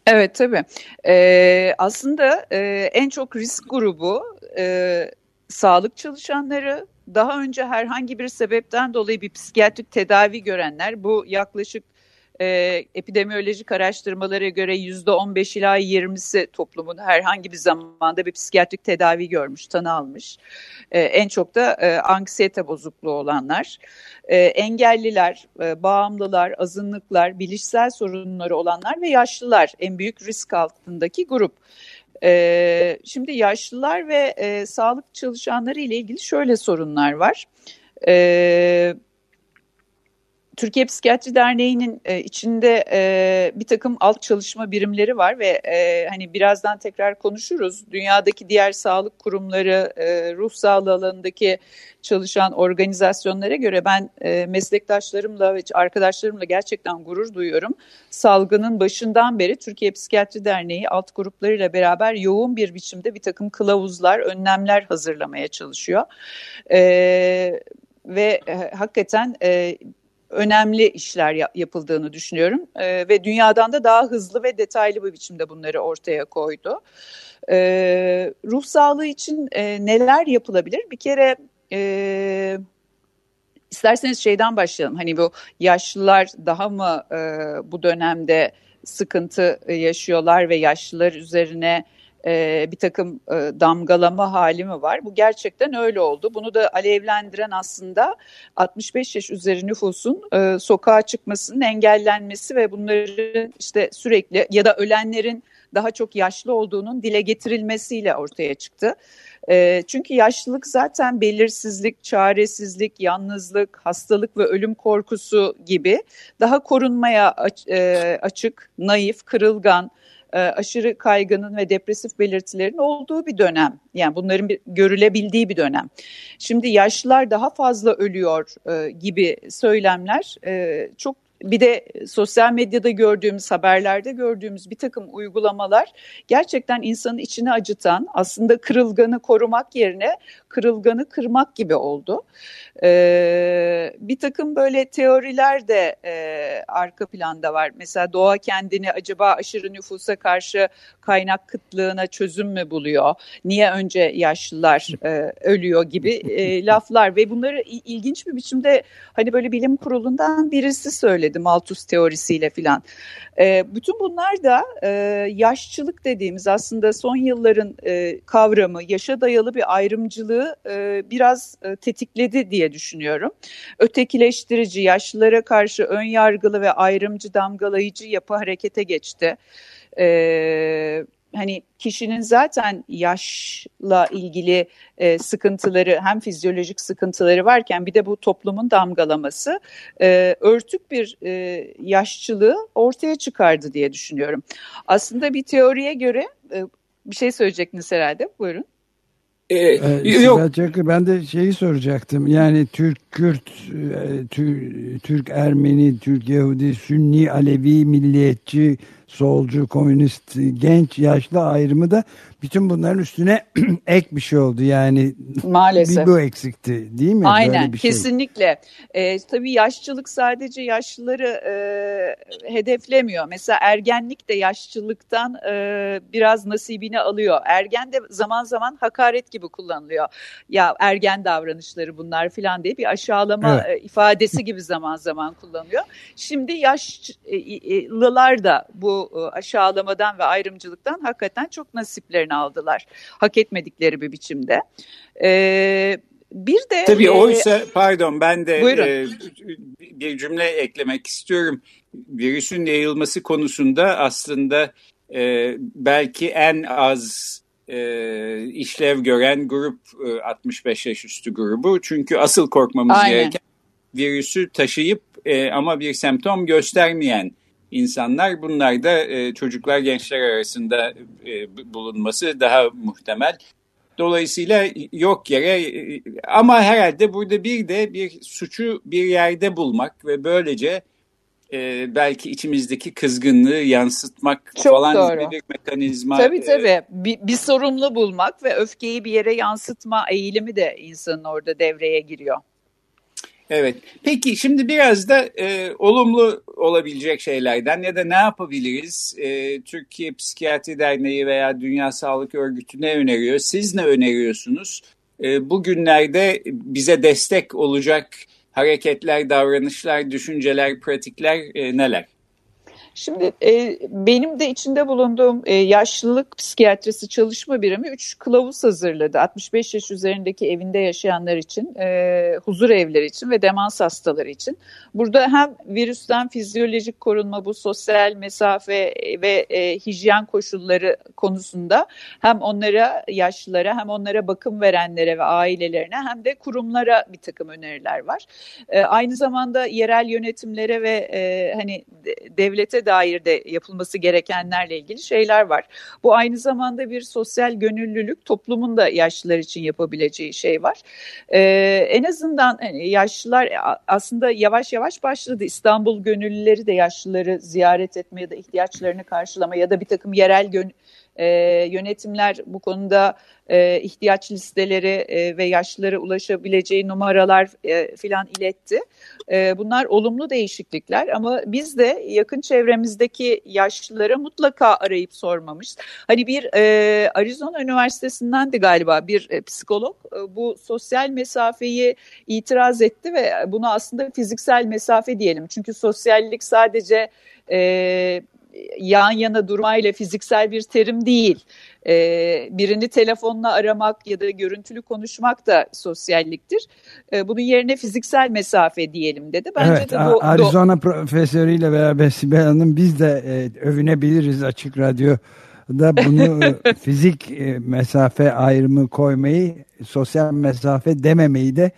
Evet tabii. Ee, aslında e, en çok risk grubu e, sağlık çalışanları, daha önce herhangi bir sebepten dolayı bir psikiyatrik tedavi görenler, bu yaklaşık e, epidemiyolojik araştırmalara göre yüzde 15 ila 20'si toplumun herhangi bir zamanda bir psikiyatrik tedavi görmüş, tanı almış. E, en çok da e, anksiyete bozukluğu olanlar, e, engelliler, e, bağımlılar, azınlıklar, bilişsel sorunları olanlar ve yaşlılar en büyük risk altındaki grup. Ee, şimdi yaşlılar ve e, sağlık çalışanları ile ilgili şöyle sorunlar var. Ee, Türkiye Psikiyatri Derneği'nin e, içinde e, bir takım alt çalışma birimleri var ve e, hani birazdan tekrar konuşuruz. Dünyadaki diğer sağlık kurumları, e, ruh sağlığı alanındaki çalışan organizasyonlara göre ben e, meslektaşlarımla ve arkadaşlarımla gerçekten gurur duyuyorum. Salgının başından beri Türkiye Psikiyatri Derneği alt gruplarıyla beraber yoğun bir biçimde bir takım kılavuzlar, önlemler hazırlamaya çalışıyor. E, ve e, hakikaten e, önemli işler yapıldığını düşünüyorum e, ve dünyadan da daha hızlı ve detaylı bir biçimde bunları ortaya koydu. E, ruh sağlığı için e, neler yapılabilir? Bir kere e, isterseniz şeyden başlayalım. Hani bu yaşlılar daha mı e, bu dönemde sıkıntı yaşıyorlar ve yaşlılar üzerine e, bir takım e, damgalama hali mi var? Bu gerçekten öyle oldu. Bunu da alevlendiren aslında 65 yaş üzeri nüfusun e, sokağa çıkmasının engellenmesi ve bunların işte sürekli ya da ölenlerin daha çok yaşlı olduğunun dile getirilmesiyle ortaya çıktı. E, çünkü yaşlılık zaten belirsizlik, çaresizlik, yalnızlık, hastalık ve ölüm korkusu gibi daha korunmaya e, açık, naif, kırılgan, e, aşırı kaygının ve depresif belirtilerin olduğu bir dönem. Yani bunların bir, görülebildiği bir dönem. Şimdi yaşlılar daha fazla ölüyor e, gibi söylemler e, çok bir de sosyal medyada gördüğümüz, haberlerde gördüğümüz bir takım uygulamalar gerçekten insanın içini acıtan, aslında kırılganı korumak yerine kırılganı kırmak gibi oldu. Ee, bir takım böyle teoriler de e, arka planda var. Mesela doğa kendini acaba aşırı nüfusa karşı kaynak kıtlığına çözüm mü buluyor? Niye önce yaşlılar e, ölüyor gibi e, laflar ve bunları ilginç bir biçimde hani böyle bilim kurulundan birisi söyledi Malthus teorisiyle filan. E, bütün bunlar da e, yaşçılık dediğimiz aslında son yılların e, kavramı, yaşa dayalı bir ayrımcılığı e, biraz e, tetikledi diye düşünüyorum. Ötekileştirici, yaşlılara karşı ön yargılı ve ayrımcı damgalayıcı yapı harekete geçti. Evet hani kişinin zaten yaşla ilgili e, sıkıntıları hem fizyolojik sıkıntıları varken bir de bu toplumun damgalaması e, örtük bir e, yaşçılığı ortaya çıkardı diye düşünüyorum. Aslında bir teoriye göre e, bir şey söyleyecektiniz herhalde buyurun. Ee, yok. Çakır, ben de şeyi soracaktım. Yani Türk, Kürt, e, Türk, Ermeni, Türk Yahudi, Sünni, Alevi, milliyetçi, solcu, komünist, genç, yaşlı ayrımı da bütün bunların üstüne ek bir şey oldu. Yani maalesef bir bu eksikti değil mi? Aynen Böyle bir şey. kesinlikle. Ee, tabii yaşlılık sadece yaşlıları e, hedeflemiyor. Mesela ergenlik de yaşlılıktan e, biraz nasibini alıyor. Ergen de zaman zaman hakaret gibi kullanılıyor. Ya ergen davranışları bunlar filan diye bir aşağılama evet. e, ifadesi gibi zaman zaman kullanılıyor. Şimdi yaşlılar da bu e, aşağılamadan ve ayrımcılıktan hakikaten çok nasiplerini aldılar. Hak etmedikleri bir biçimde. Ee, bir de tabii e, oysa pardon ben de e, bir cümle eklemek istiyorum. Virüsün yayılması konusunda aslında e, belki en az e, işlev gören grup e, 65 yaş üstü grubu. Çünkü asıl korkmamız Aynen. gereken virüsü taşıyıp e, ama bir semptom göstermeyen insanlar. Bunlar da e, çocuklar gençler arasında e, bulunması daha muhtemel. Dolayısıyla yok yere e, ama herhalde burada bir de bir suçu bir yerde bulmak ve böylece e, belki içimizdeki kızgınlığı yansıtmak Çok falan doğru. bir mekanizma. Tabii e, tabii bir, bir sorumlu bulmak ve öfkeyi bir yere yansıtma eğilimi de insanın orada devreye giriyor. Evet. Peki şimdi biraz da e, olumlu olabilecek şeylerden ya da ne yapabiliriz? E, Türkiye Psikiyatri Derneği veya Dünya Sağlık Örgütü ne öneriyor? Siz ne öneriyorsunuz? e, bugünlerde bize destek olacak hareketler, davranışlar, düşünceler, pratikler e, neler? Şimdi e, benim de içinde bulunduğum e, yaşlılık psikiyatrisi çalışma birimi 3 kılavuz hazırladı. 65 yaş üzerindeki evinde yaşayanlar için, e, huzur evleri için ve demans hastaları için. Burada hem virüsten fizyolojik korunma, bu sosyal mesafe ve e, hijyen koşulları konusunda hem onlara, yaşlılara hem onlara bakım verenlere ve ailelerine hem de kurumlara bir takım öneriler var. E, aynı zamanda yerel yönetimlere ve e, hani devlete dair de yapılması gerekenlerle ilgili şeyler var. Bu aynı zamanda bir sosyal gönüllülük toplumun da yaşlılar için yapabileceği şey var. Ee, en azından hani yaşlılar aslında yavaş yavaş başladı. İstanbul gönüllüleri de yaşlıları ziyaret etme ya da ihtiyaçlarını karşılama ya da bir takım yerel gönüllü e, yönetimler bu konuda e, ihtiyaç listeleri e, ve yaşlılara ulaşabileceği numaralar e, filan iletti. E, bunlar olumlu değişiklikler ama biz de yakın çevremizdeki yaşlılara mutlaka arayıp sormamış. Hani bir e, Arizona Üniversitesi'nden de galiba bir e, psikolog e, bu sosyal mesafeyi itiraz etti ve bunu aslında fiziksel mesafe diyelim. Çünkü sosyallik sadece e, yan yana durmayla fiziksel bir terim değil. Ee, birini telefonla aramak ya da görüntülü konuşmak da sosyalliktir. Ee, bunun yerine fiziksel mesafe diyelim dedi. Bence evet, de bu, Arizona do- profesörüyle beraber Sibel Hanım biz de e, övünebiliriz açık radyo da bunu e, fizik e, mesafe ayrımı koymayı sosyal mesafe dememeyi de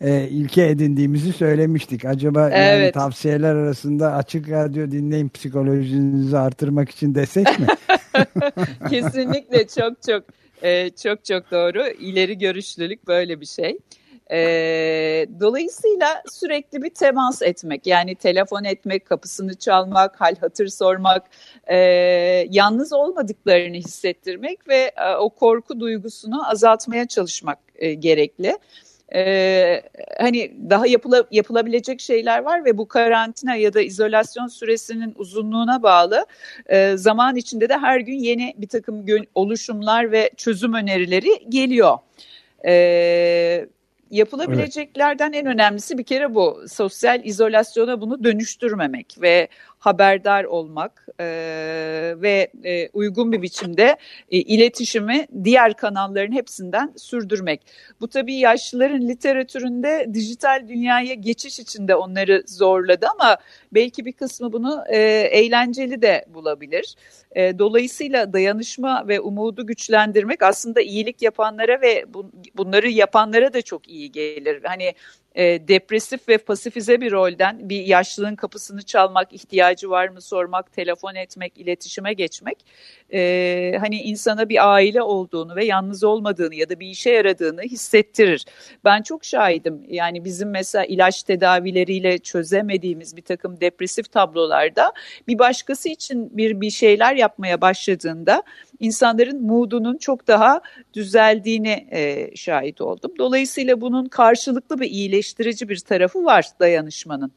e, ilke edindiğimizi söylemiştik. Acaba evet. yani tavsiyeler arasında açık radyo dinleyin psikolojinizi artırmak için desek mi? Kesinlikle çok çok e, çok çok doğru. İleri görüşlülük böyle bir şey. E, dolayısıyla sürekli bir temas etmek yani telefon etmek, kapısını çalmak, hal hatır sormak, e, yalnız olmadıklarını hissettirmek ve e, o korku duygusunu azaltmaya çalışmak e, gerekli e, hani daha yapıla, yapılabilecek şeyler var ve bu karantina ya da izolasyon süresinin uzunluğuna bağlı e, zaman içinde de her gün yeni bir takım oluşumlar ve çözüm önerileri geliyor. E, yapılabileceklerden evet. en önemlisi bir kere bu sosyal izolasyona bunu dönüştürmemek ve haberdar olmak e, ve e, uygun bir biçimde e, iletişimi diğer kanalların hepsinden sürdürmek. Bu tabii yaşlıların literatüründe dijital dünyaya geçiş içinde onları zorladı ama belki bir kısmı bunu e, eğlenceli de bulabilir. E, dolayısıyla dayanışma ve umudu güçlendirmek aslında iyilik yapanlara ve bu, bunları yapanlara da çok iyi gelir. Hani e, depresif ve pasifize bir rolden bir yaşlının kapısını çalmak, ihtiyacı var mı sormak, telefon etmek, iletişime geçmek e, hani insana bir aile olduğunu ve yalnız olmadığını ya da bir işe yaradığını hissettirir. Ben çok şahidim yani bizim mesela ilaç tedavileriyle çözemediğimiz bir takım depresif tablolarda bir başkası için bir bir şeyler yapmaya başladığında insanların moodunun çok daha düzeldiğini e, şahit oldum. Dolayısıyla bunun karşılıklı ve iyileştirici bir tarafı var dayanışmanın.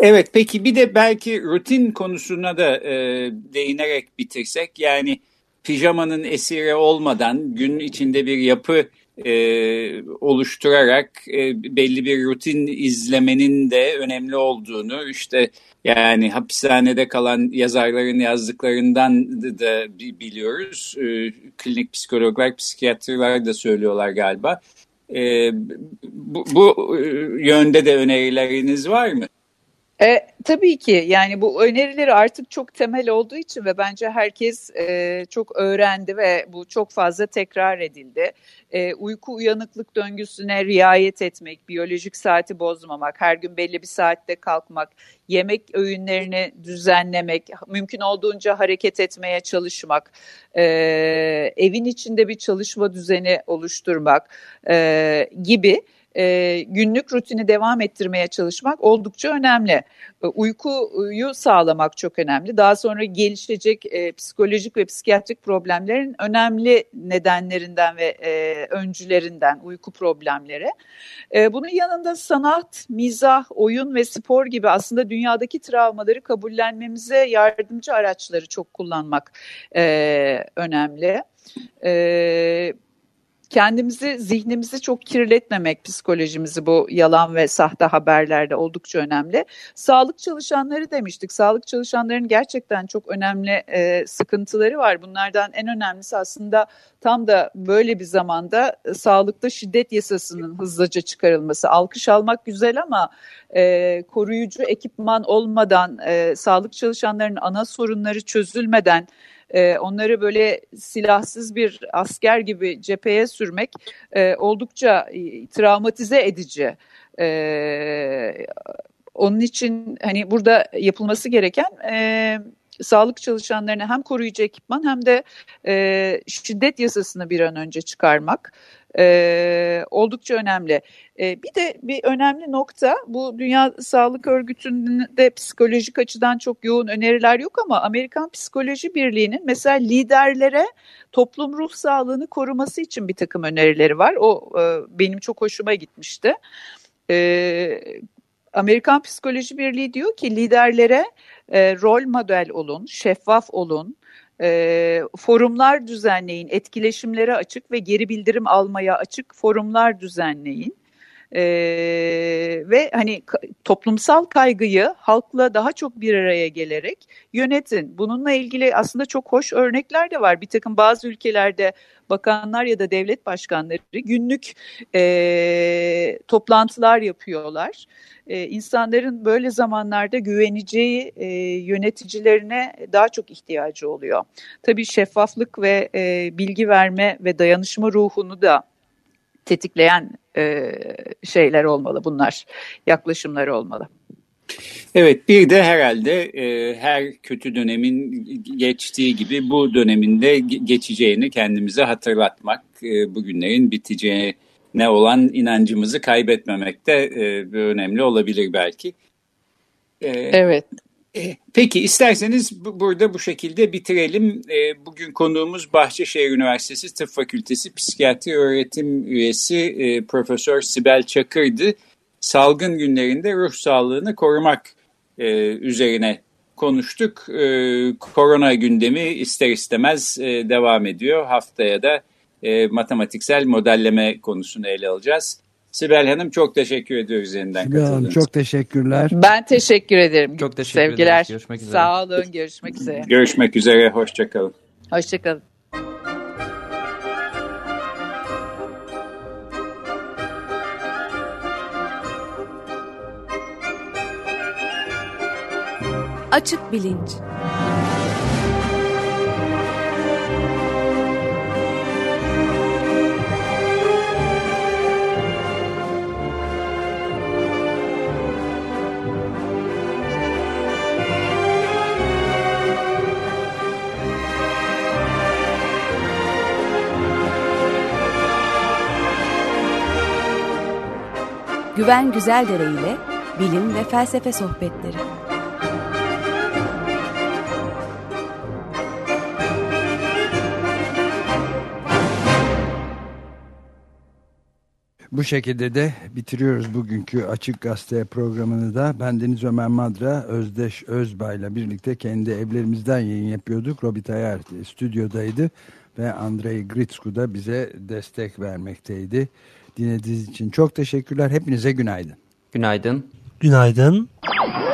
Evet peki bir de belki rutin konusuna da e, değinerek bitirsek yani pijamanın esiri olmadan gün içinde bir yapı e, oluşturarak e, belli bir rutin izlemenin de önemli olduğunu işte yani hapishanede kalan yazarların yazdıklarından da biliyoruz. E, klinik psikologlar, psikiyatrlar da söylüyorlar galiba. E, bu, bu e, yönde de önerileriniz var mı? E, tabii ki yani bu önerileri artık çok temel olduğu için ve bence herkes e, çok öğrendi ve bu çok fazla tekrar edildi. E, uyku uyanıklık döngüsüne riayet etmek, biyolojik saati bozmamak, her gün belli bir saatte kalkmak, yemek öğünlerini düzenlemek, mümkün olduğunca hareket etmeye çalışmak, e, evin içinde bir çalışma düzeni oluşturmak e, gibi e, günlük rutini devam ettirmeye çalışmak oldukça önemli. E, uykuyu sağlamak çok önemli. Daha sonra gelişecek e, psikolojik ve psikiyatrik problemlerin önemli nedenlerinden ve e, öncülerinden uyku problemleri. E, bunun yanında sanat, mizah, oyun ve spor gibi aslında dünyadaki travmaları kabullenmemize yardımcı araçları çok kullanmak e, önemli. Evet kendimizi, zihnimizi çok kirletmemek, psikolojimizi bu yalan ve sahte haberlerde oldukça önemli. Sağlık çalışanları demiştik. Sağlık çalışanlarının gerçekten çok önemli e, sıkıntıları var. Bunlardan en önemlisi aslında tam da böyle bir zamanda e, sağlıkta şiddet yasasının hızlıca çıkarılması. Alkış almak güzel ama e, koruyucu ekipman olmadan, e, sağlık çalışanlarının ana sorunları çözülmeden, e, onları böyle silahsız bir asker gibi cepheye sürmek e, oldukça e, travmatize edici. E, onun için hani burada yapılması gereken e, sağlık çalışanlarına hem koruyucu ekipman hem de e, şiddet yasasını bir an önce çıkarmak e, oldukça önemli. E, bir de bir önemli nokta bu Dünya Sağlık Örgütü'nde psikolojik açıdan çok yoğun öneriler yok ama Amerikan Psikoloji Birliği'nin mesela liderlere toplum ruh sağlığını koruması için bir takım önerileri var. O e, benim çok hoşuma gitmişti. E, Amerikan Psikoloji Birliği diyor ki liderlere e, rol model olun, şeffaf olun, e, forumlar düzenleyin, etkileşimlere açık ve geri bildirim almaya açık forumlar düzenleyin. Ee, ve hani toplumsal kaygıyı halkla daha çok bir araya gelerek yönetin. Bununla ilgili aslında çok hoş örnekler de var. Bir takım bazı ülkelerde bakanlar ya da devlet başkanları günlük e, toplantılar yapıyorlar. E, insanların böyle zamanlarda güveneceği e, yöneticilerine daha çok ihtiyacı oluyor. Tabii şeffaflık ve e, bilgi verme ve dayanışma ruhunu da tetikleyen e, şeyler olmalı bunlar, yaklaşımlar olmalı. Evet bir de herhalde e, her kötü dönemin geçtiği gibi bu döneminde geçeceğini kendimize hatırlatmak, e, bugünlerin biteceğine olan inancımızı kaybetmemek de e, önemli olabilir belki. E, evet. E, peki isterseniz bu, burada bu şekilde bitirelim. E, bugün konuğumuz Bahçeşehir Üniversitesi Tıp Fakültesi Psikiyatri Öğretim Üyesi e, Profesör Sibel Çakır'dı. Salgın günlerinde ruh sağlığını korumak üzerine konuştuk. Korona gündemi ister istemez devam ediyor. Haftaya da matematiksel modelleme konusunu ele alacağız. Sibel Hanım çok teşekkür ediyoruz yeniden Sibel Hanım çok teşekkürler. Ben teşekkür ederim. Çok teşekkür Sevgiler. ederiz. Görüşmek üzere. Sağ olun. Görüşmek üzere. Görüşmek üzere. Hoşçakalın. Hoşçakalın. Açık Bilinç Güven Güzeldere ile bilim ve felsefe sohbetleri. Bu şekilde de bitiriyoruz bugünkü Açık Gazete programını da. Ben Deniz Ömer Madra, Özdeş Özbay'la birlikte kendi evlerimizden yayın yapıyorduk. Robit Ayar stüdyodaydı ve Andrei Gritsku da bize destek vermekteydi dinlediğiniz için çok teşekkürler. Hepinize günaydın. Günaydın. Günaydın. günaydın.